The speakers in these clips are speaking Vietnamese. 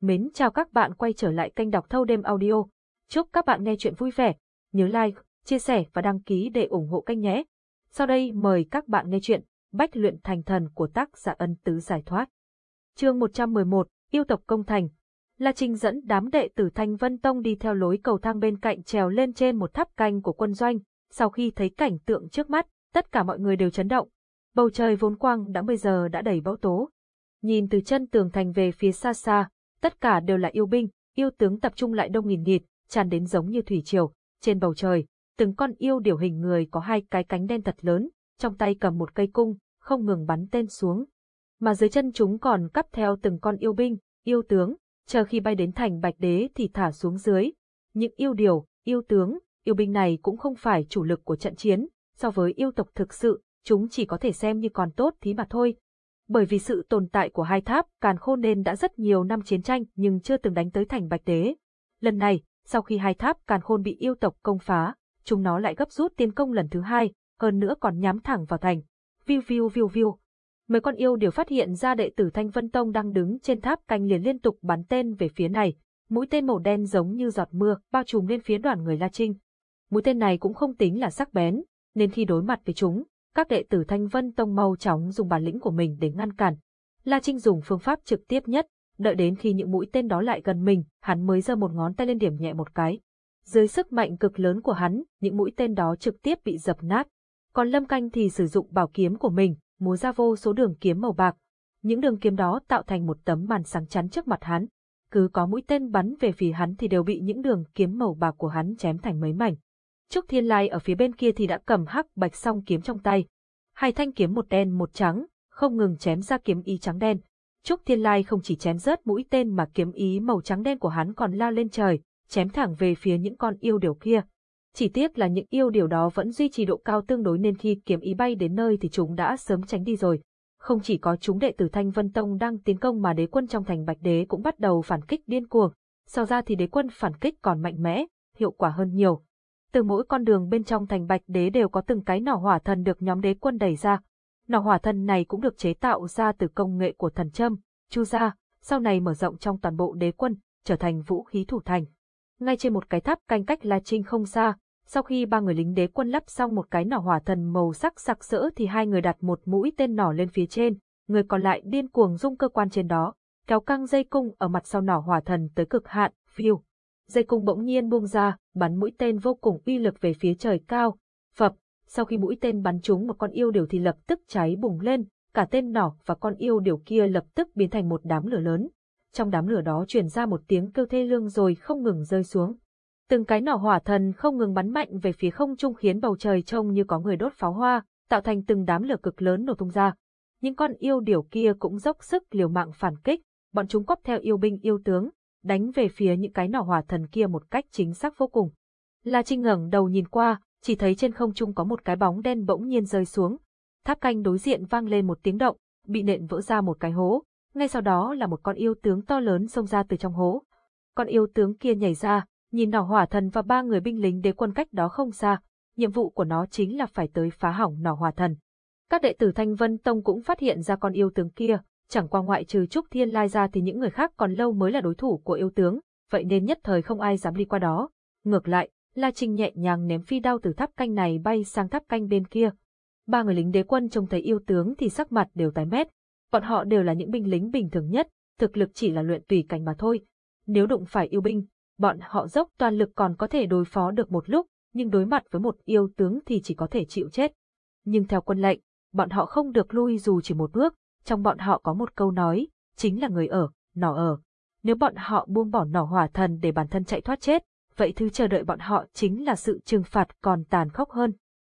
Mến chào các bạn quay trở lại kênh đọc thâu đêm audio. Chúc các bạn nghe chuyện vui vẻ. Nhớ like, chia sẻ và đăng ký để ủng hộ kênh nhé. Sau đây mời các bạn nghe chuyện Bách luyện thành thần của tác giả ân tứ giải thoát. Chương 111, Yêu tộc công thành. La Trinh dẫn đám đệ tử Thanh Vân Tông đi theo lối cầu thang bên cạnh trèo lên trên một tháp canh của quân doanh. Sau khi thấy cảnh tượng trước mắt, tất cả mọi người đều chấn động. Bầu trời vốn quang đã bây giờ đã đầy bão tố. Nhìn từ chân tường thành về phía xa xa, tất cả đều là yêu binh, yêu tướng tập trung lại đông nghìn nghịt, tràn đến giống như thủy triều. Trên bầu trời, từng con yêu điều hình người có hai cái cánh đen thật lớn, trong tay cầm một cây cung, không ngừng bắn tên xuống. Mà dưới chân chúng còn cắp theo từng con yêu binh, yêu tướng, chờ khi bay đến thành Bạch Đế thì thả xuống dưới. Những yêu điều, yêu tướng, yêu binh này cũng không phải chủ lực của trận chiến, so với yêu tộc thực sự, chúng chỉ có thể xem như còn tốt thí mà thôi, bởi vì sự tồn tại của hai tháp, Càn Khôn nên đã rất nhiều năm chiến tranh nhưng chưa từng đánh tới thành Bạch Đế. Lần này, sau khi hai tháp Càn Khôn bị yêu tộc công phá, chúng nó lại gấp rút tiến công lần thứ hai, hơn nữa còn nhắm thẳng vào thành. Viu viu viu viu. Mấy con yêu đều phát hiện ra đệ tử Thanh Vân Tông đang đứng trên tháp canh liền liên tục bắn tên về phía này, mũi tên màu đen giống như giọt mưa bao trùm lên phía đoàn người La Trinh. Mũi tên này cũng không tính là sắc bén, nên khi đối mặt với chúng, các đệ tử Thanh Vân Tông mau chóng dùng bản lĩnh của mình để ngăn cản. La Trinh dùng phương pháp trực tiếp nhất, đợi đến khi những mũi tên đó lại gần mình, hắn mới giơ một ngón tay lên điểm nhẹ một cái. Dưới sức mạnh cực lớn của hắn, những mũi tên đó trực tiếp bị dập nát. Còn Lâm Canh thì sử dụng bảo kiếm của mình, múa ra vô số đường kiếm màu bạc. Những đường kiếm đó tạo thành một tấm màn sáng chắn trước mặt hắn. Cứ có mũi tên bắn về phía hắn thì đều bị những đường kiếm màu bạc của hắn chém thành mấy mảnh. Trúc Thiên Lai ở phía bên kia thì đã cầm hắc bạch song kiếm trong tay. Hai thanh kiếm một đen một trắng, không ngừng chém ra kiếm ý trắng đen. Trúc Thiên Lai không chỉ chém rớt mũi tên mà kiếm ý màu trắng đen của hắn còn lao lên trời, chém thẳng về phía những con yêu điều kia. Chỉ tiếc là những yêu điều đó vẫn duy trì độ cao tương đối nên khi kiếm ý bay đến nơi thì chúng đã sớm tránh đi rồi. Không chỉ có chúng đệ tử Thanh Vân Tông đang tiến công mà đế quân trong thành Bạch Đế cũng bắt đầu phản kích điên cuồng. Sau ra thì đế quân phản kích còn mạnh mẽ, hiệu quả hơn nhiều. Từ mỗi con đường bên trong thành Bạch Đế đều có từng cái nỏ hỏa thần được nhóm đế quân đẩy ra. Nỏ hỏa thần này cũng được chế tạo ra từ công nghệ của thần châm, chu gia, sau này mở rộng trong toàn bộ đế quân, trở thành vũ khí thủ thành. Ngay trên một cái tháp canh cách La Trinh không xa, sau khi ba người lính đế quân lắp xong một cái nỏ hỏa thần màu sắc sặc sỡ thì hai người đặt một mũi tên nỏ lên phía trên, người còn lại điên cuồng dung cơ quan trên đó, kéo căng dây cung ở mặt sau nỏ hỏa thần tới cực hạn, phiêu dây cung bỗng nhiên buông ra, bắn mũi tên vô cùng uy lực về phía trời cao. Phập, sau khi mũi tên bắn trúng một con yêu điều thì lập tức cháy bùng lên, cả tên nỏ và con yêu điều kia lập tức biến thành một đám lửa lớn. Trong đám lửa đó truyền ra một tiếng kêu thê lương rồi không ngừng rơi xuống. Từng cái nỏ hỏa thần không ngừng bắn mạnh về phía không trung khiến bầu trời trông như có người đốt pháo hoa, tạo thành từng đám lửa cực lớn nổ tung ra. Những con yêu điều kia cũng dốc sức liều mạng phản kích, bọn chúng quắp theo yêu binh yêu tướng, đánh về phía những cái nỏ hỏa thần kia một cách chính xác vô cùng. La Trinh ngẩng đầu nhìn qua, chỉ thấy trên không trung có một cái bóng đen bỗng nhiên rơi xuống. Tháp canh đối diện vang lên một tiếng động, bị nện vỡ ra một cái hố. Ngay sau đó là một con yêu tướng to lớn xông ra từ trong hố. Con yêu tướng kia nhảy ra, nhìn nỏ hỏa thần và ba người binh lính đế quân cách đó không xa. Nhiệm vụ của nó chính là phải tới phá hỏng nỏ hỏa thần. Các đệ tử Thanh Vân Tông cũng phát hiện ra con yêu tướng kia, chẳng qua ngoại trừ Trúc Thiên Lai ra thì những người khác còn lâu mới là đối thủ của yêu tướng, vậy nên nhất thời không ai dám đi qua đó. Ngược lại, La Trinh nhẹ nhàng ném phi đao từ tháp canh này bay sang tháp canh bên kia. Ba người lính đế quân trông thấy yêu tướng thì sắc mặt đều tái mét. Bọn họ đều là những binh lính bình thường nhất, thực lực chỉ là luyện tùy cảnh mà thôi. Nếu đụng phải yêu binh, bọn họ dốc toàn lực còn có thể đối phó được một lúc, nhưng đối mặt với một yêu tướng thì chỉ có thể chịu chết. Nhưng theo quân lệnh, bọn họ không được lui dù chỉ một bước, trong bọn họ có một câu nói, chính là người ở, nỏ ở. Nếu bọn họ buông bỏ nỏ hỏa thần để bản thân chạy thoát chết, vậy thứ chờ đợi bọn họ chính là sự trừng phạt còn tàn khốc hơn.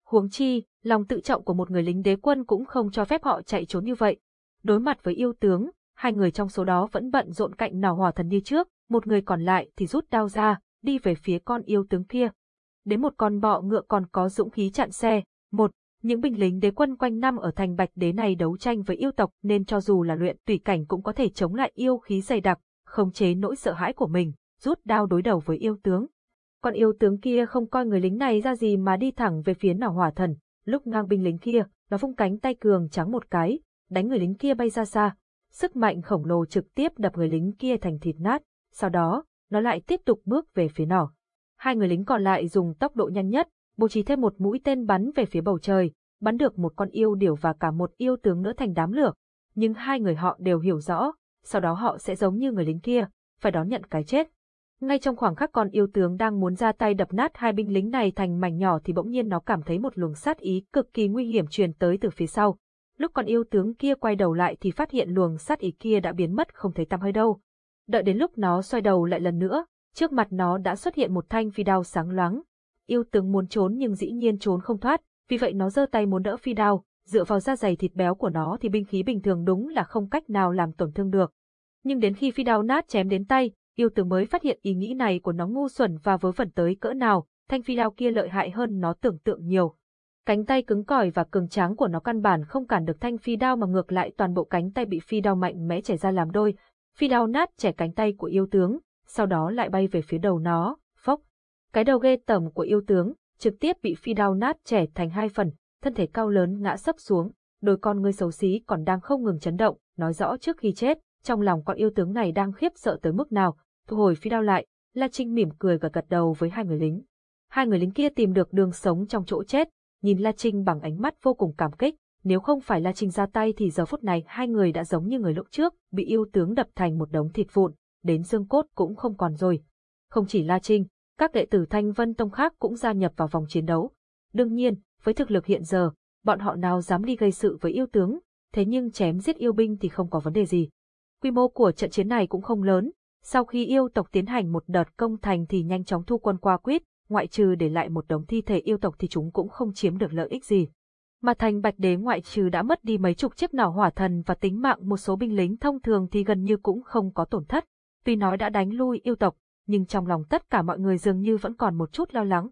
Huống chi, lòng tự trọng của một người lính đế quân cũng không cho phép họ chạy trốn như vậy. Đối mặt với yêu tướng, hai người trong số đó vẫn bận rộn cạnh nỏ hỏa thần như trước, một người còn lại thì rút đao ra, đi về phía con yêu tướng kia. Đến một con bọ ngựa còn có dũng khí chặn xe, một, những binh lính đế quân quanh năm ở thành Bạch Đế này đấu tranh với yêu tộc nên cho dù là luyện tùy cảnh cũng có thể chống lại yêu khí dày đặc, khống chế nỗi sợ hãi của mình, rút đao đối đầu với yêu tướng. Còn yêu tướng kia không coi người lính này ra gì mà đi thẳng về phía nào hỏa thần, lúc ngang binh lính kia, nó vung cánh tay cường trắng một cái, đánh người lính kia bay ra xa. sức mạnh khổng lồ trực tiếp đập người lính kia thành thịt nát, sau đó, nó lại tiếp tục bước về phía nỏ. Hai người lính còn lại dùng tốc độ nhanh nhất, bố trí thêm một mũi tên bắn về phía bầu trời, bắn được một con yêu điểu và cả một yêu tướng nữa thành đám lửa. Nhưng hai người họ đều hiểu rõ, sau đó họ sẽ giống như người lính kia, phải đón nhận cái chết. Ngay trong khoảng khắc con yêu tướng đang muốn ra tay đập nát hai binh lính này thành mảnh nhỏ thì bỗng nhiên nó cảm thấy một luồng sát ý cực kỳ nguy hiểm truyền tới từ phía sau. Lúc con yêu tướng kia quay đầu lại thì phát hiện luồng sát ý kia đã biến mất không thấy tăm hơi đâu. Đợi đến lúc nó xoay đầu lại lần nữa, trước mặt nó đã xuất hiện một thanh phi đao sáng loáng. Yêu tướng muốn trốn nhưng dĩ nhiên trốn không thoát, vì vậy nó giơ tay muốn đỡ phi đao, dựa vào da dày thịt béo của nó thì binh khí bình thường đúng là không cách nào làm tổn thương được. Nhưng đến khi phi đao nát chém đến tay, yêu tướng mới phát hiện ý nghĩ này của nó ngu xuẩn và vớ vẩn tới cỡ nào, thanh phi đao kia lợi hại hơn nó tưởng tượng nhiều. Cánh tay cứng cỏi và cường tráng của nó căn bản không cản được thanh phi đao mà ngược lại toàn bộ cánh tay bị phi đao mạnh mẽ chẻ ra làm đôi, phi đao nát chẻ cánh tay của yêu tướng, sau đó lại bay về phía đầu nó. Cái đầu ghê tởm của yêu tướng, trực tiếp bị phi đao nát chẻ thành hai phần, thân thể cao lớn ngã sấp xuống, đôi con ngươi xấu xí còn đang không ngừng chấn động, nói rõ trước khi chết, trong lòng con yêu tướng này đang khiếp sợ tới mức nào, thu hồi phi đao lại, La Trinh mỉm cười và gật đầu với hai người lính. Hai người lính kia tìm được đường sống trong chỗ chết, nhìn La Trinh bằng ánh mắt vô cùng cảm kích, nếu không phải La Trinh ra tay thì giờ phút này hai người đã giống như người lúc trước, bị yêu tướng đập thành một đống thịt vụn, đến xương cốt cũng không còn rồi. Không chỉ La Trinh, các đệ tử Thanh Vân Tông khác cũng gia nhập vào vòng chiến đấu. Đương nhiên, với thực lực hiện giờ, bọn họ nào dám đi gây sự với yêu tướng, thế nhưng chém giết yêu binh thì không có vấn đề gì. Quy mô của trận chiến này cũng không lớn, sau khi yêu tộc tiến hành một đợt công thành thì nhanh chóng thu quân qua quyết, ngoại trừ để lại một đống thi thể yêu tộc thì chúng cũng không chiếm được lợi ích gì. Mà thành bạch đế ngoại trừ đã mất đi mấy chục chiếc nỏ hỏa thần và tính mạng một số binh lính thông thường thì gần như cũng không có tổn thất. Tuy nói đã đánh lui yêu tộc, nhưng trong lòng tất cả mọi người dường như vẫn còn một chút lo lắng.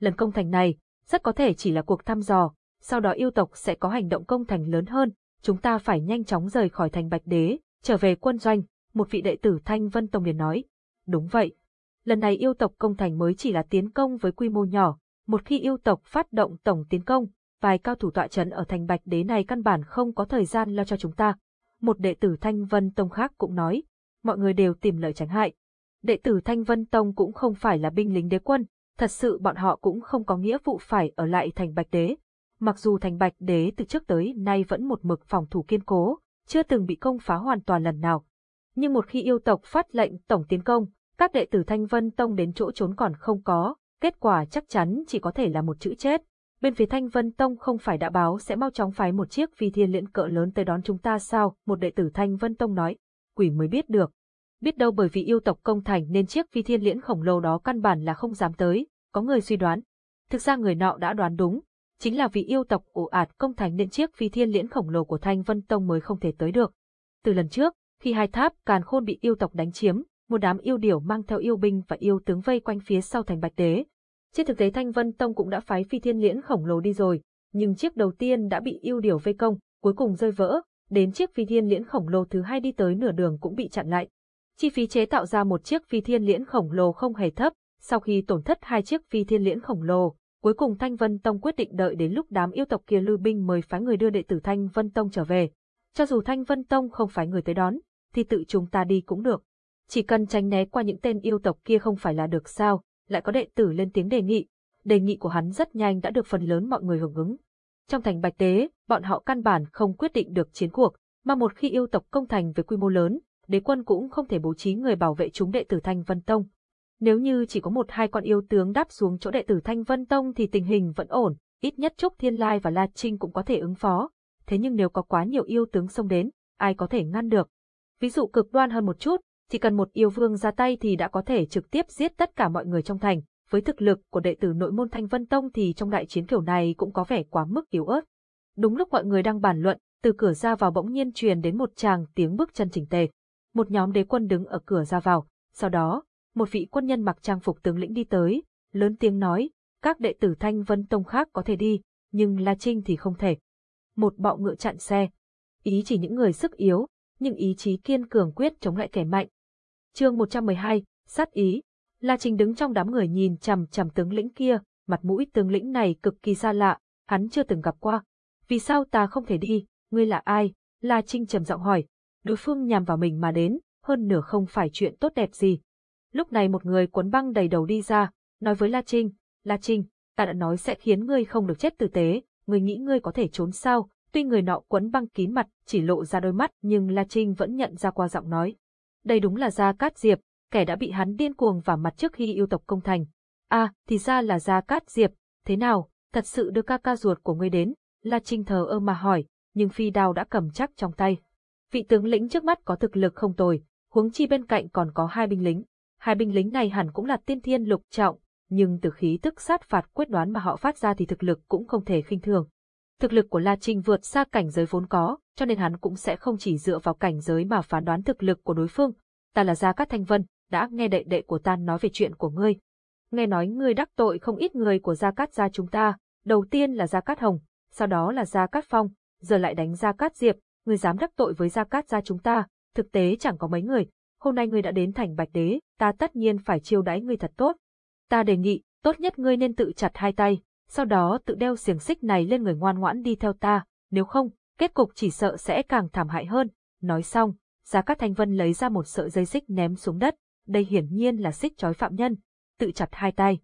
Lần công thành này, rất có thể chỉ là cuộc thăm dò, sau đó yêu tộc sẽ có hành động công thành lớn hơn, chúng ta phải nhanh chóng rời khỏi thành bạch đế, trở về quân doanh, một vị đệ tử Thanh Vân Tông liền nói. Đúng vậy. Lần này yêu tộc công thành mới chỉ là tiến công với quy mô nhỏ, một khi yêu tộc phát động tổng tiến công, vài cao thủ tọa trấn ở thành Bạch Đế này căn bản không có thời gian lo cho chúng ta. Một đệ tử Thanh Vân Tông khác cũng nói, mọi người đều tìm lợi tránh hại. Đệ tử Thanh Vân Tông cũng không phải là binh lính đế quân, thật sự bọn họ cũng không có nghĩa vụ phải ở lại thành Bạch Đế. Mặc dù thành Bạch Đế từ trước tới nay vẫn một mực phòng thủ kiên cố, chưa từng bị công phá hoàn toàn lần nào. Nhưng một khi yêu tộc phát lệnh tổng tiến công, các đệ tử Thanh Vân Tông đến chỗ trốn còn không có, kết quả chắc chắn chỉ có thể là một chữ chết. Bên phía Thanh Vân Tông không phải đã báo sẽ mau chóng phái một chiếc phi thiên liễn cỡ lớn tới đón chúng ta sao? Một đệ tử Thanh Vân Tông nói. Quỷ mới biết được. Biết đâu bởi vì yêu tộc công thành nên chiếc phi thiên liễn khổng lồ đó căn bản là không dám tới, có người suy đoán. Thực ra người nọ đã đoán đúng, chính là vì yêu tộc ồ ạt công thành nên chiếc phi thiên liễn khổng lồ của Thanh Vân Tông mới không thể tới được. Từ lần trước, khi hai tháp càn khôn bị yêu tộc đánh chiếm, một đám yêu điểu mang theo yêu binh và yêu tướng vây quanh phía sau thành bạch đế. Trên thực tế Thanh Vân Tông cũng đã phái phi thiên liễn khổng lồ đi rồi, nhưng chiếc đầu tiên đã bị yêu điểu vây công, cuối cùng rơi vỡ, đến chiếc phi thiên liễn khổng lồ thứ hai đi tới nửa đường cũng bị chặn lại. Chi phí chế tạo ra một chiếc phi thiên liễn khổng lồ không hề thấp, sau khi tổn thất hai chiếc phi thiên liễn khổng lồ, cuối cùng Thanh Vân Tông quyết định đợi đến lúc đám yêu tộc kia lưu binh mời phái người đưa đệ tử Thanh Vân Tông trở về. Cho dù Thanh Vân Tông không phải người tới đón, thì tự chúng ta đi cũng được. Chỉ cần tránh né qua những tên yêu tộc kia không phải là được sao, lại có đệ tử lên tiếng đề nghị. Đề nghị của hắn rất nhanh đã được phần lớn mọi người hưởng ứng. Trong thành Bạch Tế, bọn họ căn bản không quyết định được chiến cuộc, mà một khi yêu tộc công thành với quy mô lớn, đế quân cũng không thể bố trí người bảo vệ chúng đệ tử Thanh Vân Tông. Nếu như chỉ có một hai con yêu tướng đáp xuống chỗ đệ tử Thanh Vân Tông thì tình hình vẫn ổn, ít nhất Trúc Thiên Lai và La Trinh cũng có thể ứng phó. Thế nhưng nếu có quá nhiều yêu tướng xông đến, ai có thể ngăn được? Ví dụ cực đoan hơn một chút, chỉ cần một yêu vương ra tay thì đã có thể trực tiếp giết tất cả mọi người trong thành. Với thực lực của đệ tử nội môn Thanh Vân Tông thì trong đại chiến kiểu này cũng có vẻ quá mức yếu ớt. Đúng lúc mọi người đang bàn luận, từ cửa ra vào bỗng nhiên truyền đến một tràng tiếng bước chân chỉnh tề. Một nhóm đế quân đứng ở cửa ra vào, sau đó, một vị quân nhân mặc trang phục tướng lĩnh đi tới, lớn tiếng nói, các đệ tử Thanh Vân Tông khác có thể đi, nhưng La Trinh thì không thể. Một bọ ngựa chặn xe. Ý chỉ những người sức yếu, nhưng ý chí kiên cường quyết chống lại kẻ mạnh. Chương 112, sát ý. La Trinh đứng trong đám người nhìn chằm chằm tướng lĩnh kia, mặt mũi tướng lĩnh này cực kỳ xa lạ, hắn chưa từng gặp qua. Vì sao ta không thể đi, ngươi là ai? La Trinh trầm giọng hỏi đối phương nhằm vào mình mà đến, hơn nửa không phải chuyện tốt đẹp gì. Lúc này một người cuốn băng đầy đầu đi ra, nói với La Trinh, La Trinh, ta đã nói sẽ khiến ngươi không được chết tử tế, ngươi nghĩ ngươi có thể trốn sao, tuy người nọ quấn băng kín mặt, chỉ lộ ra đôi mắt nhưng La Trinh vẫn nhận ra qua giọng nói. Đây đúng là Gia Cát Diệp, kẻ đã bị hắn điên cuồng vào mặt trước khi yêu tộc công thành. À, thì ra là Gia Cát Diệp, thế nào, thật sự đưa ca ca ruột của ngươi đến, La Trinh thờ ơ mà hỏi, nhưng phi đao đã cầm chắc trong tay. Vị tướng lĩnh trước mắt có thực lực không tồi, huống chi bên cạnh còn có hai binh lính. Hai binh lính này hẳn cũng là tiên thiên lục trọng, nhưng từ khí tức sát phạt quyết đoán mà họ phát ra thì thực lực cũng không thể khinh thường. Thực lực của La Trinh vượt xa cảnh giới vốn có, cho nên hắn cũng sẽ không chỉ dựa vào cảnh giới mà phán đoán thực lực của đối phương. Ta là Gia Cát Thanh Vân, đã nghe đệ đệ của ta nói về chuyện của ngươi. Nghe nói ngươi đắc tội không ít người của Gia Cát gia chúng ta, đầu tiên là Gia Cát Hồng, sau đó là Gia Cát Phong, giờ lại đánh Gia Cát Diệp, ngươi dám đắc tội với Gia Cát gia chúng ta, thực tế chẳng có mấy người. Hôm nay ngươi đã đến thành Bạch Đế, ta tất nhiên phải chiêu đãi ngươi thật tốt. Ta đề nghị, tốt nhất ngươi nên tự chặt hai tay, sau đó tự đeo xiềng xích này lên người ngoan ngoãn đi theo ta, nếu không, kết cục chỉ sợ sẽ càng thảm hại hơn. Nói xong, gia Cát Thanh Vân lấy ra một sợi dây xích ném xuống đất, đây hiển nhiên là xích trói phạm nhân, tự chặt hai tay.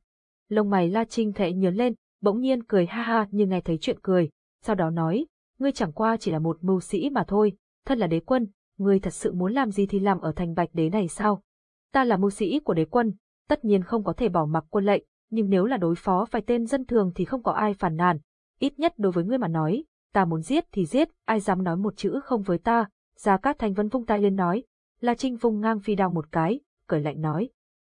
Lông mày La Trinh thệ nhớ lên, bỗng nhiên cười ha ha như nghe thấy chuyện cười, sau đó nói, ngươi chẳng qua chỉ là một mưu sĩ mà thôi, thân là đế quân, ngươi thật sự muốn làm gì thì làm ở thành bạch đế này sao? Ta là mưu sĩ của đế quân, tất nhiên không có thể bỏ mặc quân lệnh, nhưng nếu là đối phó vài tên dân thường thì không có ai phản nàn. Ít nhất đối với ngươi mà nói, ta muốn giết thì giết, ai dám nói một chữ không với ta. Gia Cát Thanh Vân vung tay lên nói, La Trinh vung ngang phi đao một cái, cởi lạnh nói.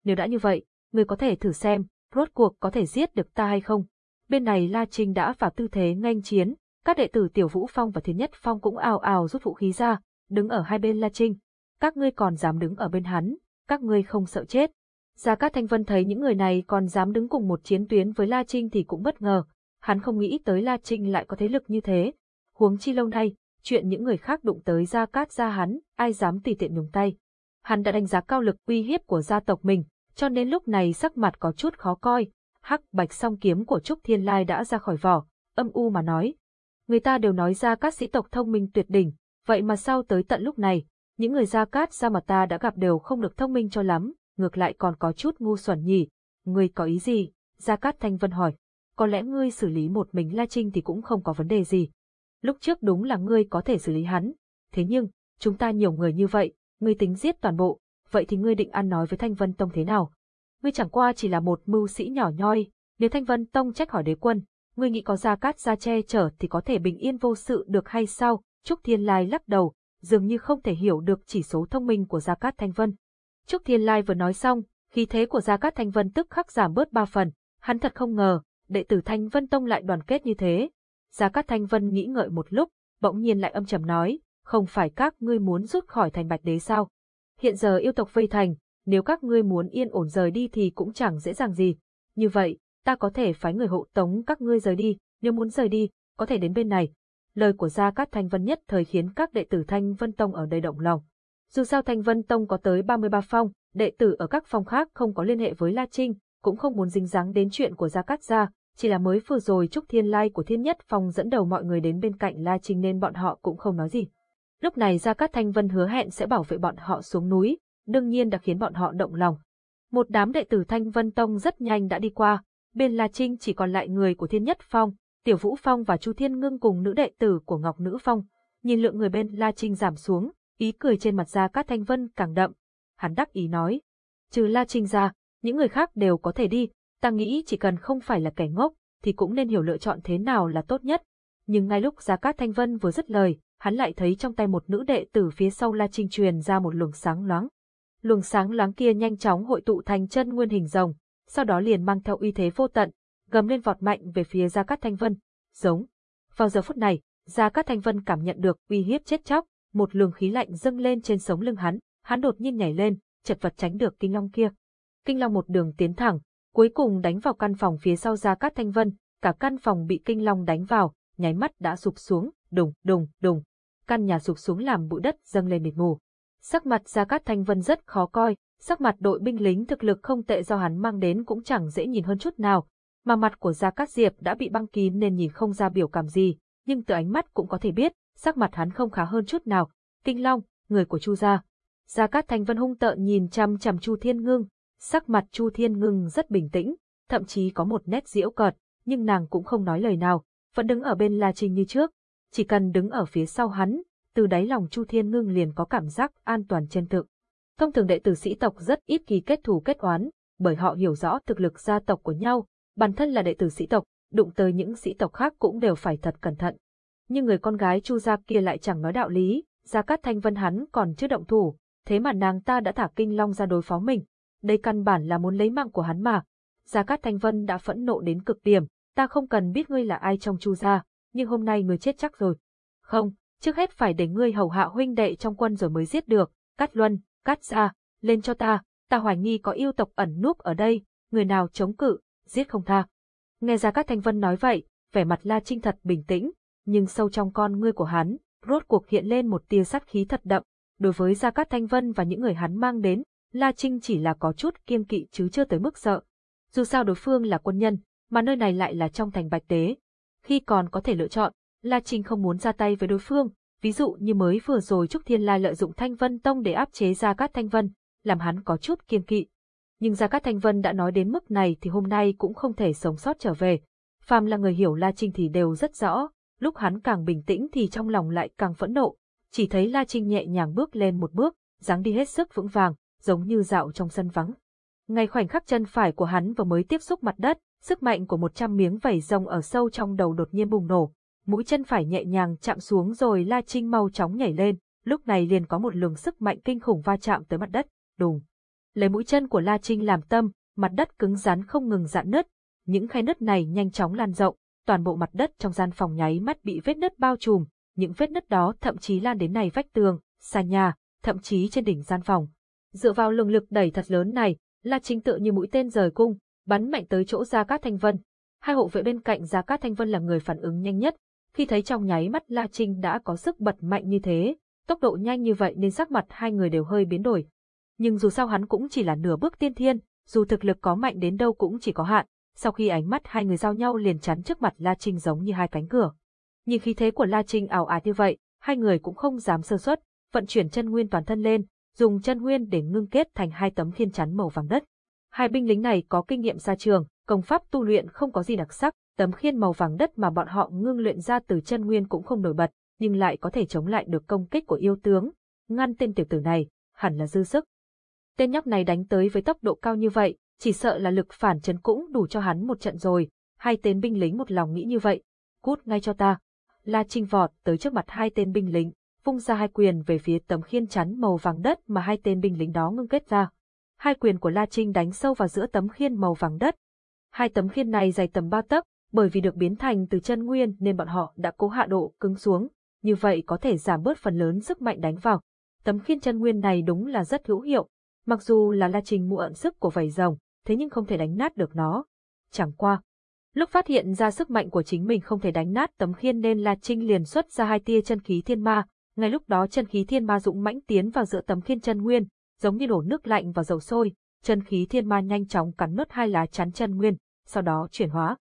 Nếu đã như vậy, ngươi có thể thử xem, rốt cuộc có thể giết được ta hay không. Bên này La Trinh đã vào tư thế nghênh chiến, các đệ tử Tiểu Vũ Phong và Thiên Nhất Phong cũng ào ào rút vũ khí ra, đứng ở hai bên La Trinh. Các ngươi còn dám đứng ở bên hắn, các ngươi không sợ chết, Gia Cát Thanh Vân thấy những người này còn dám đứng cùng một chiến tuyến với La Trinh thì cũng bất ngờ, hắn không nghĩ tới La Trinh lại có thế lực như thế. Huống chi lâu nay, chuyện những người khác đụng tới Gia Cát gia hắn, ai dám tùy tiện nhúng tay. Hắn đã đánh giá cao lực uy hiếp của gia tộc mình, cho nên lúc này sắc mặt có chút khó coi. Hắc bạch song kiếm của Trúc Thiên Lai đã ra khỏi vỏ, âm u mà nói. Người ta đều nói Gia Cát sĩ tộc thông minh tuyệt đỉnh, vậy mà sao tới tận lúc này, những người Gia Cát gia mà ta đã gặp đều không được thông minh cho lắm, ngược lại còn có chút ngu xuẩn nhỉ. Ngươi có ý gì? Gia Cát Thanh Vân hỏi. Có lẽ ngươi xử lý một mình La Trinh thì cũng không có vấn đề gì. Lúc trước đúng là ngươi có thể xử lý hắn. Thế nhưng, chúng ta nhiều người như vậy, ngươi tính giết toàn bộ, vậy thì ngươi định ăn nói với Thanh Vân Tông thế nào? Ngươi chẳng qua chỉ là một mưu sĩ nhỏ nhoi, nếu Thanh Vân Tông trách hỏi đế quân, ngươi nghĩ có Gia Cát ra che chở thì có thể bình yên vô sự được hay sao? Trúc Thiên Lai lắc đầu, dường như không thể hiểu được chỉ số thông minh của Gia Cát Thanh Vân. Trúc Thiên Lai vừa nói xong, khí thế của Gia Cát Thanh Vân tức khắc giảm bớt ba phần, hắn thật không ngờ, đệ tử Thanh Vân Tông lại đoàn kết như thế. Gia Cát Thanh Vân nghĩ ngợi một lúc, bỗng nhiên lại âm trầm nói, không phải các ngươi muốn rút khỏi thành Bạch Đế sao? Hiện giờ yêu tộc vây thành, nếu các ngươi muốn yên ổn rời đi thì cũng chẳng dễ dàng gì. Như vậy, ta có thể phái người hộ tống các ngươi rời đi, nếu muốn rời đi, có thể đến bên này. Lời của Gia Cát Thanh Vân nhất thời khiến các đệ tử Thanh Vân Tông ở đây động lòng. Dù sao Thanh Vân Tông có tới 33 phong, đệ tử ở các phong khác không có liên hệ với La Trinh, cũng không muốn dính dáng đến chuyện của Gia Cát Gia, chỉ là mới vừa rồi Trúc Thiên Lai của Thiên Nhất Phong dẫn đầu mọi người đến bên cạnh La Trinh nên bọn họ cũng không nói gì. Lúc này Gia Cát Thanh Vân hứa hẹn sẽ bảo vệ bọn họ xuống núi, đương nhiên đã khiến bọn họ động lòng. Một đám đệ tử Thanh Vân Tông rất nhanh đã đi qua, bên La Trinh chỉ còn lại người của Thiên Nhất Phong, Tiểu Vũ Phong và Chu Thiên Ngưng cùng nữ đệ tử của Ngọc Nữ Phong. Nhìn lượng người bên La Trinh giảm xuống, ý cười trên mặt ra Cát Thanh Vân càng đậm. Hắn đắc ý nói, trừ La Trinh ra, những người khác đều có thể đi, ta nghĩ chỉ cần không phải là kẻ ngốc, thì cũng nên hiểu lựa chọn thế nào là tốt nhất. Nhưng ngay lúc Gia Cát Thanh Vân vừa dứt lời, hắn lại thấy trong tay một nữ đệ tử phía sau La Trinh truyền ra một luồng sáng loáng. Luồng sáng loáng kia nhanh chóng hội tụ thành chân nguyên hình rồng, sau đó liền mang theo uy thế vô tận, gầm lên vọt mạnh về phía Gia Cát Thanh Vân, giống. Vào giờ phút này, Gia Cát Thanh Vân cảm nhận được uy hiếp chết chóc, một luồng khí lạnh dâng lên trên sống lưng hắn, hắn đột nhiên nhảy lên, chật vật tránh được kinh long kia. Kinh long một đường tiến thẳng, cuối cùng đánh vào căn phòng phía sau Gia Cát Thanh Vân, cả căn phòng bị kinh long đánh vào, nháy mắt đã sụp xuống, đùng, đùng, đùng. Căn nhà sụp xuống làm bụi đất dâng lên mịt mù. Sắc mặt Gia Cát Thanh Vân rất khó coi, sắc mặt đội binh lính thực lực không tệ do hắn mang đến cũng chẳng dễ nhìn hơn chút nào, mà mặt của Gia Cát Diệp đã bị băng kín nên nhìn không ra biểu cảm gì, nhưng từ ánh mắt cũng có thể biết, sắc mặt hắn không khá hơn chút nào. Kinh Long, người của Chu gia. Gia Cát Thanh Vân hung tợn nhìn chăm chăm Chu Thiên Ngưng, sắc mặt Chu Thiên Ngưng rất bình tĩnh, thậm chí có một nét diễu cợt, nhưng nàng cũng không nói lời nào, vẫn đứng ở bên La Trinh như trước, chỉ cần đứng ở phía sau hắn, từ đáy lòng Chu Thiên Ngưng liền có cảm giác an toàn chân thực. Thông thường đệ tử sĩ tộc rất ít kỳ kết thù kết oán, bởi họ hiểu rõ thực lực gia tộc của nhau, bản thân là đệ tử sĩ tộc, đụng tới những sĩ tộc khác cũng đều phải thật cẩn thận. Nhưng người con gái Chu gia kia lại chẳng nói đạo lý, Gia Cát Thanh Vân hắn còn chưa động thủ, thế mà nàng ta đã thả kinh long ra đối phó mình. Đây căn bản là muốn lấy mạng của hắn mà. Gia Cát Thanh Vân đã phẫn nộ đến cực điểm, ta không cần biết ngươi là ai trong Chu gia, nhưng hôm nay ngươi chết chắc rồi. Không, trước hết phải để ngươi hầu hạ huynh đệ trong quân rồi mới giết được, Cát Luân, cắt ra lên cho ta, ta hoài nghi có yêu tộc ẩn núp ở đây, người nào chống cự, giết không tha. Nghe ra các thanh vân nói vậy, vẻ mặt La Trinh thật bình tĩnh, nhưng sâu trong con ngươi của hắn, rốt cuộc hiện lên một tia sát khí thật đậm. Đối với Gia Cát Thanh Vân và những người hắn mang đến, La Trinh chỉ là có chút kiêng kỵ chứ chưa tới mức sợ. Dù sao đối phương là quân nhân, mà nơi này lại là trong thành Bạch Tế. Khi còn có thể lựa chọn, La Trinh không muốn ra tay với đối phương, ví dụ như mới vừa rồi Trúc Thiên Lai lợi dụng Thanh Vân Tông để áp chế Gia Cát Thanh Vân, làm hắn có chút kiên kỵ. Nhưng Gia Cát Thanh Vân đã nói đến mức này thì hôm nay cũng không thể sống sót trở về. Phàm là người hiểu La Trinh thì đều rất rõ, lúc hắn càng bình tĩnh thì trong lòng lại càng phẫn nộ. Chỉ thấy La Trinh nhẹ nhàng bước lên một bước, dáng đi hết sức vững vàng, giống như dạo trong sân vắng. Ngay khoảnh khắc chân phải của hắn vừa mới tiếp xúc mặt đất, sức mạnh của một trăm miếng vảy rồng ở sâu trong đầu đột nhiên bùng nổ. Mũi chân phải nhẹ nhàng chạm xuống rồi La Trinh mau chóng nhảy lên, lúc này liền có một luồng sức mạnh kinh khủng va chạm tới mặt đất đùng. Lấy mũi chân của La Trinh làm tâm, mặt đất cứng rắn không ngừng dạn nứt, những khe nứt này nhanh chóng lan rộng, toàn bộ mặt đất trong gian phòng nháy mắt bị vết nứt bao trùm, những vết nứt đó thậm chí lan đến này vách tường, xa nhà, thậm chí trên đỉnh gian phòng. Dựa vào lực lực đẩy thật lớn này, La Trinh tự như mũi tên rời cung, bắn mạnh tới chỗ Gia Cát Thanh Vân. Hai hộ vệ bên cạnh Gia Cát Thanh Vân là người phản ứng nhanh nhất, khi thấy trong nháy mắt La Trinh đã có sức bật mạnh như thế, tốc độ nhanh như vậy nên sắc mặt hai người đều hơi biến đổi nhưng dù sao hắn cũng chỉ là nửa bước tiên thiên, dù thực lực có mạnh đến đâu cũng chỉ có hạn, sau khi ánh mắt hai người giao nhau liền chắn trước mặt La Trinh giống như hai cánh cửa. Nhìn khí thế của La Trinh ảo ạt như vậy, hai người cũng không dám sơ suất, vận chuyển chân nguyên toàn thân lên, dùng chân nguyên để ngưng kết thành hai tấm khiên chắn màu vàng đất. Hai binh lính này có kinh nghiệm ra trường, công pháp tu luyện không có gì đặc sắc, tấm khiên màu vàng đất mà bọn họ ngưng luyện ra từ chân nguyên cũng không nổi bật, nhưng lại có thể chống lại được công kích của yêu tướng. Ngăn tên tiểu tử này, hẳn là dư sức. Tên nhóc này đánh tới với tốc độ cao như vậy, chỉ sợ là lực phản chấn cũng đủ cho hắn một trận rồi. Hai tên binh lính một lòng nghĩ như vậy. Cút ngay cho ta. La Trinh vọt tới trước mặt hai tên binh lính, vung ra hai quyền về phía tấm khiên chắn màu vàng đất mà hai tên binh lính đó ngưng kết ra. Hai quyền của La Trinh đánh sâu vào giữa tấm khiên màu vàng đất. Hai tấm khiên này dày tầm ba tấc, bởi vì được biến thành từ chân nguyên nên bọn họ đã cố hạ độ cứng xuống, như vậy có thể giảm bớt phần lớn sức mạnh đánh vào. Tấm khiên chân nguyên này đúng là rất hữu hiệu, Mặc dù là La Trình muộn sức của vầy rồng, thế nhưng không thể đánh nát được nó. Chẳng qua, lúc phát hiện ra sức mạnh của chính mình không thể đánh nát tấm khiên nên La Trinh liền xuất ra hai tia chân khí thiên ma, ngay lúc đó chân khí thiên ma dũng mãnh tiến vào giữa tấm khiên chân nguyên, giống như đổ nước lạnh vào dầu sôi, chân khí thiên ma nhanh chóng cắn nốt hai lá chắn chân nguyên, sau đó chuyển hóa.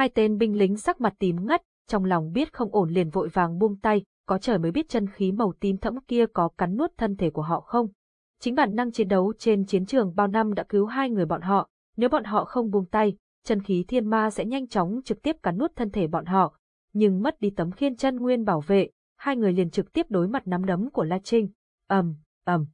Hai tên binh lính sắc mặt tím ngắt, trong lòng biết không ổn liền vội vàng buông tay, có trời mới biết chân khí màu tím thẫm kia có cắn nuốt thân thể của họ không. Chính bản năng chiến đấu trên chiến trường bao năm đã cứu hai người bọn họ, nếu bọn họ không buông tay, chân khí thiên ma sẽ nhanh chóng trực tiếp cắn nuốt thân thể bọn họ, nhưng mất đi tấm khiên chân nguyên bảo vệ, hai người liền trực tiếp đối mặt nắm đấm của La Trinh. ầm, ầm.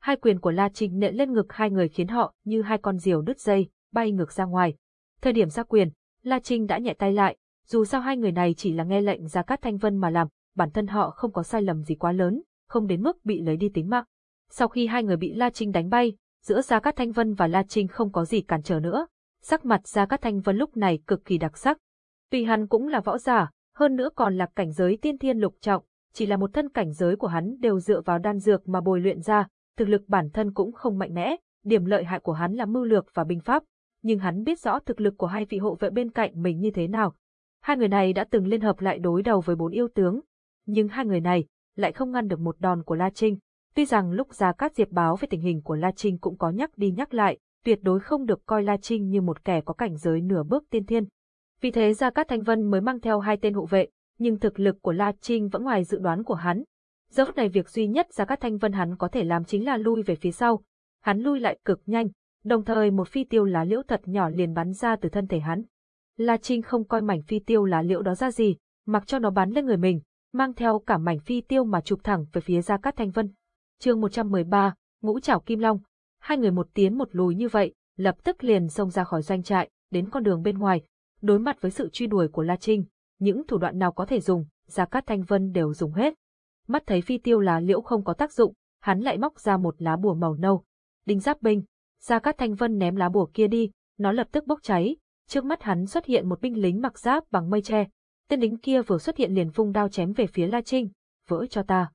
Hai quyền của La Trinh nện lên ngực hai người khiến họ như hai con diều đứt dây, bay ngược ra ngoài. Thời điểm ra quyền, La Trinh đã nhẹ tay lại, dù sao hai người này chỉ là nghe lệnh ra cát thanh vân mà làm, bản thân họ không có sai lầm gì quá lớn, không đến mức bị lấy đi tính mạng. Sau khi hai người bị La Trinh đánh bay, giữa Gia Cát Thanh Vân và La Trinh không có gì cản trở nữa. Sắc mặt Gia Cát Thanh Vân lúc này cực kỳ đặc sắc. Tuy hắn cũng là võ giả, hơn nữa còn là cảnh giới tiên thiên lục trọng, chỉ là một thân cảnh giới của hắn đều dựa vào đan dược mà bồi luyện ra, thực lực bản thân cũng không mạnh mẽ, điểm lợi hại của hắn là mưu lược và binh pháp, nhưng hắn biết rõ thực lực của hai vị hộ vệ bên cạnh mình như thế nào. Hai người này đã từng liên hợp lại đối đầu với bốn yêu tướng, nhưng hai người này lại không ngăn được một đòn của La Trinh. Tuy rằng lúc Gia Cát Diệp báo về tình hình của La Trinh cũng có nhắc đi nhắc lại, tuyệt đối không được coi La Trinh như một kẻ có cảnh giới nửa bước tiên thiên. Vì thế Gia Cát Thanh Vân mới mang theo hai tên hộ vệ, nhưng thực lực của La Trinh vẫn ngoài dự đoán của hắn. Giờ phút này việc duy nhất Gia Cát Thanh Vân hắn có thể làm chính là lui về phía sau. Hắn lui lại cực nhanh, đồng thời một phi tiêu lá liễu thật nhỏ liền bắn ra từ thân thể hắn. La Trinh không coi mảnh phi tiêu lá liễu đó ra gì, mặc cho nó bắn lên người mình, mang theo cả mảnh phi tiêu mà chụp thẳng về phía Gia Cát Thanh Vân. Chương 113, Ngũ Trảo Kim Long. Hai người một tiến một lùi như vậy, lập tức liền xông ra khỏi doanh trại, đến con đường bên ngoài, đối mặt với sự truy đuổi của La Trinh, những thủ đoạn nào có thể dùng, Gia Cát Thanh Vân đều dùng hết. Mắt thấy phi tiêu lá liễu không có tác dụng, hắn lại móc ra một lá bùa màu nâu. Đinh Giáp Binh, Gia Cát Thanh Vân ném lá bùa kia đi, nó lập tức bốc cháy, trước mắt hắn xuất hiện một binh lính mặc giáp bằng mây tre. Tên lính kia vừa xuất hiện liền vung đao chém về phía La Trinh, vỡ cho ta.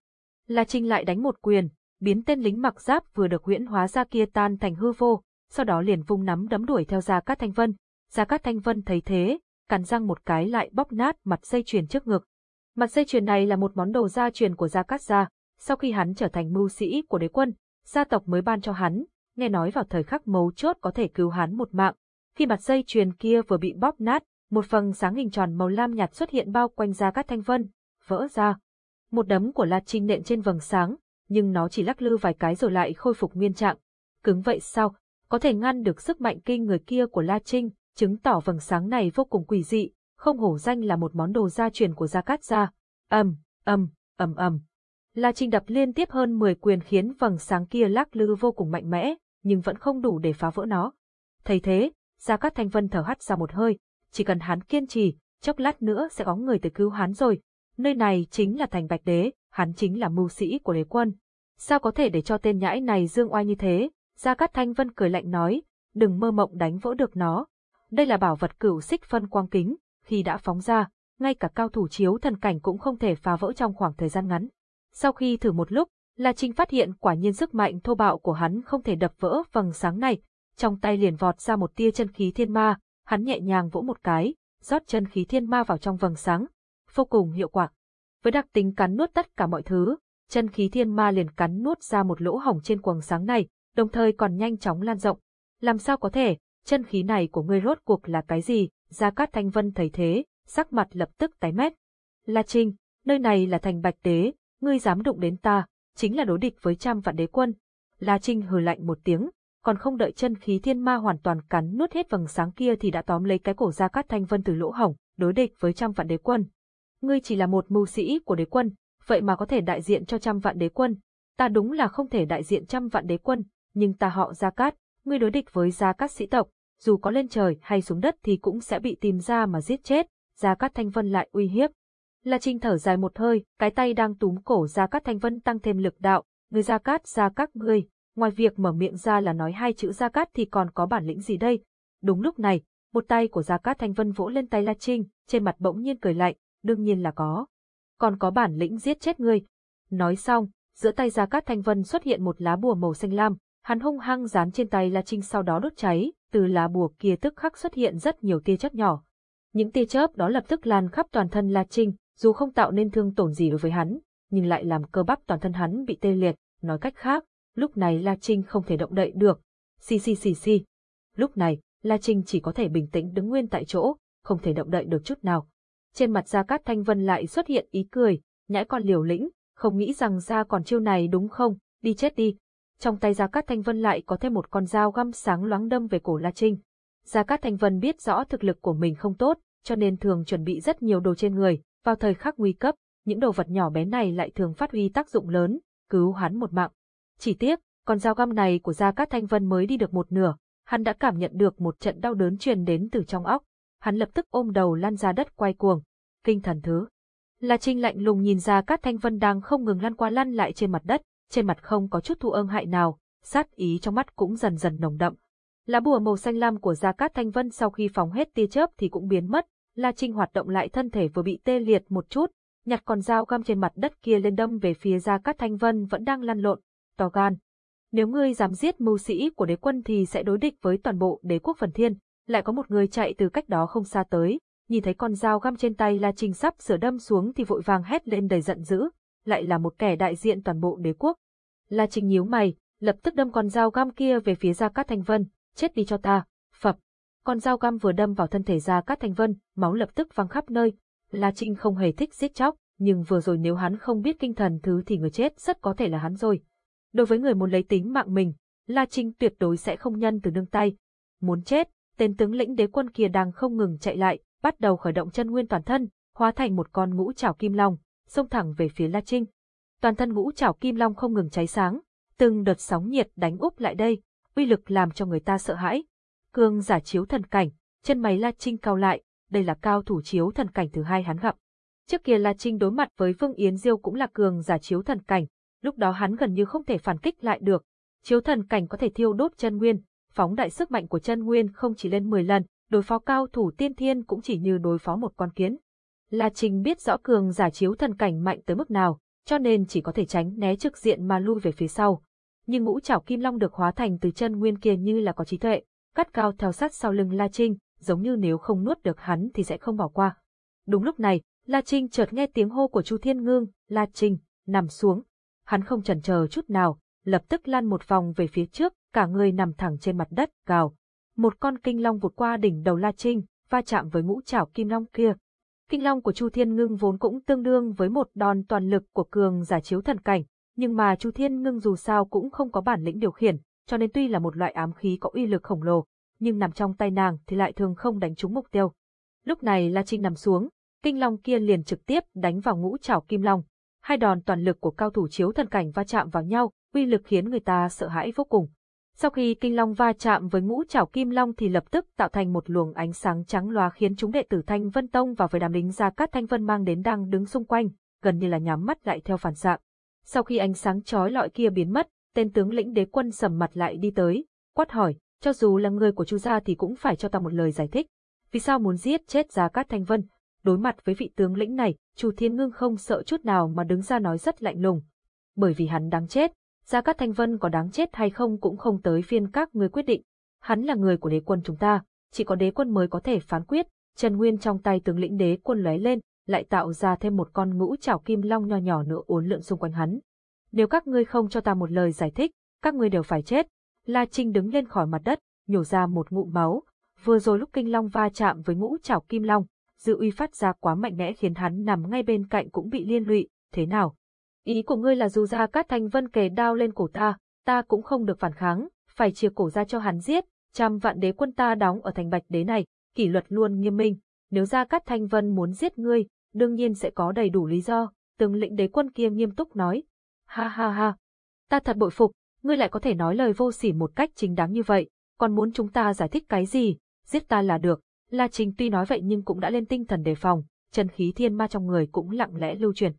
La Trinh lại đánh một quyền, biến tên lính mặc giáp vừa được huyễn hóa ra kia tan thành hư vô, sau đó liền vung nắm đấm đuổi theo Gia Cát Thanh Vân. Gia Cát Thanh Vân thấy thế, cắn răng một cái lại bóp nát mặt dây chuyền trước ngực. Mặt dây chuyền này là một món đồ gia truyền của Gia Cát gia, sau khi hắn trở thành mưu sĩ của đế quân, gia tộc mới ban cho hắn, nghe nói vào thời khắc mấu chốt có thể cứu hắn một mạng. Khi mặt dây chuyền kia vừa bị bóp nát, một phần sáng hình tròn màu lam nhạt xuất hiện bao quanh ra các Thanh Vân, vỡ ra. Một đấm của La Trinh nện trên vầng sáng, nhưng nó chỉ lắc lư vài cái rồi lại khôi phục nguyên trạng. Cứng vậy sao? Có thể ngăn được sức mạnh kinh người kia của La Trinh, chứng tỏ vầng sáng này vô cùng quỷ dị, không hổ danh là một món đồ gia truyền của Gia Cát gia. Ầm, ầm, ầm ầm. La Trinh đập liên tiếp hơn 10 quyền khiến vầng sáng kia lắc lư vô cùng mạnh mẽ, nhưng vẫn không đủ để phá vỡ nó. Thấy thế, Gia Cát Thanh Vân thở hắt ra một hơi, chỉ cần hắn kiên trì, chốc lát nữa sẽ có người tới cứu hắn rồi. Nơi này chính là thành Bạch Đế, hắn chính là mưu sĩ của đế quân. Sao có thể để cho tên nhãi này dương oai như thế? Gia Cát Thanh Vân cười lạnh nói, đừng mơ mộng đánh vỡ được nó. Đây là bảo vật cửu xích phân quang kính, khi đã phóng ra, ngay cả cao thủ chiếu thần cảnh cũng không thể phá vỡ trong khoảng thời gian ngắn. Sau khi thử một lúc, La Trinh phát hiện quả nhiên sức mạnh thô bạo của hắn không thể đập vỡ vầng sáng này, trong tay liền vọt ra một tia chân khí thiên ma, hắn nhẹ nhàng vỗ một cái, rót chân khí thiên ma vào trong vầng sáng, vô cùng hiệu quả. Với đặc tính cắn nuốt tất cả mọi thứ, chân khí thiên ma liền cắn nuốt ra một lỗ hổng trên quầng sáng này, đồng thời còn nhanh chóng lan rộng. Làm sao có thể, chân khí này của ngươi rốt cuộc là cái gì? Gia Cát Thanh Vân thấy thế, sắc mặt lập tức tái mét. La Trinh, nơi này là thành bạch đế, ngươi dám đụng đến ta, chính là đối địch với trăm vạn đế quân. La Trinh hừ lạnh một tiếng, còn không đợi chân khí thiên ma hoàn toàn cắn nuốt hết vầng sáng kia thì đã tóm lấy cái cổ Gia Cát Thanh Vân từ lỗ hỏng. đối địch với trăm vạn đế quân. Ngươi chỉ là một mưu sĩ của đế quân, vậy mà có thể đại diện cho trăm vạn đế quân. Ta đúng là không thể đại diện trăm vạn đế quân, nhưng ta họ Gia Cát, ngươi đối địch với Gia Cát sĩ tộc, dù có lên trời hay xuống đất thì cũng sẽ bị tìm ra mà giết chết, Gia Cát Thanh Vân lại uy hiếp. La Trinh thở dài một hơi, cái tay đang túm cổ Gia Cát Thanh Vân tăng thêm lực đạo, người Gia Cát Gia các ngươi, ngoài việc mở miệng ra là nói hai chữ Gia Cát thì còn có bản lĩnh gì đây? Đúng lúc này, một tay của Gia Cát Thanh Vân vỗ lên tay La Trinh, trên mặt bỗng nhiên cười lạnh, đương nhiên là có. Còn có bản lĩnh giết chết ngươi. Nói xong, giữa tay Gia Cát Thanh Vân xuất hiện một lá bùa màu xanh lam, hắn hung hăng dán trên tay La Trinh sau đó đốt cháy, từ lá bùa kia tức khắc xuất hiện rất nhiều tia chất nhỏ. Những tia chớp đó lập tức lan khắp toàn thân La Trinh, dù không tạo nên thương tổn gì đối với hắn, nhưng lại làm cơ bắp toàn thân hắn bị tê liệt, nói cách khác, lúc này La Trinh không thể động đậy được. Xì xì xì xì. Lúc này, La Trinh chỉ có thể bình tĩnh đứng nguyên tại chỗ, không thể động đậy được chút nào. Trên mặt Gia Cát Thanh Vân lại xuất hiện ý cười, nhãi con liều lĩnh, không nghĩ rằng ra còn chiêu này đúng không, đi chết đi, trong tay Gia Cát Thanh Vân lại có thêm một con dao găm sáng loáng đâm về cổ La Trinh. Gia Cát Thanh Vân biết rõ thực lực của mình không tốt, cho nên thường chuẩn bị rất nhiều đồ trên người, vào thời khắc nguy cấp, những đồ vật nhỏ bé này lại thường phát huy tác dụng lớn, cứu hắn một mạng. Chỉ tiếc, con dao găm này của Gia Cát Thanh Vân mới đi được một nửa, hắn đã cảm nhận được một trận đau đớn truyền đến từ trong óc, hắn lập tức ôm đầu lăn ra đất quay cuồng. Kinh thần thứ. La Trinh lạnh lùng nhìn Gia Cát Thanh Vân đang không ngừng lăn qua lăn lại trên mặt đất, trên mặt không có chút thụ ương hại nào, sát ý trong mắt cũng dần dần nồng đậm. Lá bùa màu xanh lam của Gia Cát Thanh Vân sau khi phóng hết tia chớp thì cũng biến mất, La Trinh hoạt động lại thân thể vừa bị tê liệt một chút, nhặt con dao găm trên mặt đất kia lên đâm về phía Gia Cát Thanh Vân vẫn đang lăn lộn, to gan. Nếu ngươi dám giết mưu sĩ của đế quân thì sẽ đối địch với toàn bộ đế quốc phần thiên, lại có một người chạy từ cách đó không xa tới, nhìn thấy con dao găm trên tay La Trinh sắp sửa đâm xuống thì vội vàng hét lên đầy giận dữ, lại là một kẻ đại diện toàn bộ đế quốc. La Trinh nhíu mày, lập tức đâm con dao găm kia về phía Gia Cát Thanh Vân, chết đi cho ta. Con dao găm vừa đâm vào thân thể Gia Cát Thanh Vân, máu lập tức văng khắp nơi. La Trinh không hề thích giết chóc, nhưng vừa rồi nếu hắn không biết kinh thần thứ thì người chết rất có thể là hắn rồi. Đối với người muốn lấy tính mạng mình, La Trinh tuyệt đối sẽ không nhân từ nương tay. Muốn chết, tên tướng lĩnh đế quân kia đang không ngừng chạy lại, bắt đầu khởi động chân nguyên toàn thân, hóa thành một con ngũ trảo kim long, xông thẳng về phía La Trinh. Toàn thân ngũ trảo kim long không ngừng cháy sáng, từng đợt sóng nhiệt đánh úp lại đây, uy lực làm cho người ta sợ hãi. Cương giả chiếu thần cảnh, chân mày La Trinh cao lại, đây là cao thủ chiếu thần cảnh thứ hai hắn gặp. Trước kia La Trinh đối mặt với Vương Yến Diêu cũng là cường giả chiếu thần cảnh, lúc đó hắn gần như không thể phản kích lại được. Chiếu thần cảnh có thể thiêu đốt chân nguyên, phóng đại sức mạnh của chân nguyên không chỉ lên 10 lần, đối phó cao thủ tiên thiên cũng chỉ như đối phó một con kiến. La Trinh biết rõ cường giả chiếu thần cảnh mạnh tới mức nào, cho nên chỉ có thể tránh né trực diện mà lui về phía sau. Nhưng ngũ chảo kim long được hóa thành từ chân nguyên kia như là có trí tuệ, cắt cao theo sát sau lưng La Trinh, giống như nếu không nuốt được hắn thì sẽ không bỏ qua. Đúng lúc này, La Trinh chợt nghe tiếng hô của Chu Thiên Ngưng, La Trinh, nằm xuống. Hắn không chần chờ chút nào, lập tức lăn một vòng về phía trước, cả người nằm thẳng trên mặt đất, gào. Một con kinh long vụt qua đỉnh đầu La Trinh, va chạm với ngũ chảo kim long kia. Kinh long của Chu Thiên Ngưng vốn cũng tương đương với một đòn toàn lực của cường giả chiếu thần cảnh, nhưng mà Chu Thiên Ngưng dù sao cũng không có bản lĩnh điều khiển, cho nên tuy là một loại ám khí có uy lực khổng lồ, nhưng nằm trong tay nàng thì lại thường không đánh trúng mục tiêu. Lúc này La Trinh nằm xuống, kinh long kia liền trực tiếp đánh vào ngũ trảo kim long. Hai đòn toàn lực của cao thủ chiếu thần cảnh va chạm vào nhau, uy lực khiến người ta sợ hãi vô cùng. Sau khi kinh long va chạm với ngũ trảo kim long thì lập tức tạo thành một luồng ánh sáng trắng loa khiến chúng đệ tử Thanh Vân Tông và với đám lính gia cát Thanh Vân mang đến đang đứng xung quanh, gần như là nhắm mắt lại theo phản xạ. Sau khi ánh sáng chói lọi kia biến mất, tên tướng lĩnh đế quân sầm mặt lại đi tới, quát hỏi, cho dù là người của Chu gia thì cũng phải cho ta một lời giải thích. Vì sao muốn giết chết Gia Cát Thanh Vân? Đối mặt với vị tướng lĩnh này, Chu Thiên Ngưng không sợ chút nào mà đứng ra nói rất lạnh lùng. Bởi vì hắn đáng chết, Gia Cát Thanh Vân có đáng chết hay không cũng không tới phiên các người quyết định. Hắn là người của đế quân chúng ta, chỉ có đế quân mới có thể phán quyết. Trần Nguyên trong tay tướng lĩnh đế quân lóe lên, lại tạo ra thêm một con ngũ chảo kim long nho nhỏ nữa uốn lượn xung quanh hắn. Nếu các ngươi không cho ta một lời giải thích, các ngươi đều phải chết. La Trinh đứng lên khỏi mặt đất, nhổ ra một ngụm máu. Vừa rồi lúc kinh long va chạm với ngũ chảo kim long, dư uy phát ra quá mạnh mẽ khiến hắn nằm ngay bên cạnh cũng bị liên lụy, thế nào? Ý của ngươi là dù ra cát thanh vân kề đao lên cổ ta, ta cũng không được phản kháng, phải chia cổ ra cho hắn giết, trăm vạn đế quân ta đóng ở thành bạch đế này, kỷ luật luôn nghiêm minh, nếu ra cát thanh vân muốn giết ngươi, đương nhiên sẽ có đầy đủ lý do, tướng lĩnh đế quân kia nghiêm túc nói. Ha ha ha, ta thật bội phục, ngươi lại có thể nói lời vô sỉ một cách chính đáng như vậy, còn muốn chúng ta giải thích cái gì, giết ta là được. La Trình tuy nói vậy nhưng cũng đã lên tinh thần đề phòng, chân khí thiên ma trong người cũng lặng lẽ lưu truyền.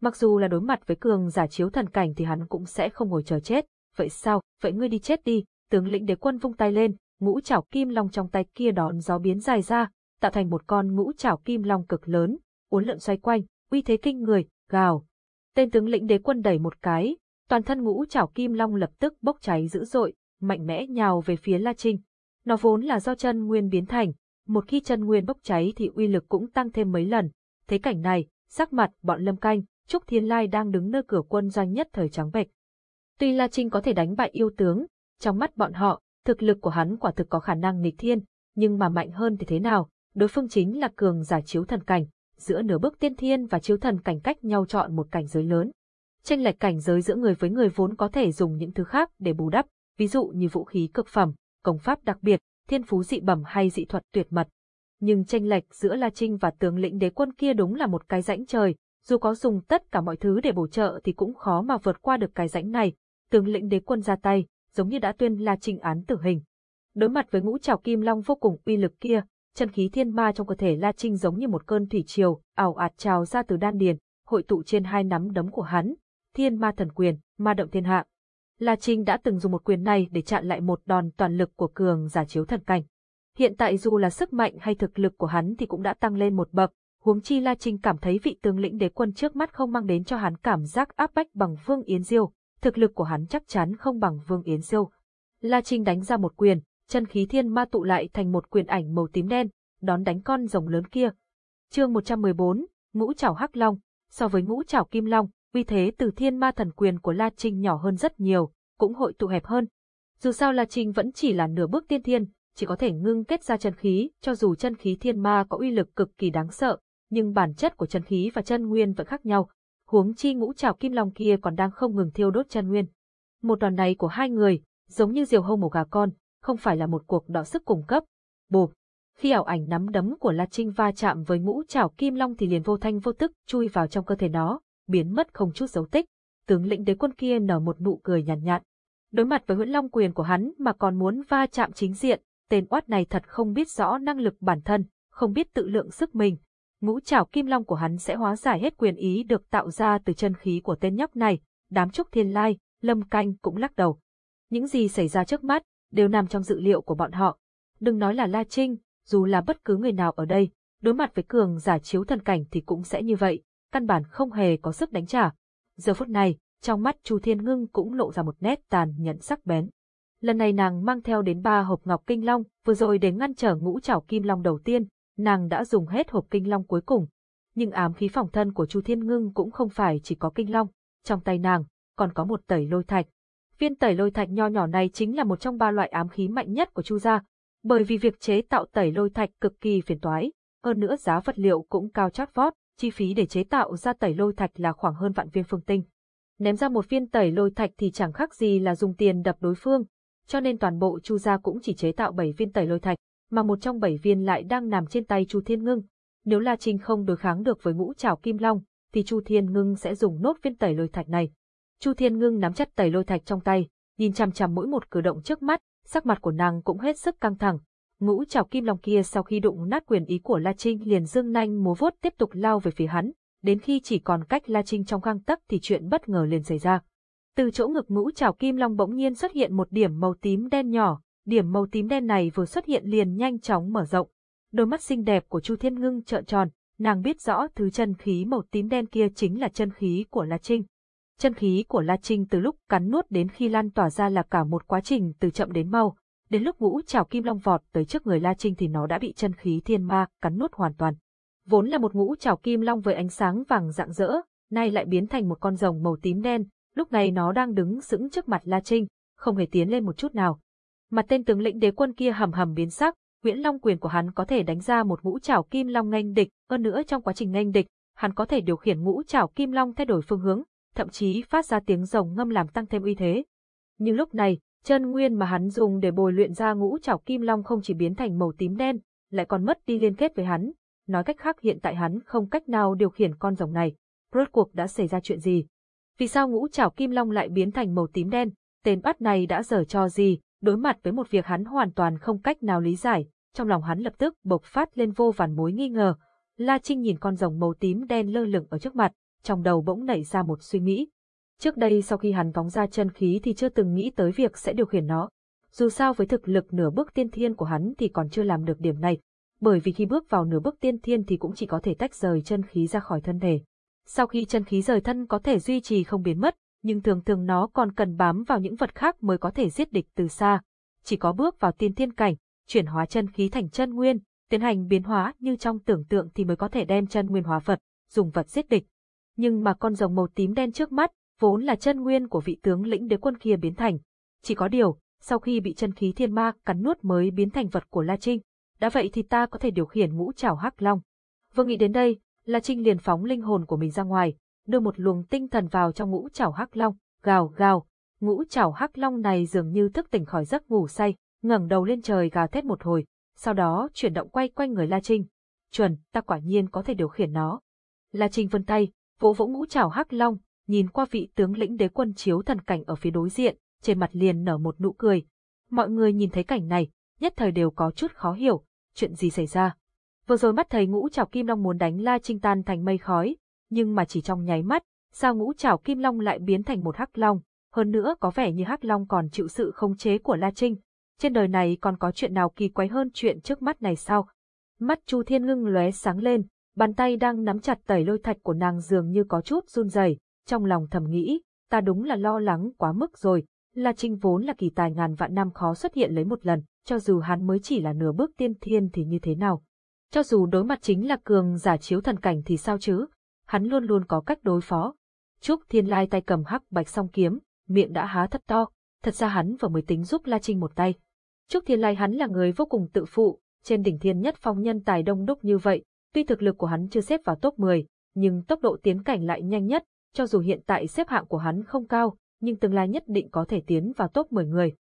Mặc dù là đối mặt với cường giả chiếu thần cảnh thì hắn cũng sẽ không ngồi chờ chết. Vậy sao, vậy ngươi đi chết đi, tướng lĩnh đế quân vung tay lên, ngũ chảo kim long trong tay kia đón gió biến dài ra, tạo thành một con ngũ chảo kim long cực lớn, uốn lượn xoay quanh, uy thế kinh người, gào. Tên tướng lĩnh đế quân đẩy một cái, toàn thân ngũ chảo kim long lập tức bốc cháy dữ dội, mạnh mẽ nhào về phía La Trinh. Nó vốn là do chân nguyên biến thành, một khi chân nguyên bốc cháy thì uy lực cũng tăng thêm mấy lần. Thế cảnh này, sắc mặt bọn Lâm Canh, Trúc Thiên Lai đang đứng nơi cửa quân doanh nhất thời trắng bệch. Tuy La Trinh có thể đánh bại yêu tướng, trong mắt bọn họ, thực lực của hắn quả thực có khả năng nghịch thiên, nhưng mà mạnh hơn thì thế nào, đối phương chính là cường giả chiếu thần cảnh, giữa nửa bước tiên thiên và chiếu thần cảnh cách nhau chọn một cảnh giới lớn. Tranh lệch cảnh giới giữa người với người vốn có thể dùng những thứ khác để bù đắp, ví dụ như vũ khí cực phẩm, công pháp đặc biệt, thiên phú dị bẩm hay dị thuật tuyệt mật. Nhưng tranh lệch giữa La Trinh và tướng lĩnh đế quân kia đúng là một cái rãnh trời, dù có dùng tất cả mọi thứ để bổ trợ thì cũng khó mà vượt qua được cái rãnh này. Tướng lĩnh đế quân ra tay, giống như đã tuyên La Trinh án tử hình. Đối mặt với ngũ trảo kim long vô cùng uy lực kia, chân khí thiên ma trong cơ thể La Trinh giống như một cơn thủy triều, ảo ạt trào ra từ đan điền, hội tụ trên hai nắm đấm của hắn. Thiên ma thần quyền, ma động thiên hạ. La Trinh đã từng dùng một quyền này để chặn lại một đòn toàn lực của cường giả chiếu thần cảnh. Hiện tại dù là sức mạnh hay thực lực của hắn thì cũng đã tăng lên một bậc, huống chi La Trinh cảm thấy vị tướng lĩnh đế quân trước mắt không mang đến cho hắn cảm giác áp bách bằng Vương Yến Diêu, thực lực của hắn chắc chắn không bằng Vương Yến Diêu. La Trinh đánh ra một quyền, chân khí thiên ma tụ lại thành một quyền ảnh màu tím đen, đón đánh con rồng lớn kia. Chương 114, Ngũ Trảo Hắc Long, so với Ngũ Trảo Kim Long, uy thế từ thiên ma thần quyền của La Trinh nhỏ hơn rất nhiều, cũng hội tụ hẹp hơn. Dù sao La Trinh vẫn chỉ là nửa bước tiên thiên, chỉ có thể ngưng kết ra chân khí, cho dù chân khí thiên ma có uy lực cực kỳ đáng sợ, nhưng bản chất của chân khí và chân nguyên vẫn khác nhau, huống chi ngũ trảo kim long kia còn đang không ngừng thiêu đốt chân nguyên. Một đòn này của hai người, giống như diều hâu mổ gà con, không phải là một cuộc đọ sức cùng cấp. Bộp! Khi ảo ảnh nắm đấm của La Trinh va chạm với ngũ chảo kim long thì liền vô thanh vô tức chui vào trong cơ thể nó, biến mất không chút dấu tích. Tướng lĩnh đế quân kia nở một nụ cười nhàn nhạt, nhạt. Đối mặt với huyễn long quyền của hắn mà còn muốn va chạm chính diện, tên oát này thật không biết rõ năng lực bản thân, không biết tự lượng sức mình. Ngũ trảo kim long của hắn sẽ hóa giải hết quyền ý được tạo ra từ chân khí của tên nhóc này, đám trúc thiên lai, lâm canh cũng lắc đầu. Những gì xảy ra trước mắt, đều nằm trong dự liệu của bọn họ. Đừng nói là La Trinh, dù là bất cứ người nào ở đây, đối mặt với cường giả chiếu thần cảnh thì cũng sẽ như vậy, căn bản không hề có sức đánh trả. Giờ phút này, trong mắt Chu Thiên Ngưng cũng lộ ra một nét tàn nhẫn sắc bén. Lần này nàng mang theo đến ba hộp ngọc kinh long, vừa rồi để ngăn trở ngũ trảo kim long đầu tiên, nàng đã dùng hết hộp kinh long cuối cùng. Nhưng ám khí phòng thân của Chu Thiên Ngưng cũng không phải chỉ có kinh long, trong tay nàng còn có một tẩy lôi thạch. Viên tẩy lôi thạch nho nhỏ này chính là một trong ba loại ám khí mạnh nhất của Chu gia, bởi vì việc chế tạo tẩy lôi thạch cực kỳ phiền toái, hơn nữa giá vật liệu cũng cao chót vót, chi phí để chế tạo ra tẩy lôi thạch là khoảng hơn vạn viên phương tinh. Ném ra một viên tẩy lôi thạch thì chẳng khác gì là dùng tiền đập đối phương, cho nên toàn bộ Chu gia cũng chỉ chế tạo 7 viên tẩy lôi thạch, mà một trong 7 viên lại đang nằm trên tay Chu Thiên Ngưng. Nếu La Trinh không đối kháng được với ngũ trảo kim long, thì Chu Thiên Ngưng sẽ dùng nốt viên tẩy lôi thạch này. Chu Thiên Ngưng nắm chặt tẩy lôi thạch trong tay, nhìn chằm chằm mỗi một cử động trước mắt, sắc mặt của nàng cũng hết sức căng thẳng. Ngũ trảo kim long kia sau khi đụng nát quyền ý của La Trinh liền dương nanh múa vuốt tiếp tục lao về phía hắn, đến khi chỉ còn cách La Trinh trong gang tấc thì chuyện bất ngờ liền xảy ra. Từ chỗ ngực ngũ trảo kim long bỗng nhiên xuất hiện một điểm màu tím đen nhỏ, điểm màu tím đen này vừa xuất hiện liền nhanh chóng mở rộng. Đôi mắt xinh đẹp của Chu Thiên Ngưng trợn tròn, nàng biết rõ thứ chân khí màu tím đen kia chính là chân khí của La Trinh. Chân khí của La Trinh từ lúc cắn nuốt đến khi lan tỏa ra là cả một quá trình từ chậm đến mau, đến lúc ngũ trảo kim long vọt tới trước người La Trinh thì nó đã bị chân khí thiên ma cắn nuốt hoàn toàn. Vốn là một ngũ trảo kim long với ánh sáng vàng rạng rỡ, nay lại biến thành một con rồng màu tím đen, lúc này nó đang đứng sững trước mặt La Trinh, không hề tiến lên một chút nào. Mặt tên tướng lĩnh đế quân kia hầm hầm biến sắc, Nguyễn Long quyền của hắn có thể đánh ra một ngũ trảo kim long nghênh địch, hơn nữa trong quá trình nghênh địch, hắn có thể điều khiển ngũ trảo kim long thay đổi phương hướng, thậm chí phát ra tiếng rồng ngâm làm tăng thêm uy thế. Nhưng lúc này, chân nguyên mà hắn dùng để bồi luyện ra ngũ trảo kim long không chỉ biến thành màu tím đen, lại còn mất đi liên kết với hắn. Nói cách khác hiện tại hắn không cách nào điều khiển con rồng này. Rốt cuộc đã xảy ra chuyện gì? Vì sao ngũ trảo kim long lại biến thành màu tím đen? Tên bắt này đã dở cho gì? Đối mặt với một việc hắn hoàn toàn không cách nào lý giải, trong lòng hắn lập tức bộc phát lên vô vàn mối nghi ngờ. La Trinh nhìn con rồng màu tím đen lơ lửng ở trước mặt, trong đầu bỗng nảy ra một suy nghĩ. Trước đây sau khi hắn phóng ra chân khí thì chưa từng nghĩ tới việc sẽ điều khiển nó. Dù sao với thực lực nửa bước tiên thiên của hắn thì còn chưa làm được điểm này, bởi vì khi bước vào nửa bước tiên thiên thì cũng chỉ có thể tách rời chân khí ra khỏi thân thể. Sau khi chân khí rời thân có thể duy trì không biến mất, nhưng thường thường nó còn cần bám vào những vật khác mới có thể giết địch từ xa. Chỉ có bước vào tiên thiên cảnh, chuyển hóa chân khí thành chân nguyên, tiến hành biến hóa như trong tưởng tượng thì mới có thể đem chân nguyên hóa vật, dùng vật giết địch. Nhưng mà con rồng màu tím đen trước mắt, vốn là chân nguyên của vị tướng lĩnh đế quân kia biến thành. Chỉ có điều, sau khi bị chân khí thiên ma cắn nuốt mới biến thành vật của La Trinh. Đã vậy thì ta có thể điều khiển ngũ trảo hắc long. Vừa nghĩ đến đây, La Trinh liền phóng linh hồn của mình ra ngoài, đưa một luồng tinh thần vào trong ngũ trảo hắc long, gào gào. Ngũ trảo hắc long này dường như thức tỉnh khỏi giấc ngủ say, ngẩng đầu lên trời gào thét một hồi, sau đó chuyển động quay quanh người La Trinh. Chuẩn, ta quả nhiên có thể điều khiển nó. La Trinh vươn tay, vỗ vỗ ngũ trảo hắc long, nhìn qua vị tướng lĩnh đế quân chiếu thần cảnh ở phía đối diện, trên mặt liền nở một nụ cười. Mọi người nhìn thấy cảnh này, nhất thời đều có chút khó hiểu, chuyện gì xảy ra. Vừa rồi mắt thấy ngũ trảo kim long muốn đánh La Trinh tan thành mây khói, nhưng mà chỉ trong nháy mắt, sao ngũ trảo kim long lại biến thành một hắc long, hơn nữa có vẻ như hắc long còn chịu sự khống chế của La Trinh. Trên đời này còn có chuyện nào kỳ quái hơn chuyện trước mắt này sao? Mắt Chu Thiên Ngưng lóe sáng lên, bàn tay đang nắm chặt tẩy lôi thạch của nàng dường như có chút run rẩy, trong lòng thầm nghĩ, ta đúng là lo lắng quá mức rồi, La Trinh vốn là kỳ tài ngàn vạn năm khó xuất hiện lấy một lần, cho dù hắn mới chỉ là nửa bước tiên thiên thì như thế nào. Cho dù đối mặt chính là cường giả chiếu thần cảnh thì sao chứ, hắn luôn luôn có cách đối phó. Trúc Thiên Lai tay cầm hắc bạch song kiếm, miệng đã há thật to, thật ra hắn vừa mới tính giúp La Trinh một tay. Trúc Thiên Lai hắn là người vô cùng tự phụ, trên đỉnh thiên nhất phong nhân tài đông đúc như vậy, Tuy thực lực của hắn chưa xếp vào top 10, nhưng tốc độ tiến cảnh lại nhanh nhất, cho dù hiện tại xếp hạng của hắn không cao, nhưng tương lai nhất định có thể tiến vào top 10 người.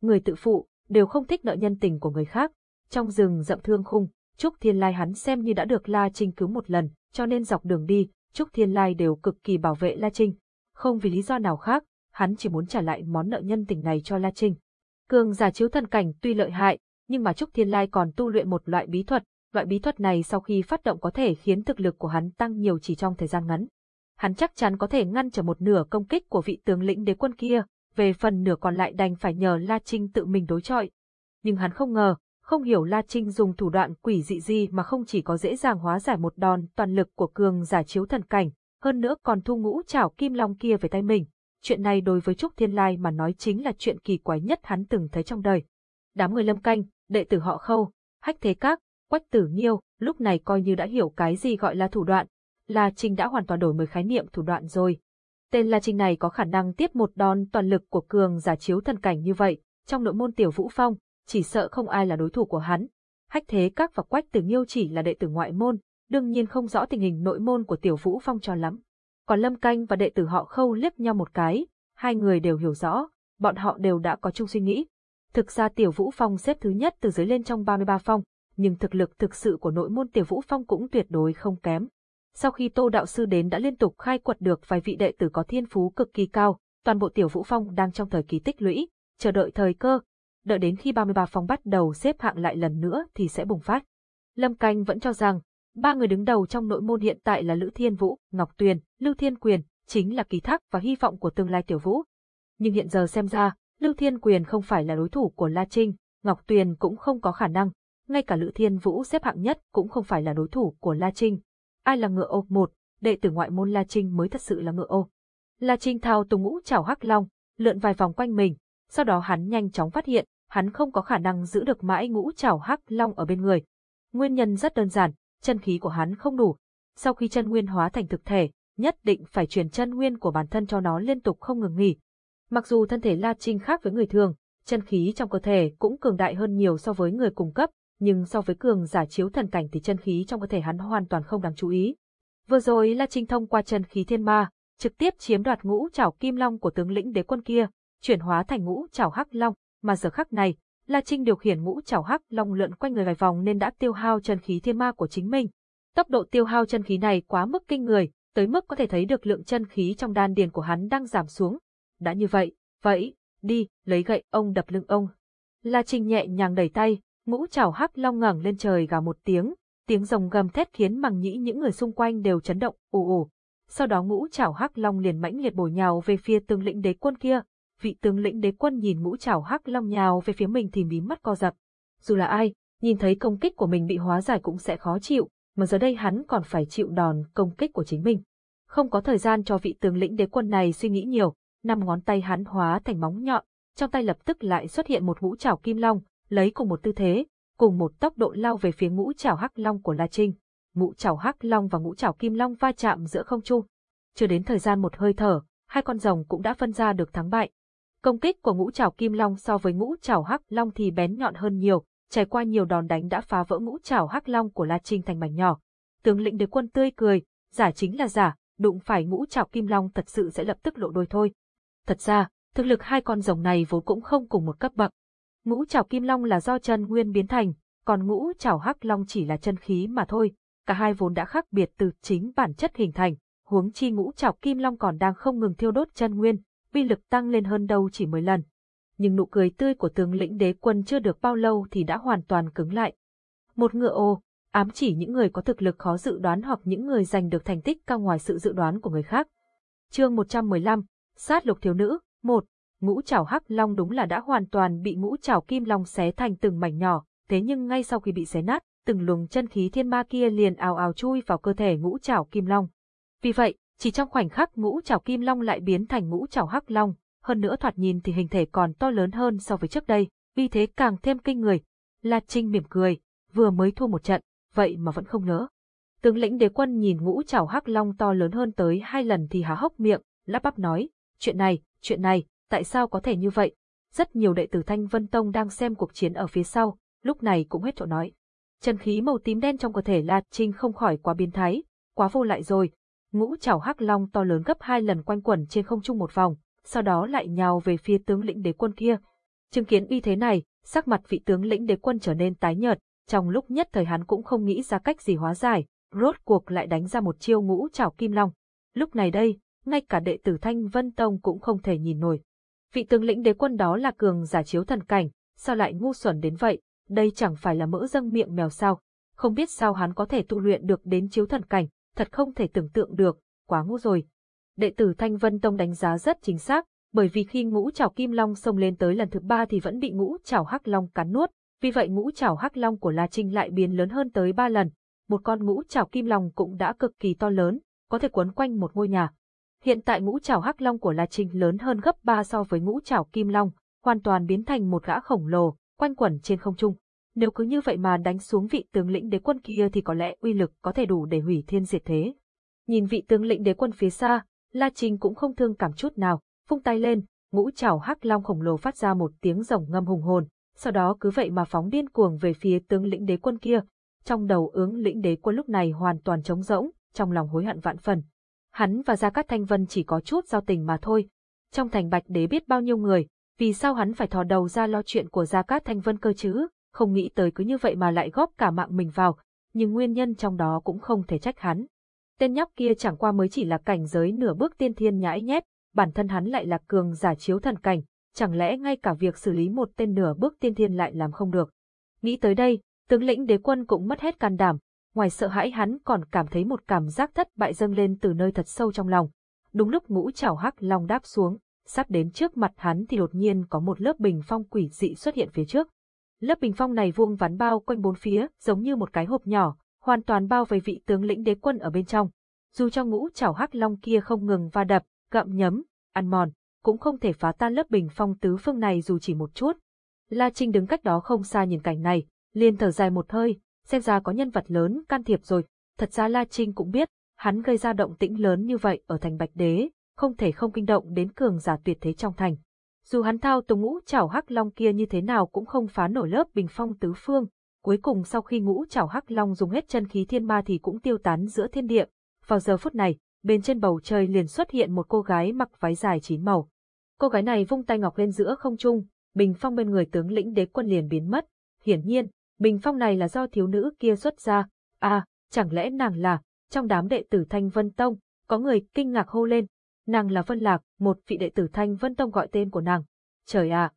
Người tự phụ, đều không thích nợ nhân tình của người khác. Trong rừng rậm thương khung, Trúc Thiên Lai hắn xem như đã được La Trinh cứu một lần, cho nên dọc đường đi, Trúc Thiên Lai đều cực kỳ bảo vệ La Trinh. Không vì lý do nào khác, hắn chỉ muốn trả lại món nợ nhân tình này cho La Trinh. Cường giả chiếu thần cảnh tuy lợi hại, nhưng mà Trúc Thiên Lai còn tu luyện một loại bí thuật, loại bí thuật này sau khi phát động có thể khiến thực lực của hắn tăng nhiều chỉ trong thời gian ngắn. Hắn chắc chắn có thể ngăn trở một nửa công kích của vị tướng lĩnh đế quân kia, về phần nửa còn lại đành phải nhờ La Trinh tự mình đối chọi. Nhưng hắn không ngờ, không hiểu La Trinh dùng thủ đoạn quỷ dị gì mà không chỉ có dễ dàng hóa giải một đòn toàn lực của cường giả chiếu thần cảnh, hơn nữa còn thu ngũ chảo kim long kia về tay mình. Chuyện này đối với Trúc Thiên Lai mà nói chính là chuyện kỳ quái nhất hắn từng thấy trong đời. Đám người lâm canh, đệ tử họ khâu, hách thế các, quách tử nhiêu, lúc này coi như đã hiểu cái gì gọi là thủ đoạn. La Trinh đã hoàn toàn đổi mới khái niệm thủ đoạn rồi. Tên La Trinh này có khả năng tiếp một đòn toàn lực của cường giả chiếu thần cảnh như vậy, trong nội môn tiểu vũ phong, chỉ sợ không ai là đối thủ của hắn. Hách thế các và quách tử nhiêu chỉ là đệ tử ngoại môn, đương nhiên không rõ tình hình nội môn của tiểu vũ phong cho lắm. Còn Lâm Canh và đệ tử họ khâu liếc nhau một cái, hai người đều hiểu rõ, bọn họ đều đã có chung suy nghĩ. Thực ra tiểu vũ phong xếp thứ nhất từ dưới lên trong 33 phong, nhưng thực lực thực sự của nội môn tiểu vũ phong cũng tuyệt đối không kém. Sau khi Tô Đạo Sư đến đã liên tục khai quật được vài vị đệ tử có thiên phú cực kỳ cao, toàn bộ tiểu vũ phong đang trong thời kỳ tích lũy, chờ đợi thời cơ, đợi đến khi 33 phong bắt đầu xếp hạng lại lần nữa thì sẽ bùng phát. Lâm Canh vẫn cho rằng, ba người đứng đầu trong nội môn hiện tại là Lữ Thiên Vũ, Ngọc Tuyền, Lưu Thiên Quyền, chính là kỳ thác và hy vọng của tương lai tiểu vũ. Nhưng hiện giờ xem ra, Lưu Thiên Quyền không phải là đối thủ của La Trinh, Ngọc Tuyền cũng không có khả năng, ngay cả Lữ Thiên Vũ xếp hạng nhất cũng không phải là đối thủ của La Trinh. Ai là ngựa ô một, đệ tử ngoại môn La Trinh mới thật sự là ngựa ô. La Trinh thao tùng ngũ chảo hắc long, lượn vài vòng quanh mình, sau đó hắn nhanh chóng phát hiện, hắn không có khả năng giữ được mãi ngũ chảo hắc long ở bên người. Nguyên nhân rất đơn giản, chân khí của hắn không đủ. Sau khi chân nguyên hóa thành thực thể, nhất định phải truyền chân nguyên của bản thân cho nó liên tục không ngừng nghỉ. Mặc dù thân thể La Trinh khác với người thường, chân khí trong cơ thể cũng cường đại hơn nhiều so với người cùng cấp, nhưng so với cường giả chiếu thần cảnh thì chân khí trong cơ thể hắn hoàn toàn không đáng chú ý. Vừa rồi La Trinh thông qua chân khí thiên ma, trực tiếp chiếm đoạt ngũ chảo kim long của tướng lĩnh đế quân kia, chuyển hóa thành ngũ chảo hắc long, mà giờ khắc này, La Trinh điều khiển ngũ chảo hắc long lượn quanh người vài vòng nên đã tiêu hao chân khí thiên ma của chính mình. Tốc độ tiêu hao chân khí này quá mức kinh người, tới mức có thể thấy được lượng chân khí trong đan điền của hắn đang giảm xuống. Đã như vậy, vậy, đi, lấy gậy ông đập lưng ông. La Trinh nhẹ nhàng đẩy tay, ngũ chảo hắc long ngẩng lên trời gào một tiếng, tiếng rồng gầm thét khiến màng nhĩ những người xung quanh đều chấn động, ù ù. Sau đó ngũ chảo hắc long liền mãnh liệt bổ nhào về phía tướng lĩnh đế quân kia, vị tướng lĩnh đế quân nhìn ngũ trảo hắc long nhào về phía mình thì mí mắt co giật. Dù là ai, nhìn thấy công kích của mình bị hóa giải cũng sẽ khó chịu, mà giờ đây hắn còn phải chịu đòn công kích của chính mình. Không có thời gian cho vị tướng lĩnh đế quân này suy nghĩ nhiều, năm ngón tay hắn hóa thành móng nhọn, trong tay lập tức lại xuất hiện một ngũ trảo kim long, lấy cùng một tư thế, cùng một tốc độ lao về phía ngũ trảo hắc long của La Trinh. Ngũ trảo hắc long và ngũ trảo kim long va chạm giữa không trung. Chưa đến thời gian một hơi thở, hai con rồng cũng đã phân ra được thắng bại. Công kích của ngũ trảo kim long so với ngũ trảo hắc long thì bén nhọn hơn nhiều, trải qua nhiều đòn đánh đã phá vỡ ngũ trảo hắc long của La Trinh thành mảnh nhỏ. Tướng lĩnh đế quân tươi cười, giả chính là giả, đụng phải ngũ trảo kim long thật sự sẽ lập tức lộ đôi thôi. Thật ra, thực lực hai con rồng này vốn cũng không cùng một cấp bậc. Ngũ trảo kim long là do chân nguyên biến thành, còn ngũ trảo hắc long chỉ là chân khí mà thôi. Cả hai vốn đã khác biệt từ chính bản chất hình thành, huống chi ngũ trảo kim long còn đang không ngừng thiêu đốt chân nguyên, uy lực tăng lên hơn đâu chỉ 10 lần. Nhưng nụ cười tươi của tướng lĩnh đế quân chưa được bao lâu thì đã hoàn toàn cứng lại. Một ngựa ô, ám chỉ những người có thực lực khó dự đoán hoặc những người giành được thành tích cao ngoài sự dự đoán của người khác. Chương 115, Sát lục thiếu nữ, 1. Ngũ trảo hắc long đúng là đã hoàn toàn bị ngũ trảo kim long xé thành từng mảnh nhỏ, thế nhưng ngay sau khi bị xé nát, từng luồng chân khí thiên ma kia liền ào ào chui vào cơ thể ngũ trảo kim long. Vì vậy, chỉ trong khoảnh khắc ngũ trảo kim long lại biến thành ngũ trảo hắc long, hơn nữa thoạt nhìn thì hình thể còn to lớn hơn so với trước đây, vì thế càng thêm kinh người. La Trinh mỉm cười, vừa mới thua một trận, vậy mà vẫn không nỡ. Tướng lĩnh đế quân nhìn ngũ trảo hắc long to lớn hơn tới hai lần thì há hốc miệng, lắp bắp nói, chuyện này, chuyện này, tại sao có thể như vậy? Rất nhiều đệ tử Thanh Vân Tông đang xem cuộc chiến ở phía sau, lúc này cũng hết chỗ nói. Chân khí màu tím đen trong cơ thể La Trinh không khỏi quá biến thái, quá vô lại rồi. Ngũ chảo hắc long to lớn gấp hai lần quanh quẩn trên không trung một vòng, sau đó lại nhào về phía tướng lĩnh đế quân kia. Chứng kiến y thế này, sắc mặt vị tướng lĩnh đế quân trở nên tái nhợt, trong lúc nhất thời hắn cũng không nghĩ ra cách gì hóa giải, rốt cuộc lại đánh ra một chiêu ngũ chảo kim long. Lúc này đây, ngay cả đệ tử Thanh Vân Tông cũng không thể nhìn nổi. Vị tướng lĩnh đế quân đó là cường giả chiếu thần cảnh, sao lại ngu xuẩn đến vậy, đây chẳng phải là mỡ dâng miệng mèo sao, không biết sao hắn có thể tụ luyện được đến chiếu thần cảnh, thật không thể tưởng tượng được, quá ngu rồi. Đệ tử Thanh Vân Tông đánh giá rất chính xác, bởi vì khi ngũ trảo kim long xông lên tới lần thứ ba thì vẫn bị ngũ trảo hắc long cắn nuốt, vì vậy ngũ trảo hắc long của La Trinh lại biến lớn hơn tới ba lần. Một con ngũ trảo kim long cũng đã cực kỳ to lớn, có thể quấn quanh một ngôi nhà. Hiện tại ngũ trảo hắc long của La Trinh lớn hơn gấp ba so với ngũ trảo kim long, hoàn toàn biến thành một gã khổng lồ, quanh quẩn trên không trung. Nếu cứ như vậy mà đánh xuống vị tướng lĩnh đế quân kia thì có lẽ uy lực có thể đủ để hủy thiên diệt thế. Nhìn vị tướng lĩnh đế quân phía xa, La Trinh cũng không thương cảm chút nào, vung tay lên, ngũ trảo hắc long khổng lồ phát ra một tiếng rồng ngâm hùng hồn, sau đó cứ vậy mà phóng điên cuồng về phía tướng lĩnh đế quân kia. Trong đầu ứng lĩnh đế quân lúc này hoàn toàn trống rỗng, trong lòng hối hận vạn phần. Hắn và Gia Cát Thanh Vân chỉ có chút giao tình mà thôi. Trong thành bạch đế biết bao nhiêu người, vì sao hắn phải thò đầu ra lo chuyện của Gia Cát Thanh Vân cơ chứ, không nghĩ tới cứ như vậy mà lại góp cả mạng mình vào, nhưng nguyên nhân trong đó cũng không thể trách hắn. Tên nhóc kia chẳng qua mới chỉ là cảnh giới nửa bước tiên thiên nhãi nhét, bản thân hắn lại là cường giả chiếu thần cảnh, chẳng lẽ ngay cả việc xử lý một tên nửa bước tiên thiên lại làm không được. Nghĩ tới đây, tướng lĩnh đế quân cũng mất hết can đảm, ngoài sợ hãi hắn còn cảm thấy một cảm giác thất bại dâng lên từ nơi thật sâu trong lòng. Đúng lúc ngũ chảo hắc long đáp xuống, sắp đến trước mặt hắn thì đột nhiên có một lớp bình phong quỷ dị xuất hiện phía trước. Lớp bình phong này vuông vắn bao quanh bốn phía, giống như một cái hộp nhỏ, hoàn toàn bao vây vị tướng lĩnh đế quân ở bên trong. Dù cho ngũ chảo hắc long kia không ngừng va đập, gặm nhấm, ăn mòn, cũng không thể phá tan lớp bình phong tứ phương này dù chỉ một chút. La Trinh đứng cách đó không xa nhìn cảnh này, liền thở dài một hơi, xem ra có nhân vật lớn can thiệp rồi. Thật ra La Trinh cũng biết, hắn gây ra động tĩnh lớn như vậy ở thành Bạch Đế, không thể không kinh động đến cường giả tuyệt thế trong thành. Dù hắn thao tùng ngũ chảo hắc long kia như thế nào cũng không phá nổi lớp bình phong tứ phương, cuối cùng sau khi ngũ chảo hắc long dùng hết chân khí thiên ma thì cũng tiêu tán giữa thiên địa. Vào giờ phút này, bên trên bầu trời liền xuất hiện một cô gái mặc váy dài chín màu. Cô gái này vung tay ngọc lên giữa không trung, bình phong bên người tướng lĩnh đế quân liền biến mất. Hiển nhiên, bình phong này là do thiếu nữ kia xuất ra. À, chẳng lẽ nàng là, trong đám đệ tử Thanh Vân Tông, có người kinh ngạc hô lên. Nàng là Vân Lạc, một vị đệ tử Thanh Vân Tông gọi tên của nàng. Trời ạ!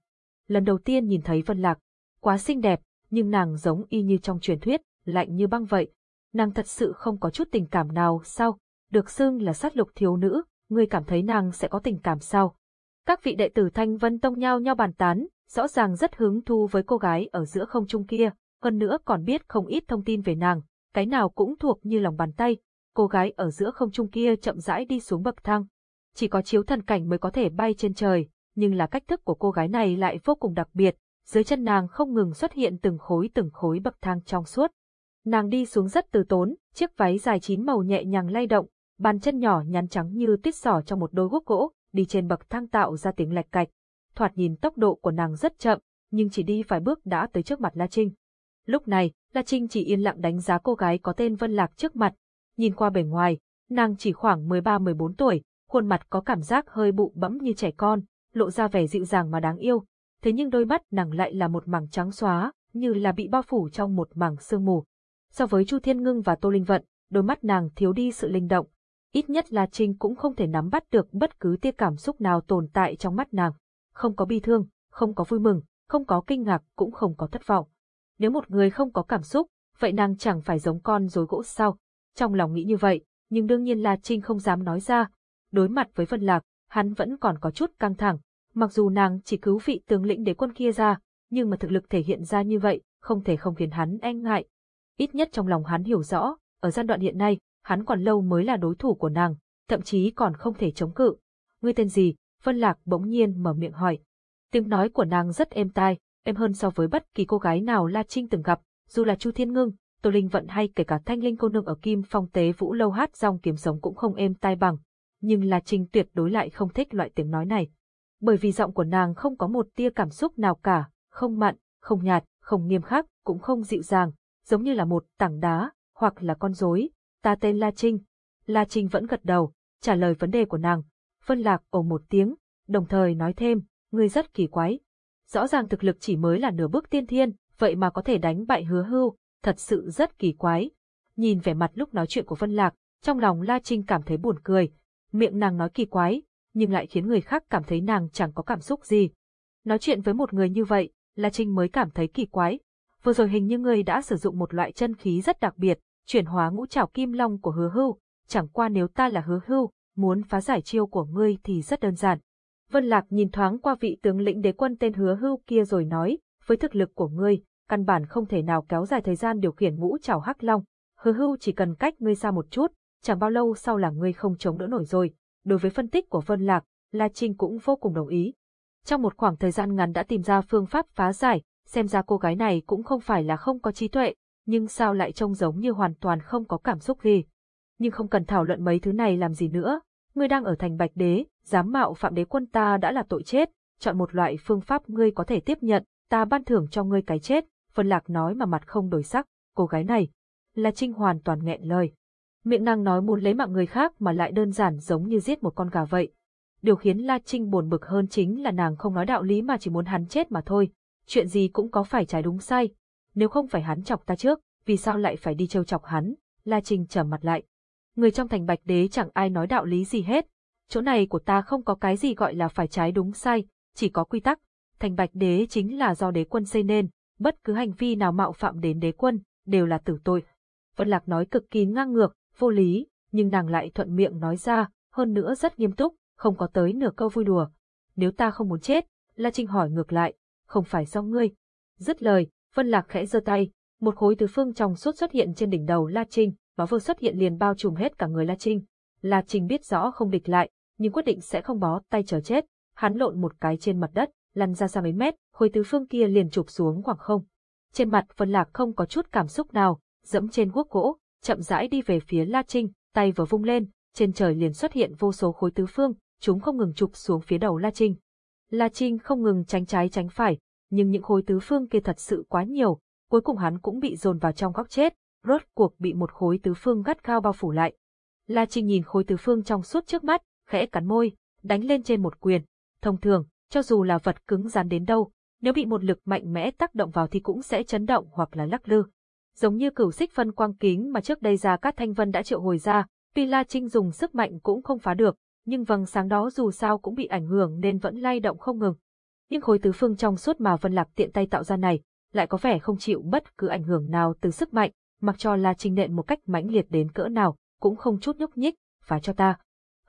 lần đầu tiên nhìn thấy Vân Lạc, quá xinh đẹp, nhưng nàng giống y như trong truyền thuyết, lạnh như băng vậy. Nàng thật sự không có chút tình cảm nào sao? Được xưng là sát lục thiếu nữ, ngươi cảm thấy nàng sẽ có tình cảm sao? Các vị đệ tử Thanh Vân Tông nhau nhau bàn tán, rõ ràng rất hứng thu với cô gái ở giữa không trung kia, hơn nữa còn biết không ít thông tin về nàng, cái nào cũng thuộc như lòng bàn tay. Cô gái ở giữa không trung kia chậm rãi đi xuống bậc thang. Chỉ có chiếu thần cảnh mới có thể bay trên trời, nhưng là cách thức của cô gái này lại vô cùng đặc biệt, dưới chân nàng không ngừng xuất hiện từng khối từng khối bậc thang trong suốt. Nàng đi xuống rất từ tốn, chiếc váy dài chín màu nhẹ nhàng lay động, bàn chân nhỏ nhắn trắng như tuyết sỏ trong một đôi guốc gỗ, đi trên bậc thang tạo ra tiếng lạch cạch. Thoạt nhìn tốc độ của nàng rất chậm, nhưng chỉ đi vài bước đã tới trước mặt La Trinh. Lúc này, La Trinh chỉ yên lặng đánh giá cô gái có tên Vân Lạc trước mặt. Nhìn qua bề ngoài, nàng chỉ khoảng 13-14 tuổi, khuôn mặt có cảm giác hơi bụ bẫm như trẻ con, lộ ra vẻ dịu dàng mà đáng yêu. Thế nhưng đôi mắt nàng lại là một mảng trắng xóa, như là bị bao phủ trong một mảng sương mù. So với Chu Thiên Ngưng và Tô Linh Vận, đôi mắt nàng thiếu đi sự linh động, ít nhất là Trinh cũng không thể nắm bắt được bất cứ tia cảm xúc nào tồn tại trong mắt nàng. Không có bi thương, không có vui mừng, không có kinh ngạc, cũng không có thất vọng. Nếu một người không có cảm xúc, vậy nàng chẳng phải giống con rối gỗ sao? Trong lòng nghĩ như vậy, nhưng đương nhiên là Trinh không dám nói ra. Đối mặt với Vân Lạc, hắn vẫn còn có chút căng thẳng. Mặc dù nàng chỉ cứu vị tướng lĩnh đế quân kia ra, nhưng mà thực lực thể hiện ra như vậy, không thể không khiến hắn e ngại. Ít nhất trong lòng hắn hiểu rõ, ở giai đoạn hiện nay, hắn còn lâu mới là đối thủ của nàng, thậm chí còn không thể chống cự. Ngươi tên gì? Vân Lạc bỗng nhiên mở miệng hỏi. Tiếng nói của nàng rất êm tai, êm hơn so với bất kỳ cô gái nào La Trinh từng gặp, dù là Chu Thiên Ngưng, Tô Linh Vận hay kể cả Thanh Linh cô nương ở Kim Phong Tế Vũ lâu hát dòng kiếm sống cũng không êm tai bằng. Nhưng La Trinh tuyệt đối lại không thích loại tiếng nói này. Bởi vì giọng của nàng không có một tia cảm xúc nào cả, không mặn, không nhạt, không nghiêm khắc, cũng không dịu dàng, giống như là một tảng đá, hoặc là con rối. Ta tên La Trinh. La Trinh vẫn gật đầu, trả lời vấn đề của nàng. Vân Lạc ồ một tiếng, đồng thời nói thêm, ngươi rất kỳ quái. Rõ ràng thực lực chỉ mới là nửa bước tiên thiên, vậy mà có thể đánh bại hứa hưu, thật sự rất kỳ quái. Nhìn vẻ mặt lúc nói chuyện của Vân Lạc, trong lòng La Trinh cảm thấy buồn cười. Miệng nàng nói kỳ quái, nhưng lại khiến người khác cảm thấy nàng chẳng có cảm xúc gì. Nói chuyện với một người như vậy, La Trinh mới cảm thấy kỳ quái. Vừa rồi hình như ngươi đã sử dụng một loại chân khí rất đặc biệt, chuyển hóa ngũ trảo kim long của hứa hưu, chẳng qua nếu ta là hứa hưu, muốn phá giải chiêu của ngươi thì rất đơn giản. Vân Lạc nhìn thoáng qua vị tướng lĩnh đế quân tên hứa hưu kia rồi nói, với thực lực của ngươi, căn bản không thể nào kéo dài thời gian điều khiển ngũ trảo hắc long. Hứa hưu chỉ cần cách ngươi xa một chút, chẳng bao lâu sau là ngươi không chống đỡ nổi rồi. Đối với phân tích của Vân Lạc, La Trinh cũng vô cùng đồng ý. Trong một khoảng thời gian ngắn đã tìm ra phương pháp phá giải, xem ra cô gái này cũng không phải là không có trí tuệ, nhưng sao lại trông giống như hoàn toàn không có cảm xúc gì. Nhưng không cần thảo luận mấy thứ này làm gì nữa, ngươi đang ở thành Bạch Đế, dám mạo phạm đế quân ta đã là tội chết, chọn một loại phương pháp ngươi có thể tiếp nhận, ta ban thưởng cho ngươi cái chết, Vân Lạc nói mà mặt không đổi sắc, cô gái này, là Trinh hoàn toàn nghẹn lời. Miệng nàng nói muốn lấy mạng người khác mà lại đơn giản giống như giết một con gà vậy. Điều khiến La Trinh buồn bực hơn chính là nàng không nói đạo lý mà chỉ muốn hắn chết mà thôi. Chuyện gì cũng có phải trái đúng sai. Nếu không phải hắn chọc ta trước, vì sao lại phải đi trêu chọc hắn? La Trinh trầm mặt lại. Người trong thành bạch đế chẳng ai nói đạo lý gì hết. Chỗ này của ta không có cái gì gọi là phải trái đúng sai, chỉ có quy tắc. Thành bạch đế chính là do đế quân xây nên, bất cứ hành vi nào mạo phạm đến đế quân, đều là tử tội. Vân Lạc nói cực kỳ ngang ngược, vô lý, nhưng nàng lại thuận miệng nói ra, hơn nữa rất nghiêm túc, không có tới nửa câu vui đùa. Nếu ta không muốn chết, La Trinh hỏi ngược lại, không phải do ngươi. Dứt lời, Vân Lạc khẽ giơ tay, một khối từ phương trong suốt xuất hiện trên đỉnh đầu La Trinh, và vừa xuất hiện liền bao trùm hết cả người La Trinh. La Trinh biết rõ không địch lại, nhưng quyết định sẽ không bó tay chờ chết. Hắn lộn một cái trên mặt đất, lăn ra xa mấy mét, khối tứ phương kia liền chụp xuống khoảng không. Trên mặt Vân Lạc không có chút cảm xúc nào, dẫm trên guốc gỗ, chậm rãi đi về phía La Trinh, tay vừa vung lên, trên trời liền xuất hiện vô số khối tứ phương, chúng không ngừng chụp xuống phía đầu La Trinh. La Trinh không ngừng tránh trái tránh phải, nhưng những khối tứ phương kia thật sự quá nhiều, cuối cùng hắn cũng bị dồn vào trong góc chết, rốt cuộc bị một khối tứ phương gắt gao bao phủ lại. La Trinh nhìn khối tứ phương trong suốt trước mắt, khẽ cắn môi, đánh lên trên một quyền. Thông thường, cho dù là vật cứng rắn đến đâu, nếu bị một lực mạnh mẽ tác động vào thì cũng sẽ chấn động hoặc là lắc lư. Giống như cửu xích phân quang kính mà trước đây ra các Thanh Vân đã triệu hồi ra, tuy La Trinh dùng sức mạnh cũng không phá được, nhưng vầng sáng đó dù sao cũng bị ảnh hưởng nên vẫn lay động không ngừng. Nhưng khối tứ phương trong suốt mà Vân Lạc tiện tay tạo ra này, lại có vẻ không chịu bất cứ ảnh hưởng nào từ sức mạnh, mặc cho La Trinh nện một cách mãnh liệt đến cỡ nào, cũng không chút nhúc nhích, phá cho ta.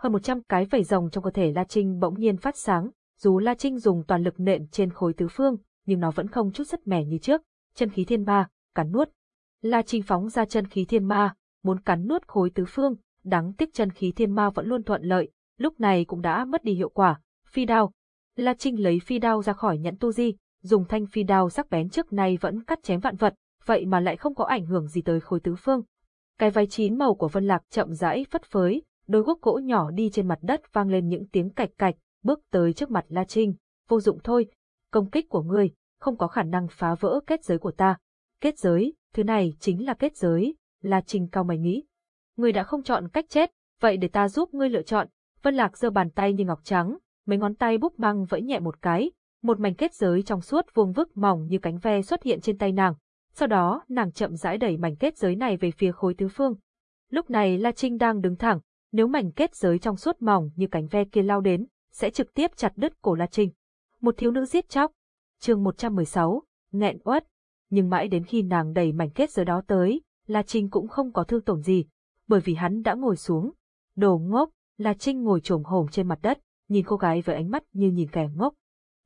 Hơn 100 cái vảy rồng trong cơ thể La Trinh bỗng nhiên phát sáng, dù La Trinh dùng toàn lực nện trên khối tứ phương, nhưng nó vẫn không chút rất mẻ như trước, chân khí thiên ma, cắn nuốt. La Trinh phóng ra chân khí thiên ma, muốn cắn nuốt khối tứ phương, đáng tiếc chân khí thiên ma vẫn luôn thuận lợi, lúc này cũng đã mất đi hiệu quả. Phi đao. La Trinh lấy phi đao ra khỏi nhẫn tu di, dùng thanh phi đao sắc bén trước nay vẫn cắt chém vạn vật, vậy mà lại không có ảnh hưởng gì tới khối tứ phương. Cái váy chín màu của Vân Lạc chậm rãi phất phới, đôi guốc gỗ nhỏ đi trên mặt đất vang lên những tiếng cạch cạch, bước tới trước mặt La Trinh, vô dụng thôi, công kích của ngươi, không có khả năng phá vỡ kết giới của ta. Kết giới, thứ này chính là kết giới, La Trinh cao mày nghĩ. Ngươi đã không chọn cách chết, vậy để ta giúp ngươi lựa chọn. Vân Lạc giơ bàn tay như ngọc trắng, mấy ngón tay búp băng vẫy nhẹ một cái, một mảnh kết giới trong suốt vuông vức mỏng như cánh ve xuất hiện trên tay nàng. Sau đó, nàng chậm rãi đẩy mảnh kết giới này về phía khối tứ phương. Lúc này La Trinh đang đứng thẳng, nếu mảnh kết giới trong suốt mỏng như cánh ve kia lao đến, sẽ trực tiếp chặt đứt cổ La Trinh. Một thiếu nữ giết chóc. Chương 116, nghẹn uất. Nhưng mãi đến khi nàng đẩy mảnh kết giới đó tới, La Trinh cũng không có thương tổn gì, bởi vì hắn đã ngồi xuống. Đồ ngốc, La Trinh ngồi trồm hổm trên mặt đất, nhìn cô gái với ánh mắt như nhìn kẻ ngốc.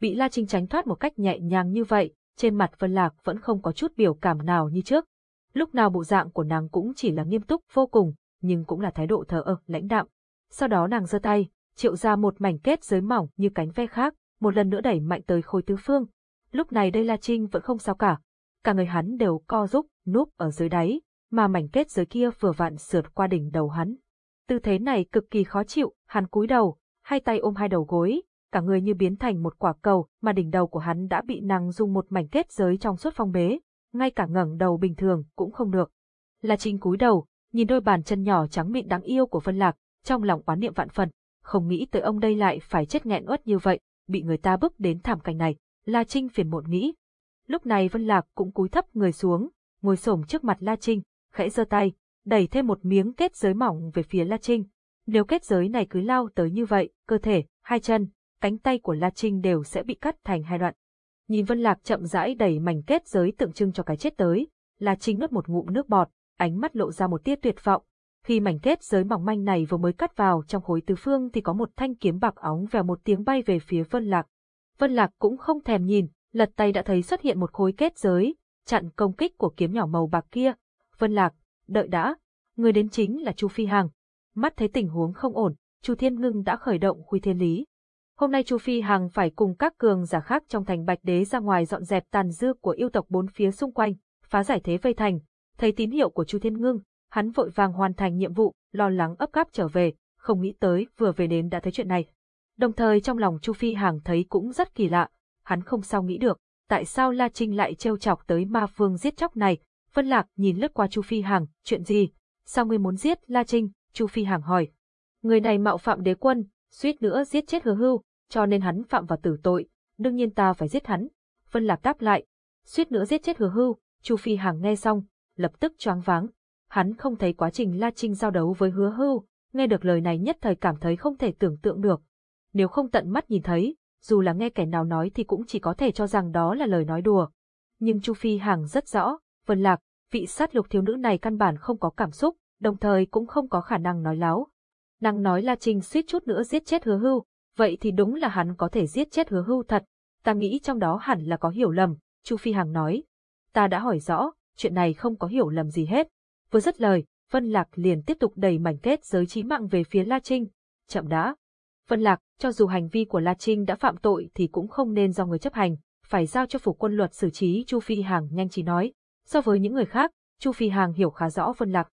Bị La Trinh tránh thoát một cách nhẹ nhàng như vậy, trên mặt Vân Lạc vẫn không có chút biểu cảm nào như trước. Lúc nào bộ dạng của nàng cũng chỉ là nghiêm túc vô cùng, nhưng cũng là thái độ thờ ơ, lãnh đạm. Sau đó nàng giơ tay, triệu ra một mảnh kết giới mỏng như cánh ve khác, một lần nữa đẩy mạnh tới khối tứ phương. Lúc này đây La Trinh vẫn không sao cả. Cả người hắn đều co rúc, núp ở dưới đáy, mà mảnh kết giới kia vừa vặn sượt qua đỉnh đầu hắn. Tư thế này cực kỳ khó chịu, hắn cúi đầu, hai tay ôm hai đầu gối, cả người như biến thành một quả cầu, mà đỉnh đầu của hắn đã bị nàng dùng một mảnh kết giới trong suốt phong bế. ngay cả ngẩng đầu bình thường cũng không được. La Trinh cúi đầu, nhìn đôi bàn chân nhỏ trắng mịn đáng yêu của Vân Lạc, trong lòng oán niệm vạn phần, không nghĩ tới ông đây lại phải chết nghẹn uất như vậy, bị người ta bức đến thảm cảnh này. La Trinh phiền muộn nghĩ. Lúc này Vân Lạc cũng cúi thấp người xuống, ngồi xổm trước mặt La Trinh, khẽ giơ tay, đẩy thêm một miếng kết giới mỏng về phía La Trinh. Nếu kết giới này cứ lao tới như vậy, cơ thể, hai chân, cánh tay của La Trinh đều sẽ bị cắt thành hai đoạn. Nhìn Vân Lạc chậm rãi đẩy mảnh kết giới tượng trưng cho cái chết tới, La Trinh nuốt một ngụm nước bọt, ánh mắt lộ ra một tia tuyệt vọng. Khi mảnh kết giới mỏng manh này vừa mới cắt vào trong khối tứ phương thì có một thanh kiếm bạc óng vèo một tiếng bay về phía Vân Lạc. Vân Lạc cũng không thèm nhìn, lật tay đã thấy xuất hiện một khối kết giới, chặn công kích của kiếm nhỏ màu bạc kia. Vân Lạc, đợi đã, người đến chính là Chu Phi Hằng. Mắt thấy tình huống không ổn, Chu Thiên Ngưng đã khởi động Khuy Thiên Lý. Hôm nay Chu Phi Hằng phải cùng các cường giả khác trong thành Bạch Đế ra ngoài dọn dẹp tàn dư của yêu tộc bốn phía xung quanh, phá giải thế vây thành. Thấy tín hiệu của Chu Thiên Ngưng, hắn vội vàng hoàn thành nhiệm vụ, lo lắng ấp gáp trở về, không nghĩ tới vừa về đến đã thấy chuyện này. Đồng thời trong lòng Chu Phi hàng thấy cũng rất kỳ lạ, hắn không sao nghĩ được, tại sao La Trinh lại trêu chọc tới ma vương giết chóc này. Vân Lạc nhìn lướt qua Chu Phi hàng chuyện gì? Sao ngươi muốn giết La Trinh? Chu Phi hàng hỏi. Người này mạo phạm đế quân, suýt nữa giết chết hứa hưu, cho nên hắn phạm vào tử tội, đương nhiên ta phải giết hắn. Vân Lạc đáp lại, suýt nữa giết chết hứa hưu, Chu Phi hàng nghe xong, lập tức choáng váng. Hắn không thấy quá trình La Trinh giao đấu với hứa hưu, nghe được lời này nhất thời cảm thấy không thể tưởng tượng được. Nếu không tận mắt nhìn thấy, dù là nghe kẻ nào nói thì cũng chỉ có thể cho rằng đó là lời nói đùa. Nhưng Chu Phi Hằng rất rõ, Vân Lạc, vị sát lục thiếu nữ này căn bản không có cảm xúc, đồng thời cũng không có khả năng nói láo. Nàng nói La Trinh suýt chút nữa giết chết hứa hưu, vậy thì đúng là hắn có thể giết chết hứa hưu thật. Ta nghĩ trong đó hẳn là có hiểu lầm, Chu Phi Hằng nói. Ta đã hỏi rõ, chuyện này không có hiểu lầm gì hết. Vừa dứt lời, Vân Lạc liền tiếp tục đẩy mảnh kết giới trí mạng về phía La Trinh. Chậm đã. Vân Lạc, cho dù hành vi của La Trinh đã phạm tội thì cũng không nên do người chấp hành, phải giao cho phủ quân luật xử trí Chu Phi Hàng nhanh trí nói. So với những người khác, Chu Phi Hàng hiểu khá rõ Vân Lạc.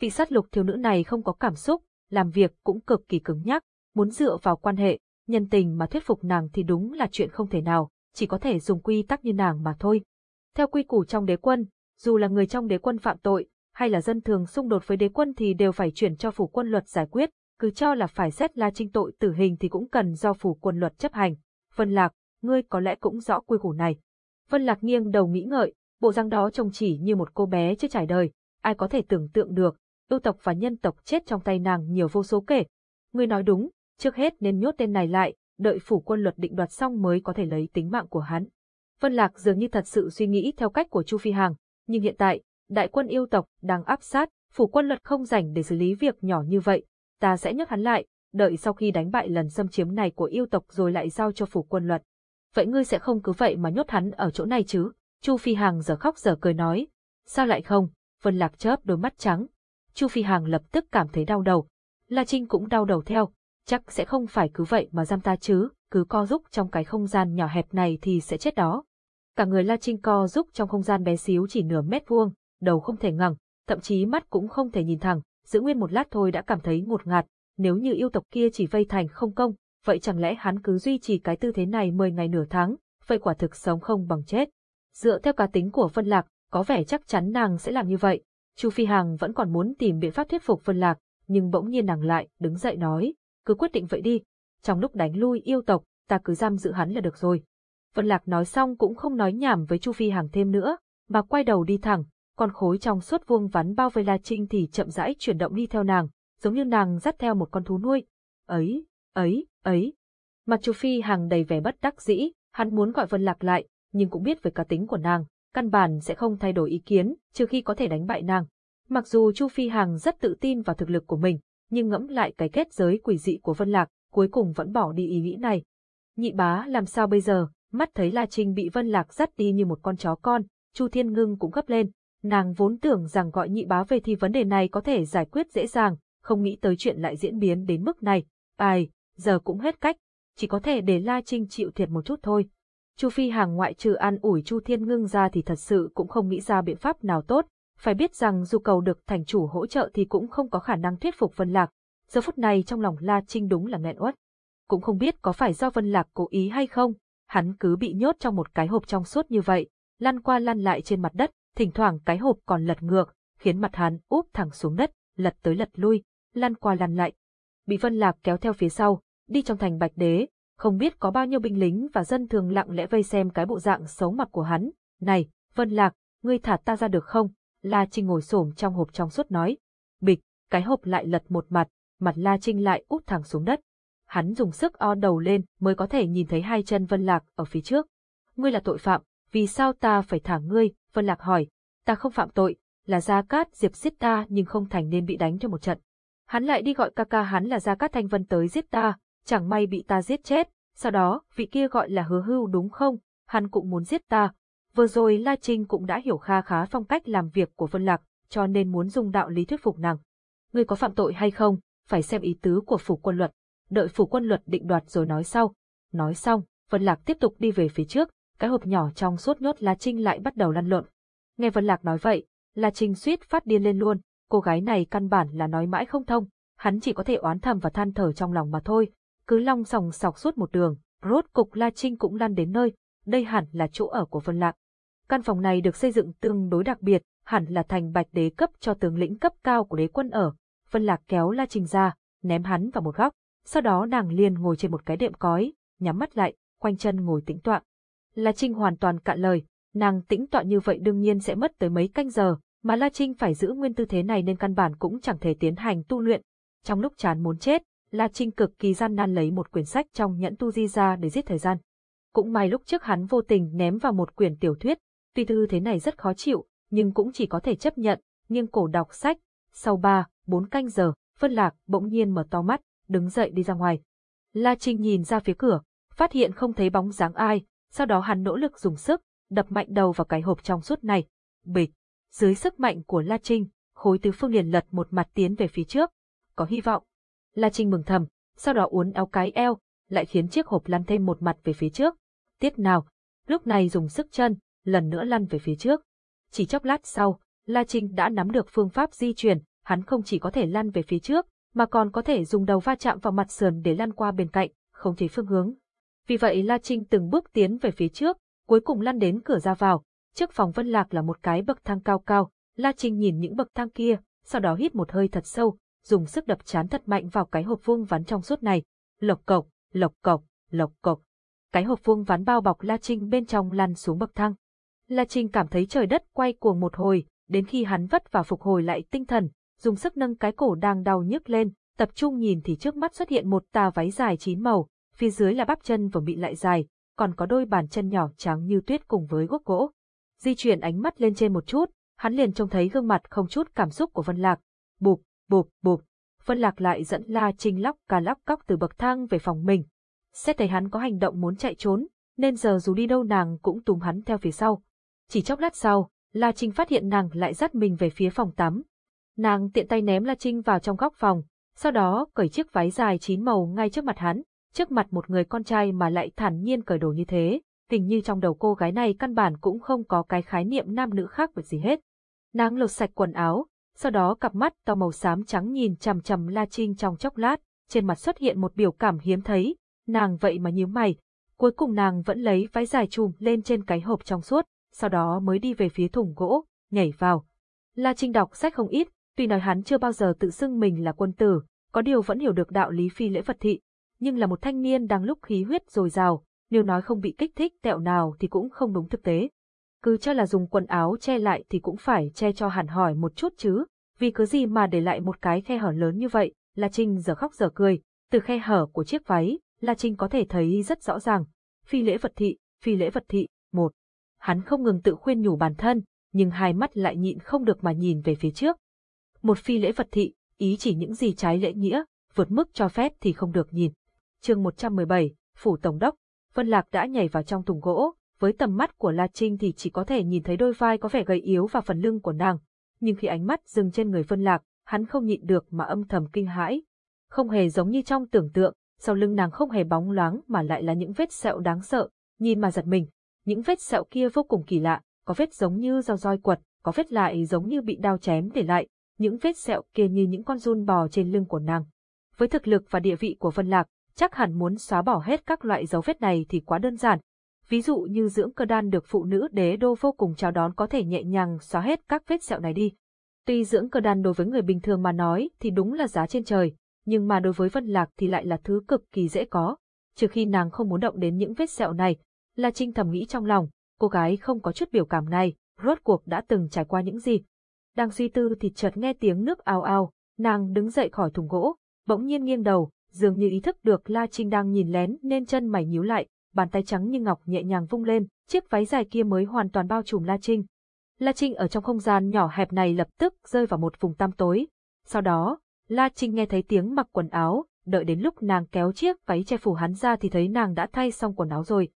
Vị sát lục thiếu nữ này không có cảm xúc, làm việc cũng cực kỳ cứng nhắc, muốn dựa vào quan hệ, nhân tình mà thuyết phục nàng thì đúng là chuyện không thể nào, chỉ có thể dùng quy tắc như nàng mà thôi. Theo quy củ trong đế quân, dù là người trong đế quân phạm tội, hay là dân thường xung đột với đế quân thì đều phải chuyển cho phủ quân luật giải quyết, cứ cho là phải xét La Trinh tội tử hình thì cũng cần do phủ quân luật chấp hành. Vân Lạc, ngươi có lẽ cũng rõ quy củ này. Vân Lạc nghiêng đầu nghĩ ngợi, bộ răng đó trông chỉ như một cô bé chưa trải đời, ai có thể tưởng tượng được, ưu tộc và nhân tộc chết trong tay nàng nhiều vô số kể. Ngươi nói đúng, trước hết nên nhốt tên này lại, đợi phủ quân luật định đoạt xong mới có thể lấy tính mạng của hắn. Vân Lạc dường như thật sự suy nghĩ theo cách của Chu Phi Hằng, nhưng hiện tại, đại quân yêu tộc đang áp sát, phủ quân luật không rảnh để xử lý việc nhỏ như vậy, ta sẽ nhốt hắn lại, đợi sau khi đánh bại lần xâm chiếm này của yêu tộc rồi lại giao cho phủ quân luật. Vậy ngươi sẽ không cứ vậy mà nhốt hắn ở chỗ này chứ? Chu Phi Hằng giờ khóc giờ cười nói. Sao lại không? Vân Lạc chớp đôi mắt trắng. Chu Phi Hằng lập tức cảm thấy đau đầu. La Trinh cũng đau đầu theo. Chắc sẽ không phải cứ vậy mà giam ta chứ, cứ co giúp trong cái không gian nhỏ hẹp này thì sẽ chết đó. Cả người La Trinh co giúp trong không gian bé xíu chỉ nửa mét vuông, đầu không thể ngẩng, thậm chí mắt cũng không thể nhìn thẳng, giữ nguyên một lát thôi đã cảm thấy ngột ngạt, nếu như yêu tộc kia chỉ vây thành không công, vậy chẳng lẽ hắn cứ duy trì cái tư thế này 10 ngày nửa tháng, vậy quả thực sống không bằng chết. Dựa theo cá tính của Vân Lạc, có vẻ chắc chắn nàng sẽ làm như vậy. Chu Phi Hằng vẫn còn muốn tìm biện pháp thuyết phục Vân Lạc, nhưng bỗng nhiên nàng lại đứng dậy nói, cứ quyết định vậy đi, trong lúc đánh lui yêu tộc, ta cứ giam giữ hắn là được rồi. Vân Lạc nói xong cũng không nói nhảm với Chu Phi Hằng thêm nữa, mà quay đầu đi thẳng, con khối trong suốt vuông vắn bao vây La Trinh thì chậm rãi chuyển động đi theo nàng, giống như nàng dắt theo một con thú nuôi. Ấy, ấy, ấy. Mặt Chu Phi Hằng đầy vẻ bất đắc dĩ, hắn muốn gọi Vân Lạc lại, nhưng cũng biết về cá tính của nàng, căn bản sẽ không thay đổi ý kiến, trừ khi có thể đánh bại nàng. Mặc dù Chu Phi Hằng rất tự tin vào thực lực của mình, nhưng ngẫm lại cái kết giới quỷ dị của Vân Lạc, cuối cùng vẫn bỏ đi ý nghĩ này. Nhị bá làm sao bây giờ, mắt thấy La Trinh bị Vân Lạc dắt đi như một con chó con, Chu Thiên Ngưng cũng gấp lên, nàng vốn tưởng rằng gọi nhị bá về thì vấn đề này có thể giải quyết dễ dàng, không nghĩ tới chuyện lại diễn biến đến mức này. Ai, giờ cũng hết cách, chỉ có thể để La Trinh chịu thiệt một chút thôi. Chu Phi Hàng ngoại trừ an ủi Chu Thiên Ngưng ra thì thật sự cũng không nghĩ ra biện pháp nào tốt, phải biết rằng dù cầu được thành chủ hỗ trợ thì cũng không có khả năng thuyết phục Vân Lạc. Giờ phút này trong lòng La Trinh đúng là nghẹn uất. Cũng không biết có phải do Vân Lạc cố ý hay không, hắn cứ bị nhốt trong một cái hộp trong suốt như vậy, lăn qua lăn lại trên mặt đất, thỉnh thoảng cái hộp còn lật ngược, khiến mặt hắn úp thẳng xuống đất, lật tới lật lui, lăn qua lăn lại. Bị Vân Lạc kéo theo phía sau, đi trong thành Bạch Đế, không biết có bao nhiêu binh lính và dân thường lặng lẽ vây xem cái bộ dạng xấu mặt của hắn. Này, Vân Lạc, ngươi thả ta ra được không? La Trinh ngồi xổm trong hộp trong suốt nói. Bịch, cái hộp lại lật một mặt, mặt La Trinh lại úp thẳng xuống đất. Hắn dùng sức o đầu lên mới có thể nhìn thấy hai chân Vân Lạc ở phía trước. Ngươi là tội phạm, vì sao ta phải thả ngươi? Vân Lạc hỏi. Ta không phạm tội, là Gia Cát Diệp giết ta nhưng không thành nên bị đánh cho một trận. Hắn lại đi gọi ca ca hắn là Gia Cát Thanh Vân tới giết ta, chẳng may bị ta giết chết, sau đó vị kia gọi là hứa hưu đúng không, hắn cũng muốn giết ta. Vừa rồi La Trinh cũng đã hiểu kha khá phong cách làm việc của Vân Lạc, cho nên muốn dùng đạo lý thuyết phục nàng. Ngươi có phạm tội hay không, phải xem ý tứ của phủ quân luật, đợi phủ quân luật định đoạt rồi nói sau. Nói xong, Vân Lạc tiếp tục đi về phía trước, cái hộp nhỏ trong suốt nhốt La Trinh lại bắt đầu lăn lộn. Nghe Vân Lạc nói vậy, La Trinh suýt phát điên lên luôn, cô gái này căn bản là nói mãi không thông, hắn chỉ có thể oán thầm và than thở trong lòng mà thôi. Cứ long sòng sọc suốt một đường, rốt cục La Trinh cũng lăn đến nơi, đây hẳn là chỗ ở của Vân Lạc. Căn phòng này được xây dựng tương đối đặc biệt, hẳn là thành bạch đế cấp cho tướng lĩnh cấp cao của đế quân ở. Vân Lạc kéo La Trinh ra, ném hắn vào một góc, sau đó nàng liền ngồi trên một cái đệm cói, nhắm mắt lại, quanh chân ngồi tĩnh tọa. La Trinh hoàn toàn cạn lời, nàng tĩnh tọa như vậy đương nhiên sẽ mất tới mấy canh giờ, mà La Trinh phải giữ nguyên tư thế này nên căn bản cũng chẳng thể tiến hành tu luyện. Trong lúc chán muốn chết, La Trinh cực kỳ gian nan lấy một quyển sách trong nhẫn tu di ra để giết thời gian. Cũng may lúc trước hắn vô tình ném vào một quyển tiểu thuyết, tuy tư thế này rất khó chịu, nhưng cũng chỉ có thể chấp nhận, nghiêng cổ đọc sách. Sau ba, bốn canh giờ, Vân Lạc bỗng nhiên mở to mắt, đứng dậy đi ra ngoài. La Trinh nhìn ra phía cửa, phát hiện không thấy bóng dáng ai, sau đó hắn nỗ lực dùng sức, đập mạnh đầu vào cái hộp trong suốt này. Bịch, dưới sức mạnh của La Trinh, khối tứ phương liền lật một mặt tiến về phía trước. Có hy vọng. La Trinh mừng thầm, sau đó uốn éo cái eo, lại khiến chiếc hộp lăn thêm một mặt về phía trước. Tiếc nào, lúc này dùng sức chân, lần nữa lăn về phía trước. Chỉ chốc lát sau, La Trinh đã nắm được phương pháp di chuyển, hắn không chỉ có thể lăn về phía trước, mà còn có thể dùng đầu va chạm vào mặt sườn để lăn qua bên cạnh, không chế phương hướng. Vì vậy La Trinh từng bước tiến về phía trước, cuối cùng lăn đến cửa ra vào. Trước phòng Vân Lạc là một cái bậc thang cao cao, La Trinh nhìn những bậc thang kia, sau đó hít một hơi thật sâu, dùng sức đập chán thật mạnh vào cái hộp vuông vắn trong suốt này. Lộc cộc, lộc cộc, lộc cộc. Cái hộp vuông vắn bao bọc La Trinh bên trong lăn xuống bậc thang. La Trinh cảm thấy trời đất quay cuồng một hồi, đến khi hắn vất và phục hồi lại tinh thần, dùng sức nâng cái cổ đang đau nhức lên, tập trung nhìn thì trước mắt xuất hiện một tà váy dài chín màu, phía dưới là bắp chân vừa bị lại dài, còn có đôi bàn chân nhỏ trắng như tuyết cùng với gốc gỗ. Di chuyển ánh mắt lên trên một chút, hắn liền trông thấy gương mặt không chút cảm xúc của Vân Lạc. Bụp, bụp, bụp. Vân Lạc lại dẫn La Trinh lóc cả lóc cóc từ bậc thang về phòng mình. Xét thấy hắn có hành động muốn chạy trốn, nên giờ dù đi đâu nàng cũng túm hắn theo phía sau. Chỉ chốc lát sau, La Trinh phát hiện nàng lại dắt mình về phía phòng tắm. Nàng tiện tay ném La Trinh vào trong góc phòng, sau đó cởi chiếc váy dài chín màu ngay trước mặt hắn, trước mặt một người con trai mà lại thản nhiên cởi đồ như thế, hình như trong đầu cô gái này căn bản cũng không có cái khái niệm nam nữ khác biệt gì hết. Nàng lột sạch quần áo, sau đó cặp mắt to màu xám trắng nhìn chằm chằm La Trinh trong chốc lát, trên mặt xuất hiện một biểu cảm hiếm thấy, nàng vậy mà nhíu mày, cuối cùng nàng vẫn lấy váy dài chùm lên trên cái hộp trong suốt, sau đó mới đi về phía thùng gỗ, nhảy vào. La Trinh đọc sách không ít, tuy nói hắn chưa bao giờ tự xưng mình là quân tử, có điều vẫn hiểu được đạo lý phi lễ vật thị, nhưng là một thanh niên đang lúc khí huyết dồi dào, nếu nói không bị kích thích tẹo nào thì cũng không đúng thực tế. Cứ cho là dùng quần áo che lại thì cũng phải che cho hẳn hỏi một chút chứ, vì cứ gì mà để lại một cái khe hở lớn như vậy, La Trinh giờ khóc giờ cười, từ khe hở của chiếc váy, La Trinh có thể thấy rất rõ ràng, phi lễ vật thị, phi lễ vật thị, một. Hắn không ngừng tự khuyên nhủ bản thân, nhưng hai mắt lại nhịn không được mà nhìn về phía trước. Một phi lễ vật thị, ý chỉ những gì trái lễ nghĩa, vượt mức cho phép thì không được nhìn. chương 117, Phủ Tổng đốc, Vân Lạc đã nhảy vào trong thùng gỗ, với tầm mắt của La Trinh thì chỉ có thể nhìn thấy đôi vai có vẻ gầy yếu và phần lưng của nàng. Nhưng khi ánh mắt dừng trên người Vân Lạc, hắn không nhịn được mà âm thầm kinh hãi. Không hề giống như trong tưởng tượng, sau lưng nàng không hề bóng loáng mà lại là những vết sẹo đáng sợ, nhìn mà giật mình. Những vết sẹo kia vô cùng kỳ lạ, có vết giống như dao roi quật, có vết lại giống như bị đao chém để lại, những vết sẹo kia như những con run bò trên lưng của nàng. Với thực lực và địa vị của Vân Lạc, chắc hẳn muốn xóa bỏ hết các loại dấu vết này thì quá đơn giản. Ví dụ như dưỡng cơ đan được phụ nữ đế đô vô cùng chào đón có thể nhẹ nhàng xóa hết các vết sẹo này đi. Tuy dưỡng cơ đan đối với người bình thường mà nói thì đúng là giá trên trời, nhưng mà đối với Vân Lạc thì lại là thứ cực kỳ dễ có. Trừ khi nàng không muốn động đến những vết sẹo này, là Trinh thầm nghĩ trong lòng, cô gái không có chút biểu cảm này, rốt cuộc đã từng trải qua những gì. Đang suy tư thì chợt nghe tiếng nước ào ào, nàng đứng dậy khỏi thùng gỗ, bỗng nhiên nghiêng đầu, dường như ý thức được La Trinh đang nhìn lén nên chân mày nhíu lại, bàn tay trắng như ngọc nhẹ nhàng vung lên, chiếc váy dài kia mới hoàn toàn bao trùm La Trinh. La Trinh ở trong không gian nhỏ hẹp này lập tức rơi vào một vùng tăm tối. Sau đó, La Trinh nghe thấy tiếng mặc quần áo, đợi đến lúc nàng kéo chiếc váy che phủ hắn ra thì thấy nàng đã thay xong quần áo rồi.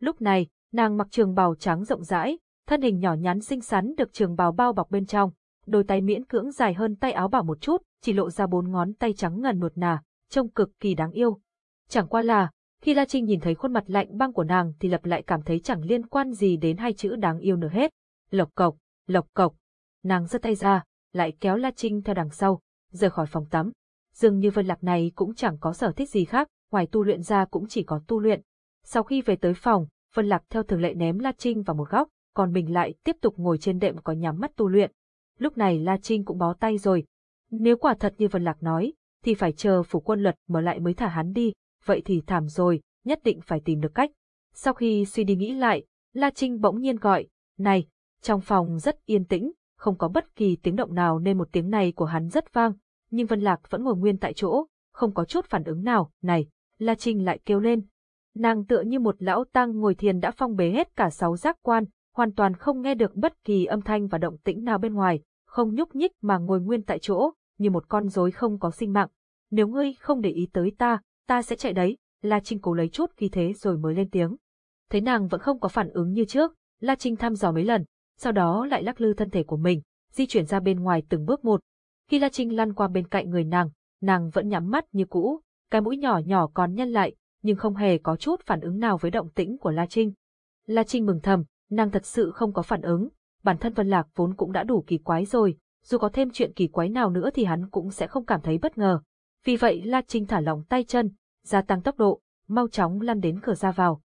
Lúc này, nàng mặc trường bào trắng rộng rãi, thân hình nhỏ nhắn xinh xắn được trường bào bao bọc bên trong, đôi tay miễn cưỡng dài hơn tay áo bảo một chút, chỉ lộ ra bốn ngón tay trắng ngần nuột nà, trông cực kỳ đáng yêu. Chẳng qua là, khi La Trinh nhìn thấy khuôn mặt lạnh băng của nàng thì lập lại cảm thấy chẳng liên quan gì đến hai chữ đáng yêu nữa hết. Lộc cộc, lộc cộc. Nàng giơ tay ra, lại kéo La Trinh theo đằng sau, rời khỏi phòng tắm. Dường như Vân Lạc này cũng chẳng có sở thích gì khác, ngoài tu luyện ra cũng chỉ có tu luyện. Sau khi về tới phòng, Vân Lạc theo thường lệ ném La Trinh vào một góc, còn mình lại tiếp tục ngồi trên đệm có nhắm mắt tu luyện. Lúc này La Trinh cũng bó tay rồi. Nếu quả thật như Vân Lạc nói, thì phải chờ phủ quân luật mở lại mới thả hắn đi, vậy thì thảm rồi, nhất định phải tìm được cách. Sau khi suy đi nghĩ lại, La Trinh bỗng nhiên gọi, này, trong phòng rất yên tĩnh, không có bất kỳ tiếng động nào nên một tiếng này của hắn rất vang, nhưng Vân Lạc vẫn ngồi nguyên tại chỗ, không có chút phản ứng nào, này, La Trinh lại kêu lên. Nàng tựa như một lão tăng ngồi thiền đã phong bế hết cả sáu giác quan, hoàn toàn không nghe được bất kỳ âm thanh và động tĩnh nào bên ngoài, không nhúc nhích mà ngồi nguyên tại chỗ, như một con rối không có sinh mạng. Nếu ngươi không để ý tới ta, ta sẽ chạy đấy, La Trinh cố lấy chút khí thế rồi mới lên tiếng. Thấy nàng vẫn không có phản ứng như trước, La Trinh thăm dò mấy lần, sau đó lại lắc lư thân thể của mình, di chuyển ra bên ngoài từng bước một. Khi La Trinh lăn qua bên cạnh người nàng, nàng vẫn nhắm mắt như cũ, cái mũi nhỏ nhỏ còn nhăn lại, nhưng không hề có chút phản ứng nào với động tĩnh của La Trinh. La Trinh mừng thầm, nàng thật sự không có phản ứng, bản thân Vân Lạc vốn cũng đã đủ kỳ quái rồi, dù có thêm chuyện kỳ quái nào nữa thì hắn cũng sẽ không cảm thấy bất ngờ. Vì vậy La Trinh thả lỏng tay chân, gia tăng tốc độ, mau chóng lăn đến cửa ra vào.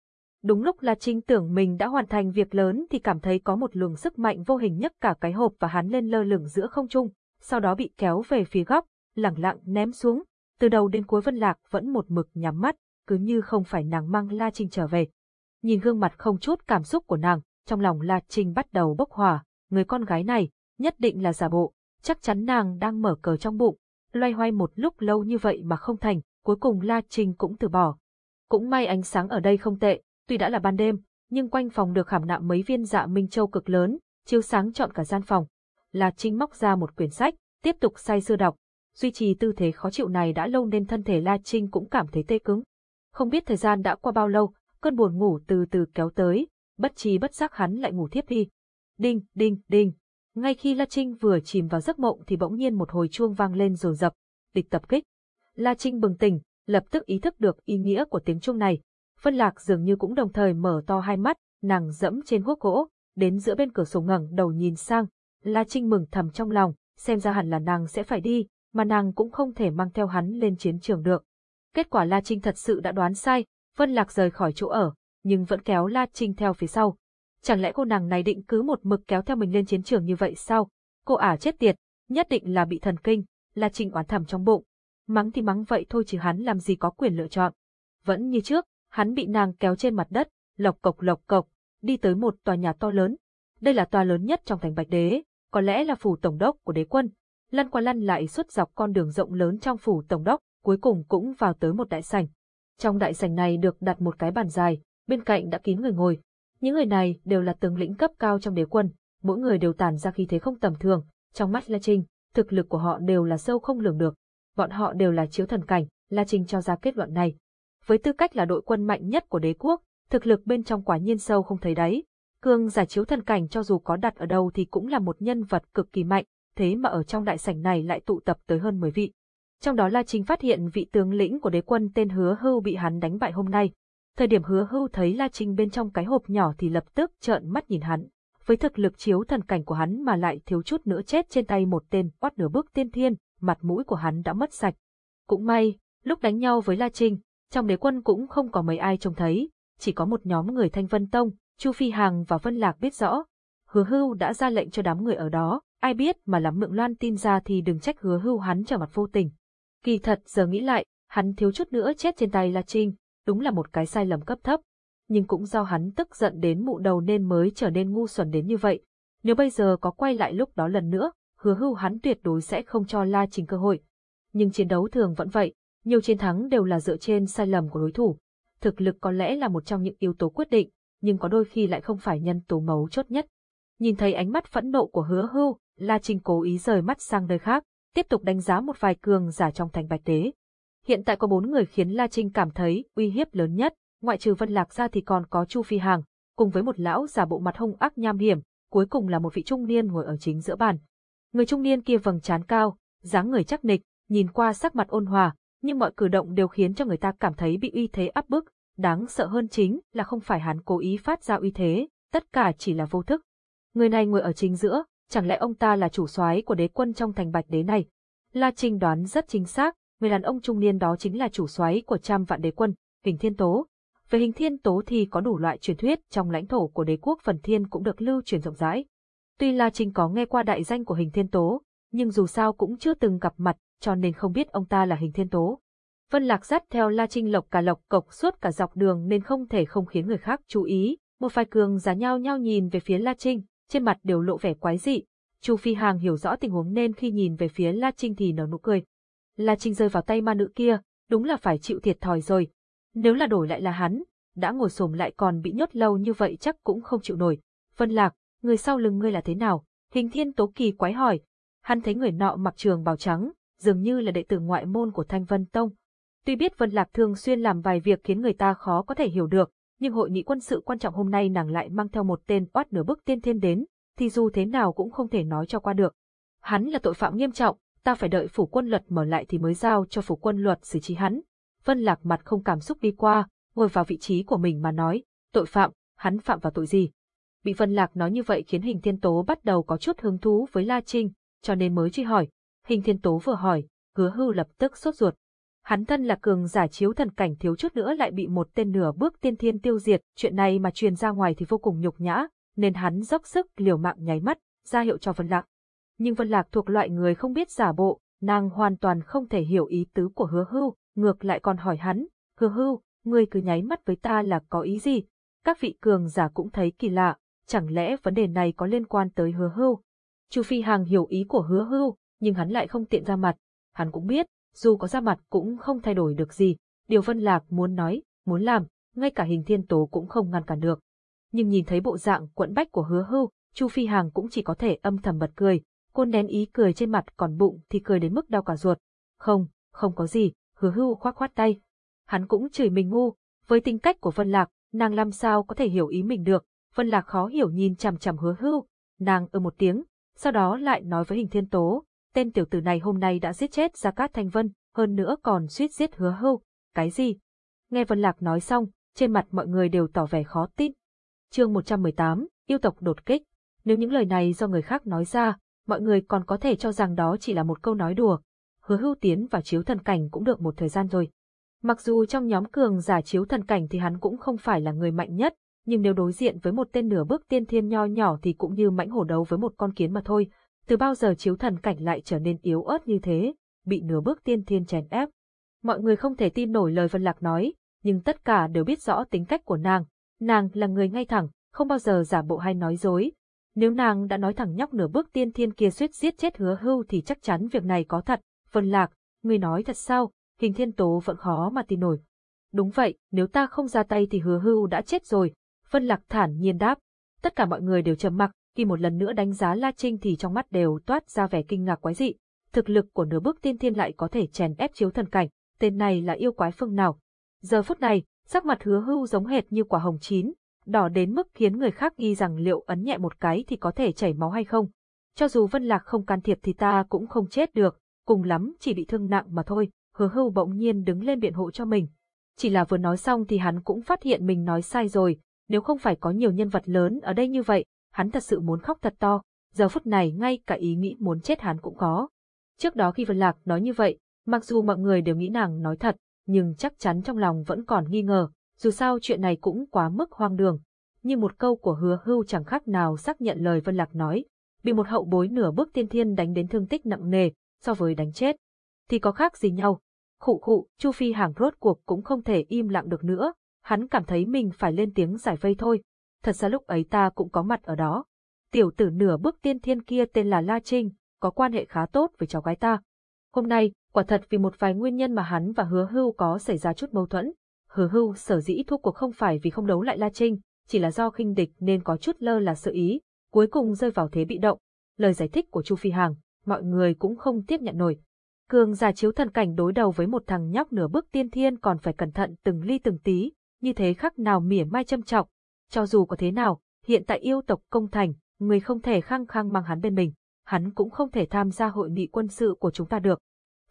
Đúng lúc La Trinh tưởng mình đã hoàn thành việc lớn thì cảm thấy có một luồng sức mạnh vô hình nhấc cả cái hộp và hắn lên lơ lửng giữa không trung, sau đó bị kéo về phía góc, lẳng lặng ném xuống. Từ đầu đến cuối Vân Lạc vẫn một mực nhắm mắt, cứ như không phải nàng mang La Trinh trở về. Nhìn gương mặt không chút cảm xúc của nàng, trong lòng La Trinh bắt đầu bốc hỏa, người con gái này, nhất định là giả bộ, chắc chắn nàng đang mở cờ trong bụng, loay hoay một lúc lâu như vậy mà không thành, cuối cùng La Trinh cũng từ bỏ. Cũng may ánh sáng ở đây không tệ, tuy đã là ban đêm, nhưng quanh phòng được khảm nạm mấy viên dạ minh châu cực lớn, chiếu sáng trọn cả gian phòng. La Trinh móc ra một quyển sách, tiếp tục say sưa đọc. Duy trì tư thế khó chịu này đã lâu nên thân thể La Trinh cũng cảm thấy tê cứng. Không biết thời gian đã qua bao lâu, cơn buồn ngủ từ từ kéo tới, bất trí bất giác hắn lại ngủ thiếp đi. Đinh, đinh, đinh. Ngay khi La Trinh vừa chìm vào giấc mộng thì bỗng nhiên một hồi chuông vang lên rồn rập, địch tập kích. La Trinh bừng tỉnh, lập tức ý thức được ý nghĩa của tiếng chuông này. Vân Lạc dường như cũng đồng thời mở to hai mắt, nàng dẫm trên guốc gỗ, đến giữa bên cửa sổ ngẩng đầu nhìn sang. La Trinh mừng thầm trong lòng, xem ra hẳn là nàng sẽ phải đi, mà nàng cũng không thể mang theo hắn lên chiến trường được. Kết quả La Trinh thật sự đã đoán sai, Vân Lạc rời khỏi chỗ ở, nhưng vẫn kéo La Trinh theo phía sau. Chẳng lẽ cô nàng này định cứ một mực kéo theo mình lên chiến trường như vậy sao? Cô ả chết tiệt, nhất định là bị thần kinh, La Trinh oán thầm trong bụng. Mắng thì mắng vậy thôi chứ hắn làm gì có quyền lựa chọn. Vẫn như trước, hắn bị nàng kéo trên mặt đất, lộc cộc lộc cộc, đi tới một tòa nhà to lớn. Đây là tòa lớn nhất trong thành Bạch Đế, có lẽ là phủ tổng đốc của đế quân. Lăn qua lăn lại suốt dọc con đường rộng lớn trong phủ tổng đốc, cuối cùng cũng vào tới một đại sảnh. Trong đại sảnh này được đặt một cái bàn dài, bên cạnh đã kín người ngồi. Những người này đều là tướng lĩnh cấp cao trong đế quân, mỗi người đều tản ra khí thế không tầm thường, trong mắt La Trinh, thực lực của họ đều là sâu không lường được. Bọn họ đều là chiếu thần cảnh, La Trinh cho ra kết luận này. Với tư cách là đội quân mạnh nhất của đế quốc, thực lực bên trong quả nhiên sâu không thấy đáy. Cương giải chiếu thần cảnh cho dù có đặt ở đâu thì cũng là một nhân vật cực kỳ mạnh, thế mà ở trong đại sảnh này lại tụ tập tới hơn 10 vị. Trong đó La Trinh phát hiện vị tướng lĩnh của đế quân tên Hứa Hưu bị hắn đánh bại hôm nay. Thời điểm Hứa Hưu thấy La Trinh bên trong cái hộp nhỏ thì lập tức trợn mắt nhìn hắn. Với thực lực chiếu thần cảnh của hắn mà lại thiếu chút nữa chết trên tay một tên quát nửa bước tiên thiên, mặt mũi của hắn đã mất sạch. Cũng may, lúc đánh nhau với La Trinh, trong đế quân cũng không có mấy ai trông thấy, chỉ có một nhóm người Thanh Vân Tông, Chu Phi hàng và Vân Lạc biết rõ. Hứa hưu đã ra lệnh cho đám người ở đó, ai biết mà lắm mượn loan tin ra thì đừng trách hứa hưu hắn trở mặt vô tình. Kỳ thật giờ nghĩ lại, hắn thiếu chút nữa chết trên tay La Trinh, đúng là một cái sai lầm cấp thấp. Nhưng cũng do hắn tức giận đến mụ đầu nên mới trở nên ngu xuẩn đến như vậy. Nếu bây giờ có quay lại lúc đó lần nữa, hứa hưu hắn tuyệt đối sẽ không cho La Trình cơ hội. Nhưng chiến đấu thường vẫn vậy, nhiều chiến thắng đều là dựa trên sai lầm của đối thủ. Thực lực có lẽ là một trong những yếu tố quyết định, nhưng có đôi khi lại không phải nhân tố mấu chốt nhất. Nhìn thấy ánh mắt phẫn nộ của hứa hưu, La Trình cố ý rời mắt sang nơi khác, tiếp tục đánh giá một vài cường giả trong thành bạch tế. Hiện tại có bốn người khiến La Trinh cảm thấy uy hiếp lớn nhất, ngoại trừ Vân Lạc ra thì còn có Chu Phi Hàng, cùng với một lão giả bộ mặt hung ác nham hiểm, cuối cùng là một vị trung niên ngồi ở chính giữa bàn. Người trung niên kia vầng trán cao, dáng người chắc nịch, nhìn qua sắc mặt ôn hòa, nhưng mọi cử động đều khiến cho người ta cảm thấy bị uy thế áp bức, đáng sợ hơn chính là không phải hắn cố ý phát ra uy thế, tất cả chỉ là vô thức. Người này ngồi ở chính giữa, chẳng lẽ ông ta là chủ soái của đế quân trong thành bạch đế này? La Trinh đoán rất chính xác, người đàn ông trung niên đó chính là chủ soái của trăm vạn đế quân, hình thiên tố. Về hình thiên tố thì có đủ loại truyền thuyết trong lãnh thổ của đế quốc phần thiên cũng được lưu truyền rộng rãi. Tuy La Trinh có nghe qua đại danh của hình thiên tố, nhưng dù sao cũng chưa từng gặp mặt, cho nên không biết ông ta là hình thiên tố. Vân Lạc dắt theo La Trinh lộc cả lộc cộc suốt cả dọc đường nên không thể không khiến người khác chú ý. Một vài cường giá nhau nhau nhìn về phía La Trinh, trên mặt đều lộ vẻ quái dị. Chu Phi Hàng hiểu rõ tình huống nên khi nhìn về phía La Trinh thì nở nụ cười. La Trinh rơi vào tay ma nữ kia, đúng là phải chịu thiệt thòi rồi. Nếu là đổi lại là hắn, đã ngồi xổm lại còn bị nhốt lâu như vậy chắc cũng không chịu nổi. Vân Lạc, người sau lưng ngươi là thế nào? Hình Thiên Tố Kỳ quái hỏi. Hắn thấy người nọ mặc trường bào trắng, dường như là đệ tử ngoại môn của Thanh Vân Tông. Tuy biết Vân Lạc thường xuyên làm vài việc khiến người ta khó có thể hiểu được, nhưng hội nghị quân sự quan trọng hôm nay nàng lại mang theo một tên oát nửa bức tiên thiên đến, thì dù thế nào cũng không thể nói cho qua được. Hắn là tội phạm nghiêm trọng, ta phải đợi phủ quân luật mở lại thì mới giao cho phủ quân luật xử trí hắn. Vân Lạc mặt không cảm xúc đi qua, ngồi vào vị trí của mình mà nói, tội phạm, hắn phạm vào tội gì? Bị Vân Lạc nói như vậy khiến Hình Thiên Tố bắt đầu có chút hứng thú với La Trinh, cho nên mới truy hỏi. Hình Thiên Tố vừa hỏi, hứa hưu lập tức sốt ruột. Hắn thân là cường giả chiếu thần cảnh thiếu chút nữa lại bị một tên nửa bước tiên thiên tiêu diệt, chuyện này mà truyền ra ngoài thì vô cùng nhục nhã, nên hắn dốc sức liều mạng nháy mắt, ra hiệu cho Vân Lạc. Nhưng Vân Lạc thuộc loại người không biết giả bộ, nàng hoàn toàn không thể hiểu ý tứ của hứa hưu, ngược lại còn hỏi hắn, hứa hưu, ngươi cứ nháy mắt với ta là có ý gì? Các vị cường giả cũng thấy kỳ lạ, chẳng lẽ vấn đề này có liên quan tới hứa hưu? Chu Phi Hàng hiểu ý của hứa hưu, nhưng hắn lại không tiện ra mặt. Hắn cũng biết, dù có ra mặt cũng không thay đổi được gì. Điều Vân Lạc muốn nói, muốn làm, ngay cả hình thiên tố cũng không ngăn cản được. Nhưng nhìn thấy bộ dạng quẫn bách của hứa hưu, Chu Phi Hàng cũng chỉ có thể âm thầm bật cười. Cô nén ý cười trên mặt còn bụng thì cười đến mức đau cả ruột. Không, không có gì, hứa hưu khoát khoát tay. Hắn cũng chửi mình ngu, với tính cách của Vân Lạc, nàng làm sao có thể hiểu ý mình được. Vân Lạc khó hiểu nhìn chằm chằm hứa hưu, nàng ư một tiếng, sau đó lại nói với hình thiên tố, tên tiểu tử này hôm nay đã giết chết Gia Cát Thanh Vân, hơn nữa còn suýt giết hứa hưu. Cái gì? Nghe Vân Lạc nói xong, trên mặt mọi người đều tỏ vẻ khó tin. chương 118, yêu tộc đột kích. Nếu những lời này do người khác nói ra, mọi người còn có thể cho rằng đó chỉ là một câu nói đùa. Hứa hưu tiến vào chiếu thần cảnh cũng được một thời gian rồi. Mặc dù trong nhóm cường giả chiếu thần cảnh thì hắn cũng không phải là người mạnh nhất, nhưng nếu đối diện với một tên nửa bước tiên thiên nho nhỏ thì cũng như mãnh hổ đấu với một con kiến mà thôi, từ bao giờ chiếu thần cảnh lại trở nên yếu ớt như thế, bị nửa bước tiên thiên chèn ép. Mọi người không thể tin nổi lời Vân Lạc nói, nhưng tất cả đều biết rõ tính cách của nàng. Nàng là người ngay thẳng, không bao giờ giả bộ hay nói dối. Nếu nàng đã nói thẳng nhóc nửa bước tiên thiên kia suýt giết chết hứa hưu thì chắc chắn việc này có thật. Vân Lạc, người nói thật sao, hình thiên tố vẫn khó mà tin nổi. Đúng vậy, nếu ta không ra tay thì hứa hưu đã chết rồi. Vân Lạc thản nhiên đáp. Tất cả mọi người đều trầm mặc, khi một lần nữa đánh giá La Trinh thì trong mắt đều toát ra vẻ kinh ngạc quái dị. Thực lực của nửa bước tiên thiên lại có thể chèn ép chiếu thần cảnh, tên này là yêu quái phương nào. Giờ phút này, sắc mặt hứa hưu giống hệt như quả hồng chín, đỏ đến mức khiến người khác nghi rằng liệu ấn nhẹ một cái thì có thể chảy máu hay không. Cho dù Vân Lạc không can thiệp thì ta cũng không chết được, cùng lắm chỉ bị thương nặng mà thôi, hứa hưu bỗng nhiên đứng lên biện hộ cho mình. Chỉ là vừa nói xong thì hắn cũng phát hiện mình nói sai rồi, nếu không phải có nhiều nhân vật lớn ở đây như vậy, hắn thật sự muốn khóc thật to, giờ phút này ngay cả ý nghĩ muốn chết hắn cũng có. Trước đó khi Vân Lạc nói như vậy, mặc dù mọi người đều nghĩ nàng nói thật, nhưng chắc chắn trong lòng vẫn còn nghi ngờ, dù sao chuyện này cũng quá mức hoang đường. như một câu của hứa hưu chẳng khác nào xác nhận lời Vân Lạc nói. Bị một hậu bối nửa bước tiên thiên đánh đến thương tích nặng nề, so với đánh chết. Thì có khác gì nhau. Khụ khụ, Chu Phi hàng rốt cuộc cũng không thể im lặng được nữa. Hắn cảm thấy mình phải lên tiếng giải vây thôi. Thật ra lúc ấy ta cũng có mặt ở đó. Tiểu tử nửa bước tiên thiên kia tên là La Trinh, có quan hệ khá tốt với cháu gái ta. Hôm nay, quả thật vì một vài nguyên nhân mà hắn và hứa hưu có xảy ra chút mâu thuẫn. Hứa hưu sở dĩ thua cuộc không phải vì không đấu lại La Trinh, chỉ là do khinh địch nên có chút lơ là sự ý, cuối cùng rơi vào thế bị động. Lời giải thích của Chu Phi Hàng, mọi người cũng không tiếp nhận nổi. Cường giả chiếu thần cảnh đối đầu với một thằng nhóc nửa bước tiên thiên còn phải cẩn thận từng ly từng tí, như thế khác nào mỉa mai châm trọng. Cho dù có thế nào, hiện tại yêu tộc công thành, người không thể khăng khăng mang hắn bên mình, hắn cũng không thể tham gia hội nghị quân sự của chúng ta được.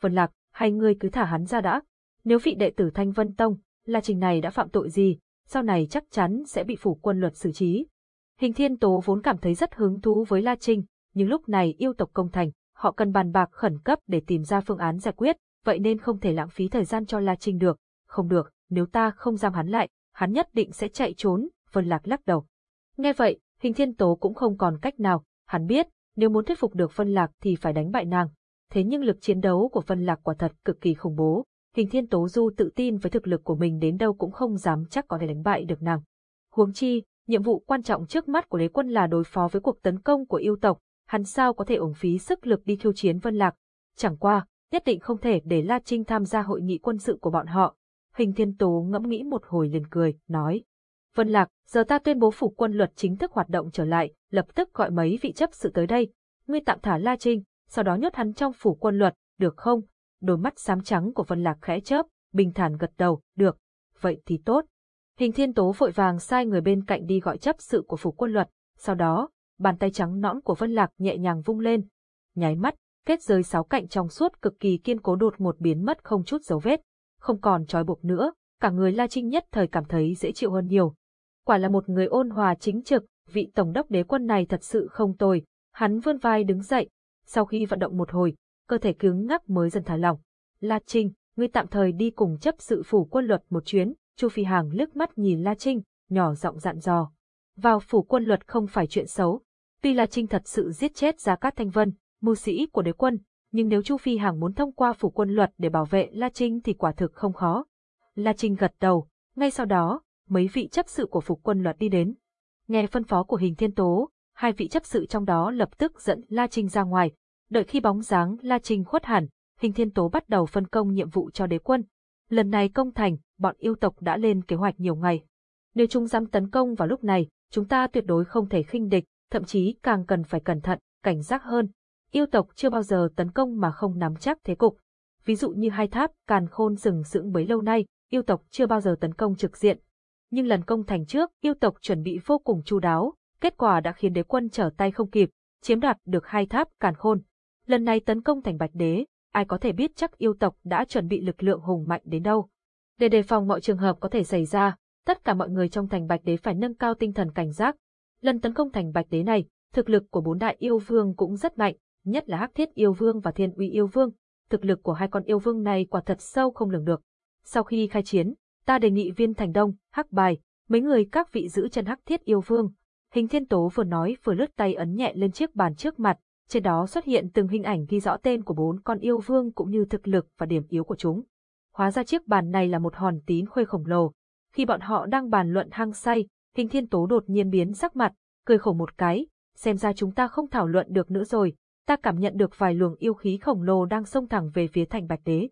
Vân Lạc, hay ngươi cứ thả hắn ra đã. Nếu vị đệ tử Thanh Vân Tông, La trình này đã phạm tội gì, sau này chắc chắn sẽ bị phủ quân luật xử trí. Hình Thiên Tố vốn cảm thấy rất hứng thú với La Trình, nhưng lúc này yêu tộc công thành, họ cần bàn bạc khẩn cấp để tìm ra phương án giải quyết, vậy nên không thể lãng phí thời gian cho La Trình được. Không được, nếu ta không giam hắn lại, hắn nhất định sẽ chạy trốn, Vân Lạc lắc đầu. Nghe vậy, Hình Thiên Tố cũng không còn cách nào, hắn biết, nếu muốn thuyết phục được Vân Lạc thì phải đánh bại nàng. Thế nhưng lực chiến đấu của Vân Lạc quả thật cực kỳ khủng bố, Hình Thiên Tố Du tự tin với thực lực của mình đến đâu cũng không dám chắc có thể đánh bại được nàng. Huống chi, nhiệm vụ quan trọng trước mắt của đế quân là đối phó với cuộc tấn công của yêu tộc, hắn sao có thể uổng phí sức lực đi khiêu chiến Vân Lạc. Chẳng qua, nhất định không thể để La Trinh tham gia hội nghị quân sự của bọn họ. Hình Thiên Tố ngẫm nghĩ một hồi liền cười, nói. Vân Lạc, giờ ta tuyên bố phủ quân luật chính thức hoạt động trở lại, lập tức gọi mấy vị chấp sự tới đây. Ngươi tạm thả La Trinh, sau đó nhốt hắn trong phủ quân luật, được không? Đôi mắt xám trắng của Vân Lạc khẽ chớp, bình thản gật đầu, được, vậy thì tốt. Hình thiên tố vội vàng sai người bên cạnh đi gọi chấp sự của phủ quân luật, sau đó, bàn tay trắng nõn của Vân Lạc nhẹ nhàng vung lên. Nháy mắt, kết giới sáu cạnh trong suốt cực kỳ kiên cố đột một biến mất không chút dấu vết, không còn trói buộc nữa, cả người La Trinh nhất thời cảm thấy dễ chịu hơn nhiều. Quả là một người ôn hòa chính trực, vị tổng đốc đế quân này thật sự không tồi, hắn vươn vai đứng dậy, sau khi vận động một hồi, cơ thể cứng ngắc mới dần thả lỏng. La Trinh, ngươi tạm thời đi cùng chấp sự phủ quân luật một chuyến, Chu Phi Hàng lướt mắt nhìn La Trinh, nhỏ giọng dặn dò. Vào phủ quân luật không phải chuyện xấu. Tuy La Trinh thật sự giết chết Gia Cát Thanh Vân, mưu sĩ của đế quân, nhưng nếu Chu Phi Hàng muốn thông qua phủ quân luật để bảo vệ La Trinh thì quả thực không khó. La Trinh gật đầu, ngay sau đó, mấy vị chấp sự của phủ quân luật đi đến. Nghe phân phó của hình thiên tố, hai vị chấp sự trong đó lập tức dẫn La Trinh ra ngoài, Đợi khi bóng dáng La Trinh khuất hẳn, Hình Thiên Tố bắt đầu phân công nhiệm vụ cho đế quân. Lần này công thành, bọn yêu tộc đã lên kế hoạch nhiều ngày. Nếu chúng dám tấn công vào lúc này, chúng ta tuyệt đối không thể khinh địch, thậm chí càng cần phải cẩn thận, cảnh giác hơn. Yêu tộc chưa bao giờ tấn công mà không nắm chắc thế cục. Ví dụ như hai tháp, càn khôn rừng sững bấy lâu nay, yêu tộc chưa bao giờ tấn công trực diện. Nhưng lần công thành trước, yêu tộc chuẩn bị vô cùng chu đáo, kết quả đã khiến đế quân trở tay không kịp, chiếm đoạt được hai tháp càn khôn. Lần này tấn công thành Bạch Đế, ai có thể biết chắc yêu tộc đã chuẩn bị lực lượng hùng mạnh đến đâu. Để đề phòng mọi trường hợp có thể xảy ra, tất cả mọi người trong thành Bạch Đế phải nâng cao tinh thần cảnh giác. Lần tấn công thành Bạch Đế này, thực lực của bốn đại yêu vương cũng rất mạnh, nhất là Hắc Thiết yêu vương và Thiên Uy yêu vương. Thực lực của hai con yêu vương này quả thật sâu không lường được. Sau khi khai chiến, ta đề nghị Viên Thành Đông, Hắc Bài, mấy người các vị giữ chân Hắc Thiết yêu vương. Hình Thiên Tố vừa nói vừa lướt tay ấn nhẹ lên chiếc bàn trước mặt, trên đó xuất hiện từng hình ảnh ghi rõ tên của bốn con yêu vương cũng như thực lực và điểm yếu của chúng. Hóa ra chiếc bàn này là một hòn tín khuê khổng lồ. Khi bọn họ đang bàn luận hăng say, hình thiên tố đột nhiên biến sắc mặt, cười khổ một cái, xem ra chúng ta không thảo luận được nữa rồi, ta cảm nhận được vài luồng yêu khí khổng lồ đang xông thẳng về phía thành bạch đế.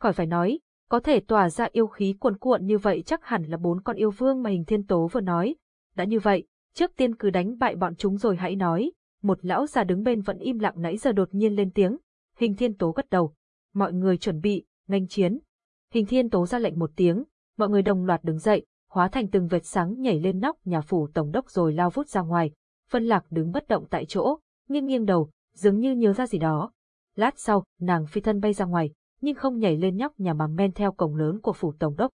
Khỏi phải nói, có thể tỏa ra yêu khí cuồn cuộn như vậy chắc hẳn là bốn con yêu vương mà hình thiên tố vừa nói. Đã như vậy, trước tiên cứ đánh bại bọn chúng rồi hãy nói, một lão già đứng bên vẫn im lặng nãy giờ đột nhiên lên tiếng. Hình thiên tố gật đầu. Mọi người chuẩn bị, nghênh chiến. Hình thiên tố ra lệnh một tiếng, mọi người đồng loạt đứng dậy, hóa thành từng vệt sáng nhảy lên nóc nhà phủ tổng đốc rồi lao vút ra ngoài. Phân lạc đứng bất động tại chỗ, nghiêng nghiêng đầu, dường như nhớ ra gì đó. Lát sau, nàng phi thân bay ra ngoài, nhưng không nhảy lên nhóc nhà mà men theo cổng lớn của phủ tổng đốc.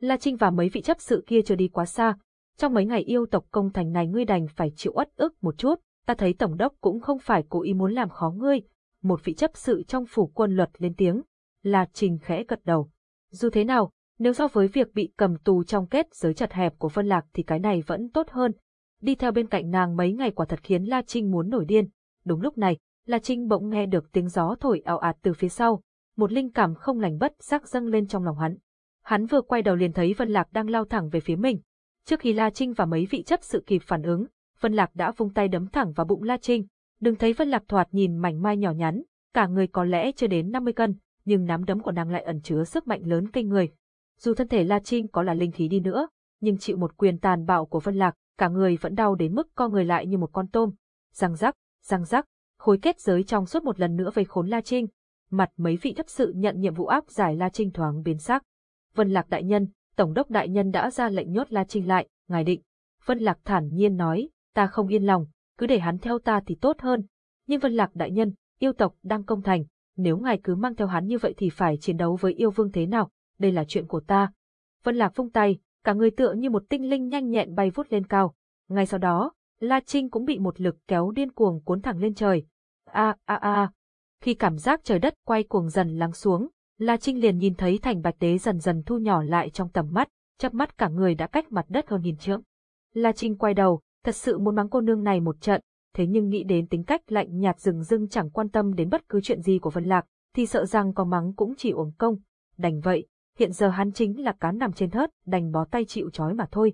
La Trinh và mấy vị chấp sự kia chưa đi quá xa. Trong mấy ngày yêu tộc công thành này ngươi đành phải chịu uất ức một chút, ta thấy tổng đốc cũng không phải cố ý muốn làm khó ngươi. Một vị chấp sự trong phủ quân luật lên tiếng, là trình khẽ gật đầu. Dù thế nào, Nếu so với việc bị cầm tù trong kết giới chật hẹp của Vân Lạc thì cái này vẫn tốt hơn. Đi theo bên cạnh nàng mấy ngày quả thật khiến La Trinh muốn nổi điên. Đúng lúc này, La Trinh bỗng nghe được tiếng gió thổi ảo ạt từ phía sau, một linh cảm không lành bất giác dâng lên trong lòng hắn. Hắn vừa quay đầu liền thấy Vân Lạc đang lao thẳng về phía mình. Trước khi La Trinh và mấy vị chấp sự kịp phản ứng, Vân Lạc đã vung tay đấm thẳng vào bụng La Trinh. Đừng thấy Vân Lạc thoạt nhìn mảnh mai nhỏ nhắn, cả người có lẽ chưa đến 50 cân, nhưng nắm đấm của nàng lại ẩn chứa sức mạnh lớn kinh người. Dù thân thể La Trinh có là linh khí đi nữa, nhưng chịu một quyền tàn bạo của Vân Lạc, cả người vẫn đau đến mức co người lại như một con tôm. Răng rắc, răng rắc, khối kết giới trong suốt một lần nữa vây khốn La Trinh. Mặt mấy vị chấp sự nhận nhiệm vụ áp giải La Trinh thoáng biến sắc. Vân Lạc đại nhân, tổng đốc đại nhân đã ra lệnh nhốt La Trinh lại, ngài định. Vân Lạc thản nhiên nói, ta không yên lòng, cứ để hắn theo ta thì tốt hơn. Nhưng Vân Lạc đại nhân, yêu tộc đang công thành, nếu ngài cứ mang theo hắn như vậy thì phải chiến đấu với yêu vương thế nào, đây là chuyện của ta. Vân Lạc vung tay, cả người tựa như một tinh linh nhanh nhẹn bay vút lên cao. Ngay sau đó, La Trinh cũng bị một lực kéo điên cuồng cuốn thẳng lên trời. A a a. Khi cảm giác trời đất quay cuồng dần lắng xuống, La Trinh liền nhìn thấy thành bạch đế dần dần thu nhỏ lại trong tầm mắt, chớp mắt cả người đã cách mặt đất hơn nhìn trượng. La Trinh quay đầu, thật sự muốn mắng cô nương này một trận, thế nhưng nghĩ đến tính cách lạnh nhạt rừng rưng chẳng quan tâm đến bất cứ chuyện gì của Vân Lạc, thì sợ rằng có mắng cũng chỉ uổng công. Đành vậy, hiện giờ hắn chính là cá nằm trên thớt, đành bó tay chịu trói mà thôi.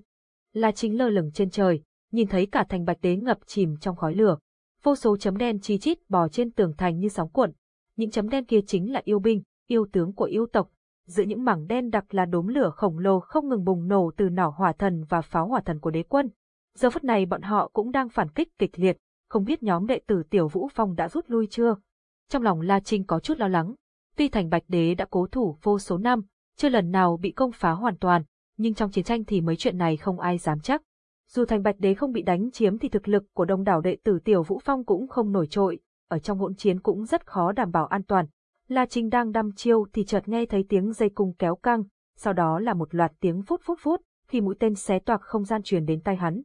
Là chính lơ lửng trên trời, nhìn thấy cả thành bạch đế ngập chìm trong khói lửa. Vô số chấm đen chi chít bò trên tường thành như sóng cuộn. Những chấm đen kia chính là yêu binh, yêu tướng của yêu tộc. Giữa những mảng đen đặc là đốm lửa khổng lồ không ngừng bùng nổ từ nỏ hỏa thần và pháo hỏa thần của đế quân. Giờ phút này bọn họ cũng đang phản kích kịch liệt, không biết nhóm đệ tử Tiểu Vũ Phong đã rút lui chưa. Trong lòng La Trinh có chút lo lắng. Tuy thành Bạch Đế đã cố thủ vô số năm, chưa lần nào bị công phá hoàn toàn, nhưng trong chiến tranh thì mấy chuyện này không ai dám chắc. Dù thành Bạch Đế không bị đánh chiếm thì thực lực của đông đảo đệ tử Tiểu Vũ Phong cũng không nổi trội, ở trong hỗn chiến cũng rất khó đảm bảo an toàn. La Trinh đang đăm chiêu thì chợt nghe thấy tiếng dây cung kéo căng, sau đó là một loạt tiếng phút phút phút, khi mũi tên xé toạc không gian truyền đến tai hắn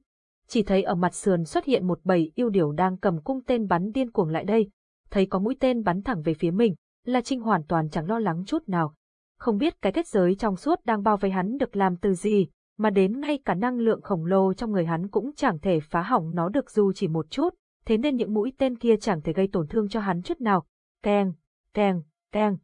chỉ thấy ở mặt sườn xuất hiện một bầy yêu điểu đang cầm cung tên bắn điên cuồng lại đây. Thấy có mũi tên bắn thẳng về phía mình, La Trinh hoàn toàn chẳng lo lắng chút nào. Không biết cái kết giới trong suốt đang bao vây hắn được làm từ gì, mà đến ngay cả năng lượng khổng lồ trong người hắn cũng chẳng thể phá hỏng nó được dù chỉ một chút, thế nên những mũi tên kia chẳng thể gây tổn thương cho hắn chút nào. Keng, keng, keng.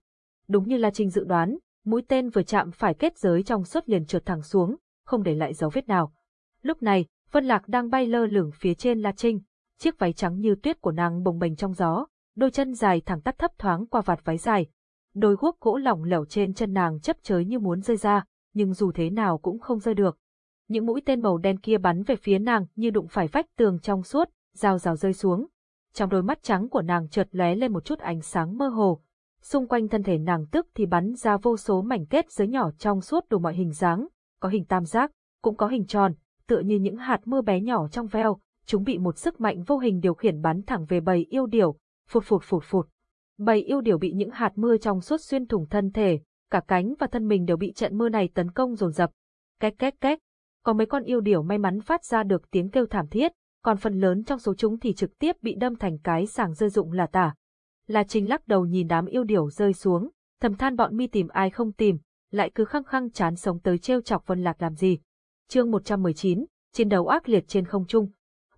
Đúng như La Trinh dự đoán, mũi tên vừa chạm phải kết giới trong suốt liền trượt thẳng xuống, không để lại dấu vết nào. Lúc này, Vân Lạc đang bay lơ lửng phía trên La Trinh, chiếc váy trắng như tuyết của nàng bồng bềnh trong gió, đôi chân dài thẳng tắp thấp thoáng qua vạt váy dài. Đôi guốc gỗ lỏng lẻo trên chân nàng chấp chới như muốn rơi ra, nhưng dù thế nào cũng không rơi được. Những mũi tên màu đen kia bắn về phía nàng như đụng phải vách tường trong suốt, rào rào rơi xuống. Trong đôi mắt trắng của nàng chợt lóe lên một chút ánh sáng mơ hồ. Xung quanh thân thể nàng tức thì bắn ra vô số mảnh kết giới nhỏ trong suốt đủ mọi hình dáng, có hình tam giác, cũng có hình tròn, tựa như những hạt mưa bé nhỏ trong veo, chúng bị một sức mạnh vô hình điều khiển bắn thẳng về bầy yêu điểu, phụt phụt phụt phụt. Bầy yêu điểu bị những hạt mưa trong suốt xuyên thủng thân thể, cả cánh và thân mình đều bị trận mưa này tấn công dồn dập. Két két két. Có mấy con yêu điểu may mắn phát ra được tiếng kêu thảm thiết, còn phần lớn trong số chúng thì trực tiếp bị đâm thành cái sàng rơi dụng là tả. La Trinh lắc đầu nhìn đám yêu điểu rơi xuống, thầm than bọn mi tìm ai không tìm, lại cứ khăng khăng chán sống tới trêu chọc Vân Lạc làm gì. Chương 119, chiến đấu ác liệt trên không trung.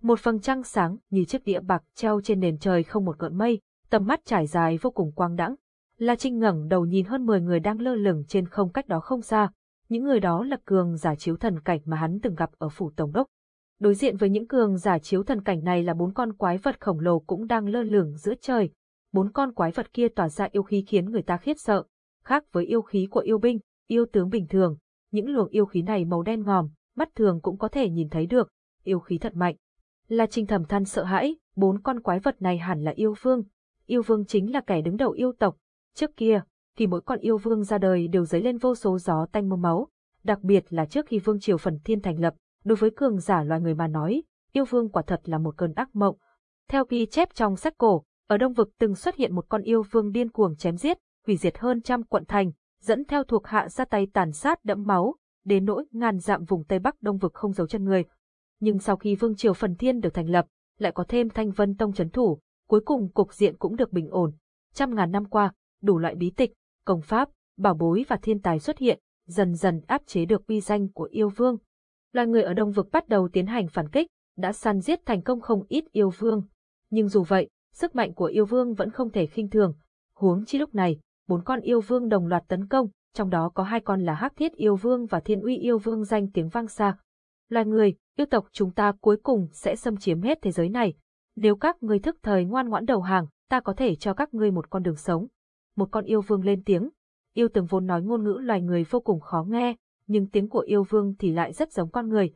Một phần trăng sáng như chiếc đĩa bạc treo trên nền trời không một gợn mây, tầm mắt trải dài vô cùng quang đãng. La Trinh ngẩng đầu nhìn hơn 10 người đang lơ lửng trên không cách đó không xa. Những người đó là cường giả chiếu thần cảnh mà hắn từng gặp ở phủ tổng đốc. Đối diện với những cường giả chiếu thần cảnh này là bốn con quái vật khổng lồ cũng đang lơ lửng giữa trời. Bốn con quái vật kia tỏa ra yêu khí khiến người ta khiếp sợ. Khác với yêu khí của yêu binh, yêu tướng bình thường, những luồng yêu khí này màu đen ngòm, mắt thường cũng có thể nhìn thấy được, yêu khí thật mạnh. Là trinh Thẩm than sợ hãi, bốn con quái vật này hẳn là yêu vương. Yêu vương chính là kẻ đứng đầu yêu tộc. Trước kia, thì mỗi con yêu vương ra đời đều dấy lên vô số gió tanh mưa máu, đặc biệt là trước khi vương triều phần thiên thành lập, đối với cường giả loài người mà nói, yêu vương quả thật là một cơn ác mộng. Theo ghi chép trong sách cổ, ở Đông Vực từng xuất hiện một con yêu vương điên cuồng chém giết, hủy diệt hơn trăm quận thành, dẫn theo thuộc hạ ra tay tàn sát đẫm máu, đến nỗi ngàn dặm vùng Tây Bắc Đông vực không giấu chân người. Nhưng sau khi Vương triều Phần Thiên được thành lập, lại có thêm Thanh Vân Tông chấn thủ, cuối cùng cục diện cũng được bình ổn. Trăm ngàn năm qua, đủ loại bí tịch, công pháp, bảo bối và thiên tài xuất hiện, dần dần áp chế được uy danh của yêu vương. Loài người ở Đông Vực bắt đầu tiến hành phản kích, đã săn giết thành công không ít yêu vương. Nhưng dù vậy, sức mạnh của yêu vương vẫn không thể khinh thường. Huống chi lúc này, bốn con yêu vương đồng loạt tấn công, trong đó có hai con là Hắc Thiết yêu vương và Thiên Uy yêu vương danh tiếng vang xa. Loài người, yêu tộc chúng ta cuối cùng sẽ xâm chiếm hết thế giới này. Nếu các ngươi thức thời ngoan ngoãn đầu hàng, ta có thể cho các ngươi một con đường sống. Một con yêu vương lên tiếng. Yêu từng vốn nói ngôn ngữ loài người vô cùng khó nghe, nhưng tiếng của yêu vương thì lại rất giống con người.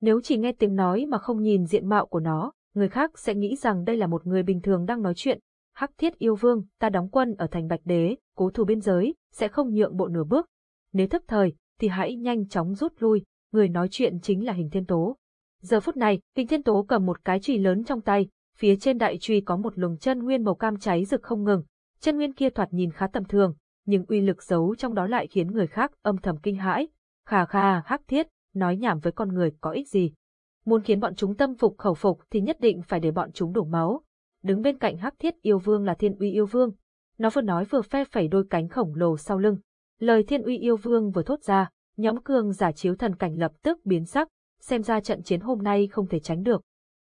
Nếu chỉ nghe tiếng nói mà không nhìn diện mạo của nó, người khác sẽ nghĩ rằng đây là một người bình thường đang nói chuyện. Hắc thiết yêu vương, ta đóng quân ở thành Bạch Đế, cố thủ biên giới, sẽ không nhượng bộ nửa bước. Nếu thức thời, thì hãy nhanh chóng rút lui, người nói chuyện chính là hình thiên tố. Giờ phút này, hình thiên tố cầm một cái chùy lớn trong tay, phía trên đại chùy có một luồng chân nguyên màu cam cháy rực không ngừng. Chân nguyên kia thoạt nhìn khá tầm thường, nhưng uy lực giấu trong đó lại khiến người khác âm thầm kinh hãi. Khà khà, hắc thiết, nói nhảm với con người có ích gì. Muốn khiến bọn chúng tâm phục khẩu phục thì nhất định phải để bọn chúng đổ máu. Đứng bên cạnh hắc thiết yêu vương là thiên uy yêu vương. Nó vừa nói vừa phe phẩy đôi cánh khổng lồ sau lưng. Lời thiên uy yêu vương vừa thốt ra, nhóm cường giả chiếu thần cảnh lập tức biến sắc, xem ra trận chiến hôm nay không thể tránh được.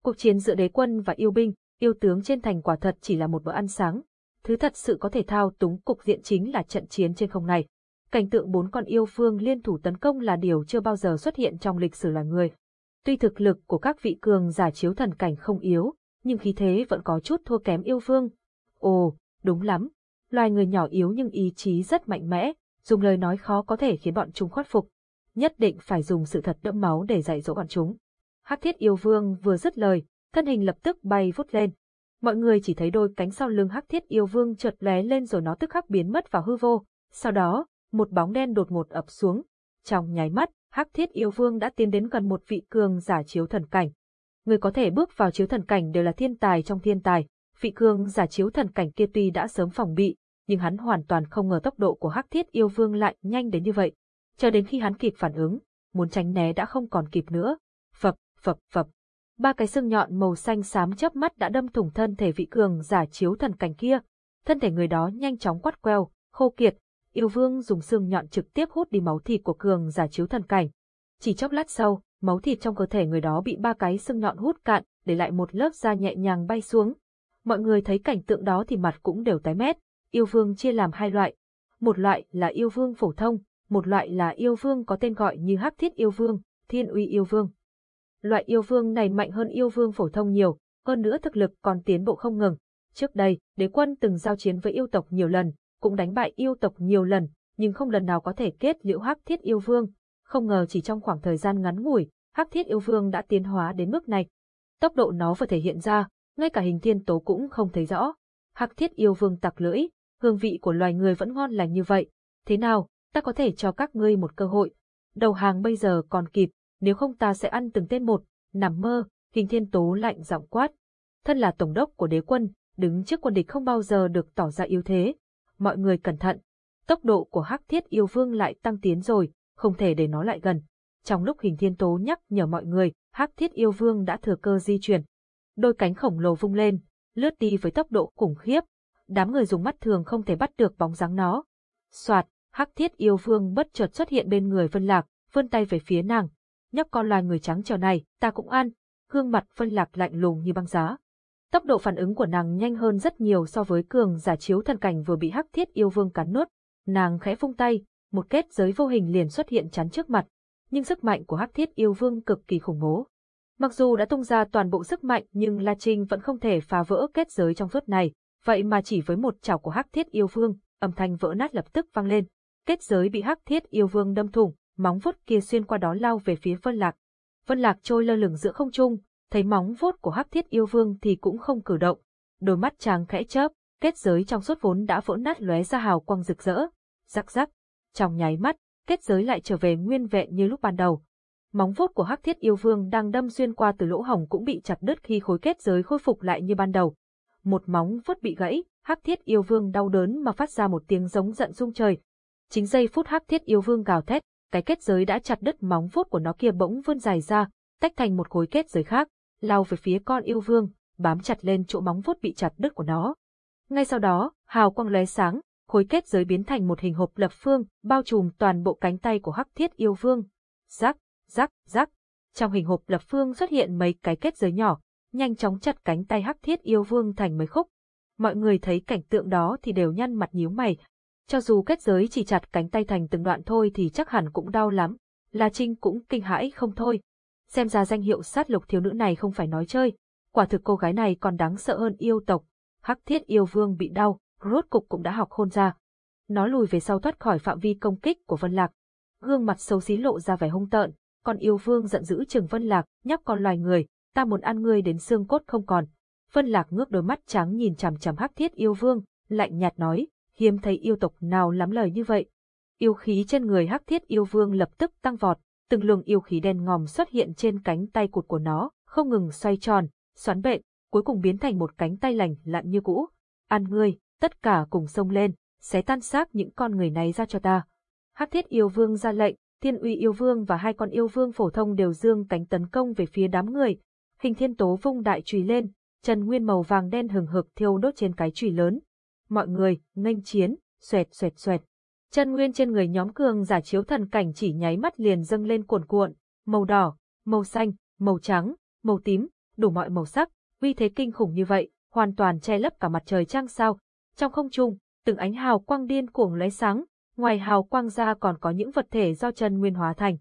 Cuộc chiến giữa đế quân và yêu binh, yêu tướng trên thành quả thật chỉ là một bữa ăn sáng. Thứ thật sự có thể thao túng cục diện chính là trận chiến trên không này. Cảnh tượng bốn con yêu vương liên thủ tấn công là điều chưa bao giờ xuất hiện trong lịch sử loài người. Tuy thực lực của các vị cường giả chiếu thần cảnh không yếu, nhưng khí thế vẫn có chút thua kém yêu vương. Ồ, đúng lắm. Loài người nhỏ yếu nhưng ý chí rất mạnh mẽ, dùng lời nói khó có thể khiến bọn chúng khuất phục. Nhất định phải dùng sự thật đẫm máu để dạy dỗ bọn chúng. Hắc thiết yêu vương vừa dứt lời, thân hình lập tức bay vút lên. Mọi người chỉ thấy đôi cánh sau lưng hắc thiết yêu vương chợt lóe lên rồi nó tức khắc biến mất vào hư vô. Sau đó, một bóng đen đột ngột ập xuống. Trong nháy mắt, hắc thiết yêu vương đã tiến đến gần một vị cường giả chiếu thần cảnh. Người có thể bước vào chiếu thần cảnh đều là thiên tài trong thiên tài. Vị cường giả chiếu thần cảnh kia tuy đã sớm phòng bị, nhưng hắn hoàn toàn không ngờ tốc độ của hắc thiết yêu vương lại nhanh đến như vậy. Cho đến khi hắn kịp phản ứng, muốn tránh né đã không còn kịp nữa. Phập, phập, phập. Ba cái xương nhọn màu xanh xám chớp mắt đã đâm thủng thân thể vị cường giả chiếu thần cảnh kia. Thân thể người đó nhanh chóng quắt queo, khô kiệt, yêu vương dùng xương nhọn trực tiếp hút đi máu thịt của cường giả chiếu thần cảnh. Chỉ chốc lát sau, máu thịt trong cơ thể người đó bị ba cái xương nhọn hút cạn, để lại một lớp da nhẹ nhàng bay xuống. Mọi người thấy cảnh tượng đó thì mặt cũng đều tái mét. Yêu vương chia làm hai loại. Một loại là yêu vương phổ thông, một loại là yêu vương có tên gọi như hắc thiết yêu vương, thiên uy yêu vương. Loại yêu vương này mạnh hơn yêu vương phổ thông nhiều, hơn nữa thực lực còn tiến bộ không ngừng. Trước đây, đế quân từng giao chiến với yêu tộc nhiều lần, cũng đánh bại yêu tộc nhiều lần, nhưng không lần nào có thể kết liễu hắc thiết yêu vương. Không ngờ chỉ trong khoảng thời gian ngắn ngủi, hắc thiết yêu vương đã tiến hóa đến mức này. Tốc độ nó vừa thể hiện ra, ngay cả hình thiên tố cũng không thấy rõ. Hắc thiết yêu vương tặc lưỡi, hương vị của loài người vẫn ngon lành như vậy. Thế nào, ta có thể cho các ngươi một cơ hội. Đầu hàng bây giờ còn kịp, nếu không ta sẽ ăn từng tên một, nằm mơ, hình thiên tố lạnh giọng quát. Thân là tổng đốc của đế quân, đứng trước quân địch không bao giờ được tỏ ra yếu thế, mọi người cẩn thận. Tốc độ của Hắc Thiết Yêu Vương lại tăng tiến rồi, không thể để nó lại gần. Trong lúc Hình Thiên Tố nhắc nhở mọi người, Hắc Thiết Yêu Vương đã thừa cơ di chuyển. Đôi cánh khổng lồ vung lên, lướt đi với tốc độ khủng khiếp. Đám người dùng mắt thường không thể bắt được bóng dáng nó. Soạt, Hắc Thiết Yêu Vương bất chợt xuất hiện bên người Vân Lạc, vươn tay về phía nàng. Nhóc con loài người trắng trèo này, ta cũng ăn. Gương mặt Vân Lạc lạnh lùng như băng giá. Tốc độ phản ứng của nàng nhanh hơn rất nhiều so với cường giả chiếu thần cảnh vừa bị hắc thiết yêu vương cắn nuốt. Nàng khẽ vung tay, một kết giới vô hình liền xuất hiện chắn trước mặt, nhưng sức mạnh của hắc thiết yêu vương cực kỳ khủng bố. Mặc dù đã tung ra toàn bộ sức mạnh nhưng La Trinh vẫn không thể phá vỡ kết giới trong suốt này, vậy mà chỉ với một chảo của hắc thiết yêu vương, âm thanh vỡ nát lập tức vang lên. Kết giới bị hắc thiết yêu vương đâm thủng, móng vuốt kia xuyên qua đó lao về phía Vân Lạc. Vân Lạc trôi lơ lửng giữa không trung, thấy móng vuốt của hắc thiết yêu vương thì cũng không cử động. Đôi mắt chàng khẽ chớp, kết giới trong suốt vốn đã vỡ nát lóe ra hào quang rực rỡ. Rắc rắc, trong nháy mắt, kết giới lại trở về nguyên vẹn như lúc ban đầu. Móng vuốt của hắc thiết yêu vương đang đâm xuyên qua từ lỗ hổng cũng bị chặt đứt khi khối kết giới khôi phục lại như ban đầu. Một móng vuốt bị gãy, hắc thiết yêu vương đau đớn mà phát ra một tiếng giống giận rung trời. Chính giây phút hắc thiết yêu vương gào thét, cái kết giới đã chặt đứt móng vuốt của nó kia bỗng vươn dài ra, tách thành một khối kết giới khác lao về phía con yêu vương, bám chặt lên chỗ móng vuốt bị chặt đứt của nó. Ngay sau đó, hào quang lóe sáng, khối kết giới biến thành một hình hộp lập phương, bao trùm toàn bộ cánh tay của Hắc Thiết Yêu Vương. Rắc, rắc, rắc. Trong hình hộp lập phương xuất hiện mấy cái kết giới nhỏ, nhanh chóng chặt cánh tay Hắc Thiết Yêu Vương thành mấy khúc. Mọi người thấy cảnh tượng đó thì đều nhăn mặt nhíu mày. Cho dù kết giới chỉ chặt cánh tay thành từng đoạn thôi thì chắc hẳn cũng đau lắm. La Trinh cũng kinh hãi không thôi. Xem ra danh hiệu sát lục thiếu nữ này không phải nói chơi. Quả thực cô gái này còn đáng sợ hơn yêu tộc. Hắc Thiết Yêu Vương bị đau, rốt cục cũng đã học khôn ra. Nó lùi về sau thoát khỏi phạm vi công kích của Vân Lạc. Gương mặt xấu xí lộ ra vẻ hung tợn, còn yêu vương giận dữ chừng Vân Lạc, nhóc con loài người, ta muốn ăn ngươi đến xương cốt không còn. Vân Lạc ngước đôi mắt trắng nhìn chằm chằm Hắc Thiết yêu vương, lạnh nhạt nói, hiếm thấy yêu tộc nào lắm lời như vậy. Yêu khí trên người Hắc Thiết yêu vương lập tức tăng vọt, từng luồng yêu khí đen ngòm xuất hiện trên cánh tay cụt của nó, không ngừng xoay tròn, xoắn bện, cuối cùng biến thành một cánh tay lành lặn như cũ. Ăn ngươi, tất cả cùng xông lên, xé tan xác những con người này ra cho ta. Hắc Thiết yêu vương ra lệnh, Thiên Uy yêu vương và hai con yêu vương phổ thông đều dương cánh tấn công về phía đám người. Hình Thiên Tố vung đại chùy lên, Trần Nguyên màu vàng đen hừng hực thiêu đốt trên cái chùy lớn. Mọi người, nghênh chiến, xoẹt xoẹt xoẹt. Chân nguyên trên người nhóm cường giả chiếu thần cảnh chỉ nháy mắt liền dâng lên cuồn cuộn, màu đỏ, màu xanh, màu trắng, màu tím, đủ mọi màu sắc, uy thế kinh khủng như vậy, hoàn toàn che lấp cả mặt trời trăng sao. Trong không trung, từng ánh hào quang điên cuồng lóe sáng, ngoài hào quang ra còn có những vật thể do chân nguyên hóa thành.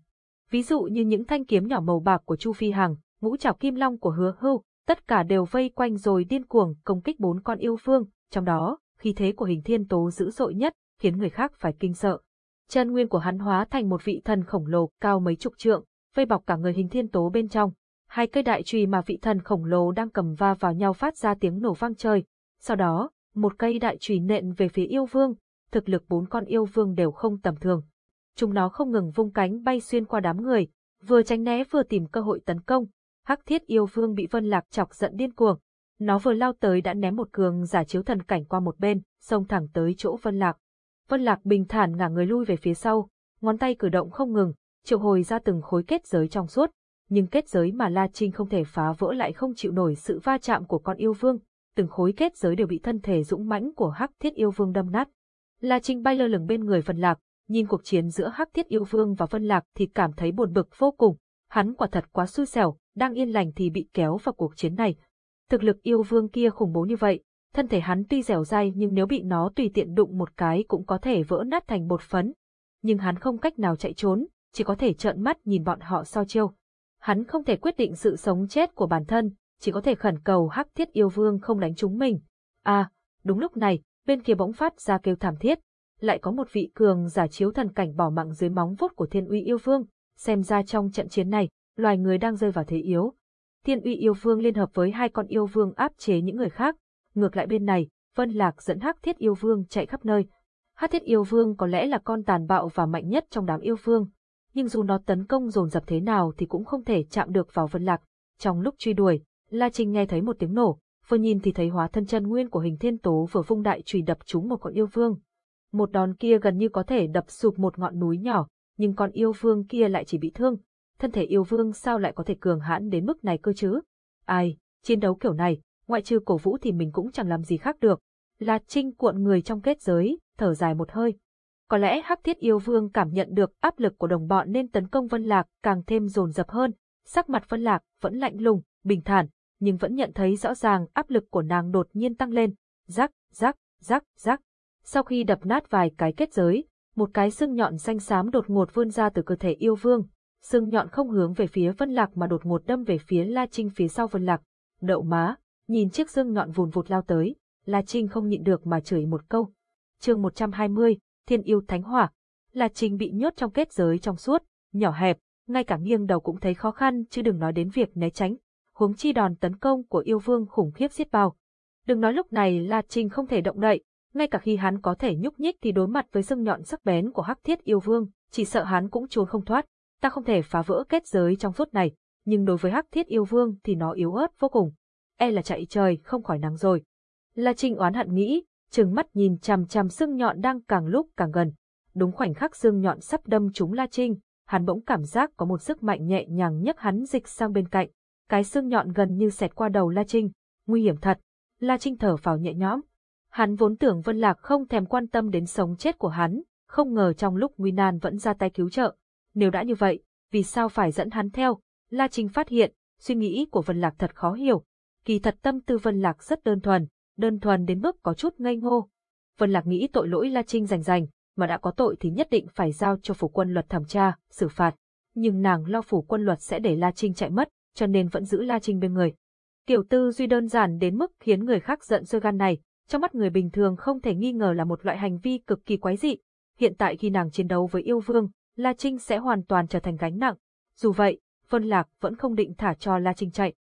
Ví dụ như những thanh kiếm nhỏ màu bạc của Chu Phi Hằng, ngũ trảo kim long của Hứa Hưu, tất cả đều vây quanh rồi điên cuồng công kích bốn con yêu phương trong đó, khí thế của hình thiên tố dữ dội nhất, khiến người khác phải kinh sợ. Chân nguyên của hắn hóa thành một vị thần khổng lồ cao mấy chục trượng, vây bọc cả người hình thiên tố bên trong. Hai cây đại chùy mà vị thần khổng lồ đang cầm va vào nhau phát ra tiếng nổ vang trời. Sau đó, một cây đại chùy nện về phía yêu vương, thực lực bốn con yêu vương đều không tầm thường. Chúng nó không ngừng vung cánh bay xuyên qua đám người, vừa tránh né vừa tìm cơ hội tấn công. Hắc thiết yêu vương bị Vân Lạc chọc giận điên cuồng. Nó vừa lao tới đã ném một cường giả chiếu thần cảnh qua một bên, xông thẳng tới chỗ Vân Lạc. Vân Lạc bình thản ngả người lui về phía sau, ngón tay cử động không ngừng, triệu hồi ra từng khối kết giới trong suốt. Nhưng kết giới mà La Trinh không thể phá vỡ lại không chịu nổi sự va chạm của con yêu vương, từng khối kết giới đều bị thân thể dũng mãnh của Hắc Thiết Yêu Vương đâm nát. La Trinh bay lơ lửng bên người Vân Lạc, nhìn cuộc chiến giữa Hắc Thiết Yêu Vương và Vân Lạc thì cảm thấy buồn bực vô cùng. Hắn quả thật quá xui xẻo, đang yên lành thì bị kéo vào cuộc chiến này. Thực lực yêu vương kia khủng bố như vậy, thân thể hắn tuy dẻo dai nhưng nếu bị nó tùy tiện đụng một cái cũng có thể vỡ nát thành bột phấn. Nhưng hắn không cách nào chạy trốn, chỉ có thể trợn mắt nhìn bọn họ so chiêu. Hắn không thể quyết định sự sống chết của bản thân, chỉ có thể khẩn cầu hắc thiết yêu vương không đánh chúng mình. À, đúng lúc này, bên kia bỗng phát ra kêu thảm thiết, lại có một vị cường giả chiếu thần cảnh bỏ mạng dưới móng vuốt của thiên uy yêu vương, xem ra trong trận chiến này, loài người đang rơi vào thế yếu. Thiên uy yêu vương liên hợp với hai con yêu vương áp chế những người khác, ngược lại bên này, Vân Lạc dẫn Hắc Thiết Yêu Vương chạy khắp nơi. Hắc Thiết Yêu Vương có lẽ là con tàn bạo và mạnh nhất trong đám yêu vương, nhưng dù nó tấn công dồn dập thế nào thì cũng không thể chạm được vào Vân Lạc. Trong lúc truy đuổi, La Trinh nghe thấy một tiếng nổ, vừa nhìn thì thấy hóa thân chân nguyên của hình thiên tố vừa vung đại chùy đập trúng một con yêu vương. Một đòn kia gần như có thể đập sụp một ngọn núi nhỏ, nhưng con yêu vương kia lại chỉ bị thương. Thân thể yêu vương sao lại có thể cường hãn đến mức này cơ chứ? Ai, chiến đấu kiểu này, ngoại trừ cổ vũ thì mình cũng chẳng làm gì khác được. La Trinh cuộn người trong kết giới, thở dài một hơi. Có lẽ Hắc Thiết Yêu Vương cảm nhận được áp lực của đồng bọn nên tấn công Vân Lạc càng thêm dồn dập hơn. Sắc mặt Vân Lạc vẫn lạnh lùng, bình thản, nhưng vẫn nhận thấy rõ ràng áp lực của nàng đột nhiên tăng lên. Rắc, rắc, rắc, rắc. Sau khi đập nát vài cái kết giới, một cái xương nhọn xanh xám đột ngột vươn ra từ cơ thể yêu vương. Xương nhọn không hướng về phía Vân Lạc mà đột ngột đâm về phía La Trinh phía sau Vân Lạc. Đậu má, nhìn chiếc xương nhọn vùn vụt lao tới, La Trinh không nhịn được mà chửi một câu. chương 120, Thiên yêu thánh hỏa. La Trinh bị nhốt trong kết giới trong suốt, nhỏ hẹp, ngay cả nghiêng đầu cũng thấy khó khăn chứ đừng nói đến việc né tránh. Huống chi đòn tấn công của yêu vương khủng khiếp giết bao. Đừng nói lúc này La Trinh không thể động đậy, ngay cả khi hắn có thể nhúc nhích thì đối mặt với xương nhọn sắc bén của hắc thiết yêu vương, chỉ sợ hắn cũng trốn không thoát. Ta không thể phá vỡ kết giới trong suốt này, nhưng đối với hắc thiết yêu vương thì nó yếu ớt vô cùng e là chạy trời không khỏi nắng rồi. La Trinh oán hận nghĩ, trừng mắt nhìn chằm chằm xương nhọn đang càng lúc càng gần. Đúng khoảnh khắc xương nhọn sắp đâm trúng La Trinh, hắn bỗng cảm giác có một sức mạnh nhẹ nhàng nhấc hắn dịch sang bên cạnh. Cái xương nhọn gần như xẹt qua đầu La Trinh, nguy hiểm thật. La Trinh thở phào nhẹ nhõm. Hắn vốn tưởng Vân Lạc không thèm quan tâm đến sống chết của hắn, không ngờ trong lúc nguy nan vẫn ra tay cứu trợ. Nếu đã như vậy, vì sao phải dẫn hắn theo? La Trinh phát hiện, suy nghĩ của Vân Lạc thật khó hiểu. Kỳ thật tâm tư Vân Lạc rất đơn thuần, đơn thuần đến mức có chút ngây ngô. Vân Lạc nghĩ tội lỗi La Trinh rành rành, mà đã có tội thì nhất định phải giao cho phủ quân luật thẩm tra, xử phạt. Nhưng nàng lo phủ quân luật sẽ để La Trinh chạy mất, cho nên vẫn giữ La Trinh bên người. Kiểu tư duy đơn giản đến mức khiến người khác giận sôi gan này, trong mắt người bình thường không thể nghi ngờ là một loại hành vi cực kỳ quái dị. Hiện tại khi nàng chiến đấu với yêu vương, La Trinh sẽ hoàn toàn trở thành gánh nặng. Dù vậy, Vân Lạc vẫn không định thả cho La Trinh chạy.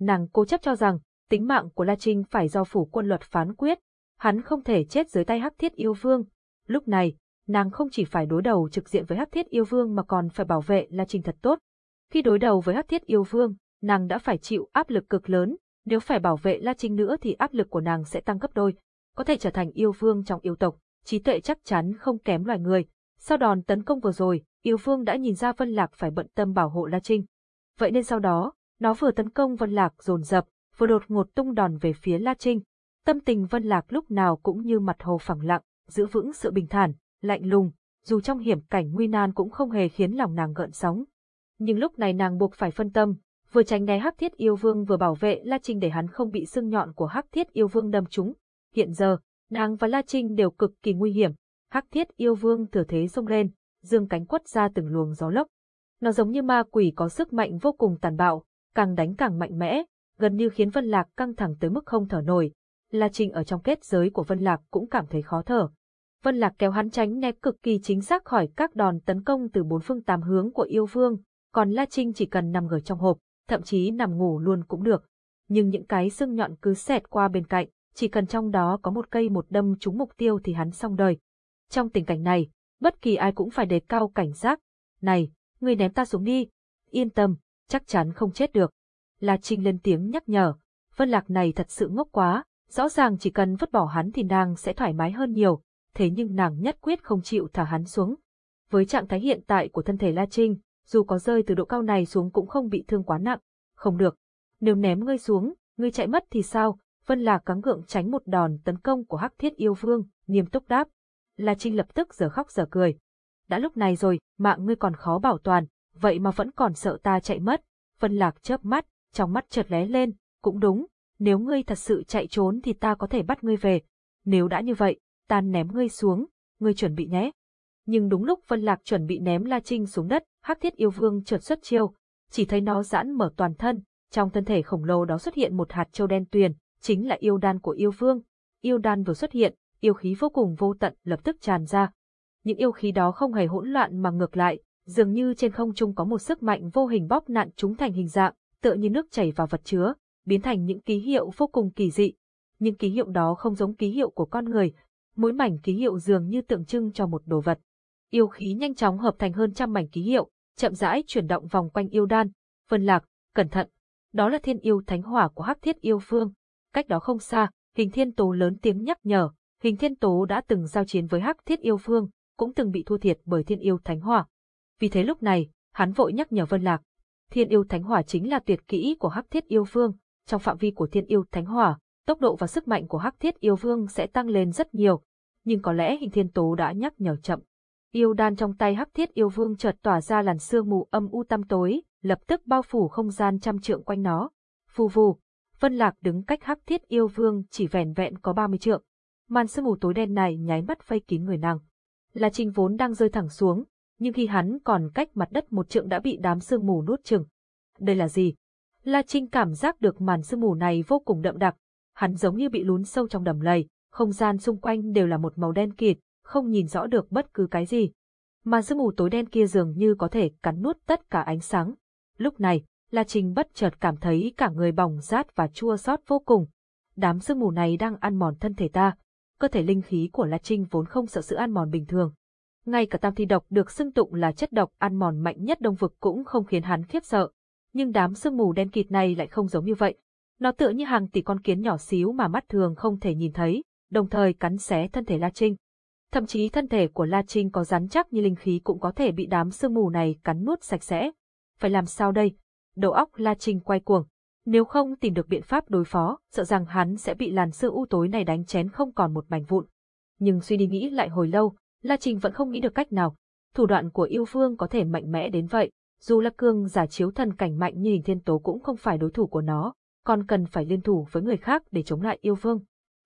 Nàng cố chấp cho rằng, tính mạng của La Trinh phải do phủ quân luật phán quyết, hắn không thể chết dưới tay Hắc Thiết Yêu Vương. Lúc này, nàng không chỉ phải đối đầu trực diện với Hắc Thiết Yêu Vương mà còn phải bảo vệ La Trinh thật tốt. Khi đối đầu với Hắc Thiết Yêu Vương, nàng đã phải chịu áp lực cực lớn, nếu phải bảo vệ La Trinh nữa thì áp lực của nàng sẽ tăng gấp đôi, có thể trở thành yêu vương trong yêu tộc, trí tuệ chắc chắn không kém loài người. Sau đòn tấn công vừa rồi, yêu vương đã nhìn ra Vân Lạc phải bận tâm bảo hộ La Trinh. Vậy nên sau đó, nó vừa tấn công Vân Lạc dồn dập, vừa đột ngột tung đòn về phía La Trinh. Tâm tình Vân Lạc lúc nào cũng như mặt hồ phẳng lặng, giữ vững sự bình thản, lạnh lùng, dù trong hiểm cảnh nguy nan cũng không hề khiến lòng nàng gợn sóng. Nhưng lúc này nàng buộc phải phân tâm, vừa tránh né Hắc Thiết Yêu Vương vừa bảo vệ La Trinh để hắn không bị xương nhọn của Hắc Thiết Yêu Vương đâm trúng. Hiện giờ, nàng và La Trinh đều cực kỳ nguy hiểm. Hắc Thiết Yêu Vương thừa thế xông lên, dương cánh quất ra từng luồng gió lốc. Nó giống như ma quỷ có sức mạnh vô cùng tàn bạo, càng đánh càng mạnh mẽ, gần như khiến Vân Lạc căng thẳng tới mức không thở nổi. La Trinh ở trong kết giới của Vân Lạc cũng cảm thấy khó thở. Vân Lạc kéo hắn tránh né cực kỳ chính xác khỏi các đòn tấn công từ bốn phương tám hướng của yêu vương, còn La Trinh chỉ cần nằm ngửa trong hộp, thậm chí nằm ngủ luôn cũng được. Nhưng những cái xương nhọn cứ xẹt qua bên cạnh, chỉ cần trong đó có một cây một đâm trúng mục tiêu thì hắn xong đời. Trong tình cảnh này, bất kỳ ai cũng phải đề cao cảnh giác. Này, người ném ta xuống đi. Yên tâm, chắc chắn không chết được. La Trinh lên tiếng nhắc nhở. Vân Lạc này thật sự ngốc quá, rõ ràng chỉ cần vứt bỏ hắn thì nàng sẽ thoải mái hơn nhiều, thế nhưng nàng nhất quyết không chịu thả hắn xuống. Với trạng thái hiện tại của thân thể La Trinh, dù có rơi từ độ cao này xuống cũng không bị thương quá nặng. Không được. Nếu ném ngươi xuống, ngươi chạy mất thì sao? Vân Lạc cắn gượng tránh một đòn tấn công của Hắc Thiết Yêu Vương, nghiêm túc đáp. La Trinh lập tức giờ khóc giờ cười. Đã lúc này rồi, mạng ngươi còn khó bảo toàn, vậy mà vẫn còn sợ ta chạy mất. Vân Lạc chớp mắt, trong mắt chợt lé lên, cũng đúng, nếu ngươi thật sự chạy trốn thì ta có thể bắt ngươi về. Nếu đã như vậy, ta ném ngươi xuống, ngươi chuẩn bị nhé. Nhưng đúng lúc Vân Lạc chuẩn bị ném La Trinh xuống đất, Hắc Thiết Yêu Vương chợt xuất chiêu, chỉ thấy nó giãn mở toàn thân, trong thân thể khổng lồ đó xuất hiện một hạt châu đen tuyền, chính là yêu đan của yêu vương. Yêu đan vừa xuất hiện, yêu khí vô cùng vô tận lập tức tràn ra. Những yêu khí đó không hề hỗn loạn mà ngược lại, dường như trên không trung có một sức mạnh vô hình bóp nặn chúng thành hình dạng, tựa như nước chảy vào vật chứa, biến thành những ký hiệu vô cùng kỳ dị. những ký hiệu đó không giống ký hiệu của con người, mỗi mảnh ký hiệu dường như tượng trưng cho một đồ vật. Yêu khí nhanh chóng hợp thành hơn trăm mảnh ký hiệu, chậm rãi chuyển động vòng quanh yêu đan. Vân Lạc, cẩn thận, đó là thiên yêu thánh hỏa của Hắc Thiết Yêu Phương. Cách đó không xa, Hình Thiên Tố lớn tiếng nhắc nhở, Hình Thiên Tố đã từng giao chiến với Hắc Thiết Yêu Phương, cũng từng bị thua thiệt bởi Thiên Yêu Thánh Hỏa. Vì thế lúc này, hắn vội nhắc nhở Vân Lạc, Thiên Yêu Thánh Hỏa chính là tuyệt kỹ của Hắc Thiết Yêu Phương, trong phạm vi của Thiên Yêu Thánh Hỏa, tốc độ và sức mạnh của Hắc Thiết Yêu Vương sẽ tăng lên rất nhiều, nhưng có lẽ Hình Thiên Tố đã nhắc nhở chậm. Yêu đan trong tay Hắc Thiết Yêu Vương chợt tỏa ra làn sương mù âm u tăm tối, lập tức bao phủ không gian trăm trượng quanh nó. Phù vù, Vân Lạc đứng cách Hắc Thiết Yêu Vương chỉ vẻn vẹn có 30 trượng. Màn sương mù tối đen này nháy mắt vây kín người nàng. Là Trình vốn đang rơi thẳng xuống, nhưng khi hắn còn cách mặt đất một trượng đã bị đám sương mù nuốt chừng. Đây là gì? La Trinh cảm giác được màn sương mù này vô cùng đậm đặc, hắn giống như bị lún sâu trong đầm lầy, không gian xung quanh đều là một màu đen kịt, không nhìn rõ được bất cứ cái gì. mà sương mù tối đen kia dường như có thể cắn nuốt tất cả ánh sáng. Lúc này, La Trình bất chợt cảm thấy cả người bỏng rát và chua xót vô cùng. Đám sương mù này đang ăn mòn thân thể ta. Cơ thể linh khí của La Trinh vốn không sợ sự ăn mòn bình thường. Ngay cả tam thi độc được xưng tụng là chất độc ăn mòn mạnh nhất đông vực cũng không khiến hắn khiếp sợ. Nhưng đám sương mù đen kịt này lại không giống như vậy. Nó tựa như hàng tỷ con kiến nhỏ xíu mà mắt thường không thể nhìn thấy, đồng thời cắn xé thân thể La Trinh. Thậm chí thân thể của La Trinh có rắn chắc như linh khí cũng có thể bị đám sương mù này cắn nuốt sạch sẽ. Phải làm sao đây? Đầu óc La Trinh quay cuồng. Nếu không tìm được biện pháp đối phó, sợ rằng hắn sẽ bị làn sương u tối này đánh chén không còn một mảnh vụn. Nhưng suy đi nghĩ lại hồi lâu, La Trình vẫn không nghĩ được cách nào. Thủ đoạn của yêu vương có thể mạnh mẽ đến vậy, dù là cương giả chiếu thần cảnh mạnh như hình thiên tố cũng không phải đối thủ của nó, còn cần phải liên thủ với người khác để chống lại yêu vương.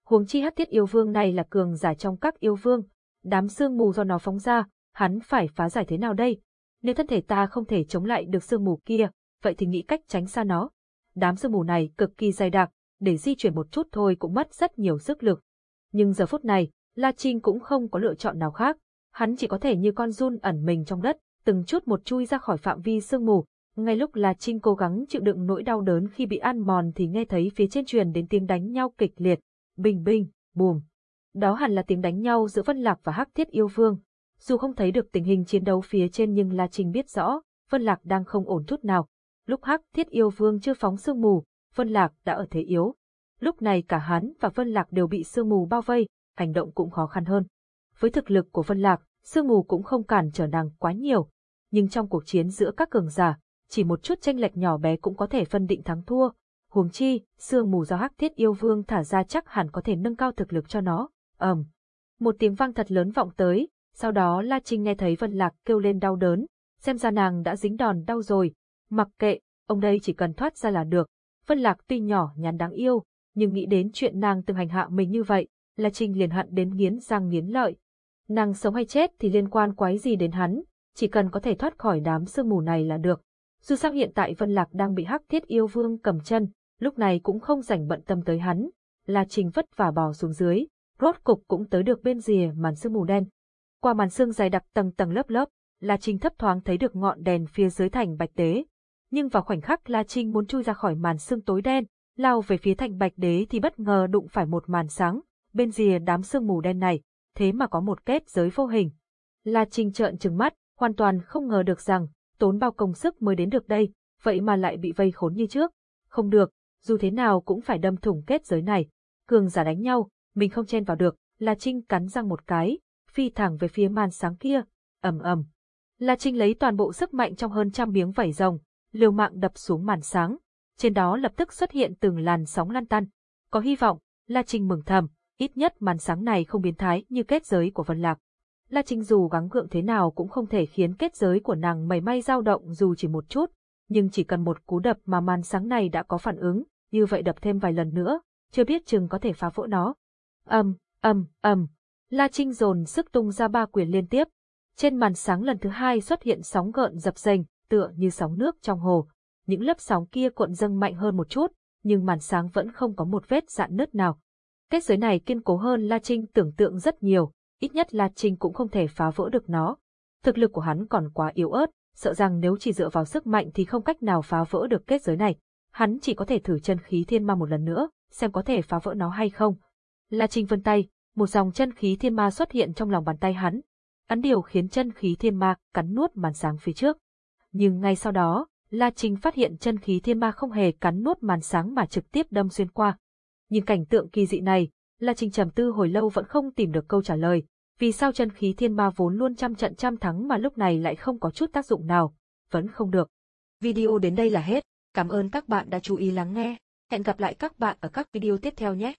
Huống chi hắc tiết yêu vương này là cường giả trong các yêu vương, đám sương mù do nó phóng ra, hắn phải phá giải thế nào đây? Nếu thân thể ta không thể chống lại được sương mù kia, vậy thì nghĩ cách tránh xa nó. Đám sương mù này cực kỳ dày đặc, để di chuyển một chút thôi cũng mất rất nhiều sức lực. Nhưng giờ phút này, La Trinh cũng không có lựa chọn nào khác, hắn chỉ có thể như con run ẩn mình trong đất, từng chút một chui ra khỏi phạm vi sương mù. Ngay lúc La Trinh cố gắng chịu đựng nỗi đau đớn khi bị ăn mòn thì nghe thấy phía trên truyền đến tiếng đánh nhau kịch liệt, bình bình, bùm. Đó hẳn là tiếng đánh nhau giữa Vân Lạc và Hắc Thiết Yêu Vương. Dù không thấy được tình hình chiến đấu phía trên nhưng La Trinh biết rõ, Vân Lạc đang không ổn chút nào. Lúc Hắc Thiết Yêu Vương chưa phóng sương mù, Vân Lạc đã ở thế yếu. Lúc này cả hắn và Vân Lạc đều bị sương mù bao vây, hành động cũng khó khăn hơn. Với thực lực của Vân Lạc, sương mù cũng không cản trở nàng quá nhiều. Nhưng trong cuộc chiến giữa các cường giả, chỉ một chút tranh lệch nhỏ bé cũng có thể phân định thắng thua. Huống chi, sương mù do hắc thiết yêu vương thả ra chắc hẳn có thể nâng cao thực lực cho nó ầm, một tiếng vang thật lớn vọng tới, sau đó La Trinh nghe thấy Vân Lạc kêu lên đau đớn, xem ra nàng đã dính đòn đau rồi. Mặc kệ, ông đây chỉ cần thoát ra là được. Vân Lạc tuy nhỏ nhắn đáng yêu, nhưng nghĩ đến chuyện nàng từng hành hạ mình như vậy, La Trinh liền hận đến nghiến răng nghiến lợi. Nàng sống hay chết thì liên quan quái gì đến hắn, chỉ cần có thể thoát khỏi đám sương mù này là được. Dù sao hiện tại Vân Lạc đang bị hắc thiết yêu vương cầm chân, lúc này cũng không rảnh bận tâm tới hắn. La trinh vất vả bò xuống dưới, rốt cục cũng tới được bên rìa màn sương mù đen. Qua màn sương dày đặc tầng tầng lớp lớp, La Trinh thấp thoáng thấy được ngọn đèn phía dưới thành bạch đế. Nhưng vào khoảnh khắc La Trinh muốn chui ra khỏi màn sương tối đen, lao về phía thành bạch đế thì bất ngờ đụng phải một màn sáng, bên rìa đám sương mù đen này, thế mà có một kết giới vô hình. La Trinh trợn trừng mắt, hoàn toàn không ngờ được rằng, tốn bao công sức mới đến được đây, vậy mà lại bị vây khốn như trước. Không được, dù thế nào cũng phải đâm thủng kết giới này. Cường giả đánh nhau, mình không chen vào được, La Trinh cắn răng một cái, phi thẳng về phía màn sáng kia, ầm ầm. La Trinh lấy toàn bộ sức mạnh trong hơn trăm miếng vảy rồng, liều mạng đập xuống màn sáng, trên đó lập tức xuất hiện từng làn sóng lan tan. Có hy vọng, La Trinh mừng thầm, ít nhất màn sáng này không biến thái như kết giới của Vân Lạc. La Trinh dù gắng gượng thế nào cũng không thể khiến kết giới của nàng mảy may dao động dù chỉ một chút, nhưng chỉ cần một cú đập mà màn sáng này đã có phản ứng, như vậy đập thêm vài lần nữa, chưa biết chừng có thể phá vỡ nó. Ầm, ầm, ầm. La Trinh dồn sức tung ra ba quyền liên tiếp. Trên màn sáng lần thứ hai xuất hiện sóng gợn dập dềnh, tựa như sóng nước trong hồ. Những lớp sóng kia cuộn dâng mạnh hơn một chút, nhưng màn sáng vẫn không có một vết dạn nứt nào. Kết giới này kiên cố hơn La Trinh tưởng tượng rất nhiều, ít nhất La Trinh cũng không thể phá vỡ được nó. Thực lực của hắn còn quá yếu ớt, sợ rằng nếu chỉ dựa vào sức mạnh thì không cách nào phá vỡ được kết giới này. Hắn chỉ có thể thử chân khí thiên ma một lần nữa, xem có thể phá vỡ nó hay không. La Trinh vươn tay, một dòng chân khí thiên ma xuất hiện trong lòng bàn tay hắn. Ấn điều khiến chân khí thiên ma cắn nuốt màn sáng phía trước. Nhưng ngay sau đó, La Trinh phát hiện chân khí thiên ma không hề cắn nuốt màn sáng mà trực tiếp đâm xuyên qua. Nhìn cảnh tượng kỳ dị này, La Trinh trầm tư hồi lâu vẫn không tìm được câu trả lời, vì sao chân khí thiên ma vốn luôn trăm trận trăm thắng mà lúc này lại không có chút tác dụng nào, vẫn không được. Video đến đây là hết, cảm ơn các bạn đã chú ý lắng nghe, hẹn gặp lại các bạn ở các video tiếp theo nhé.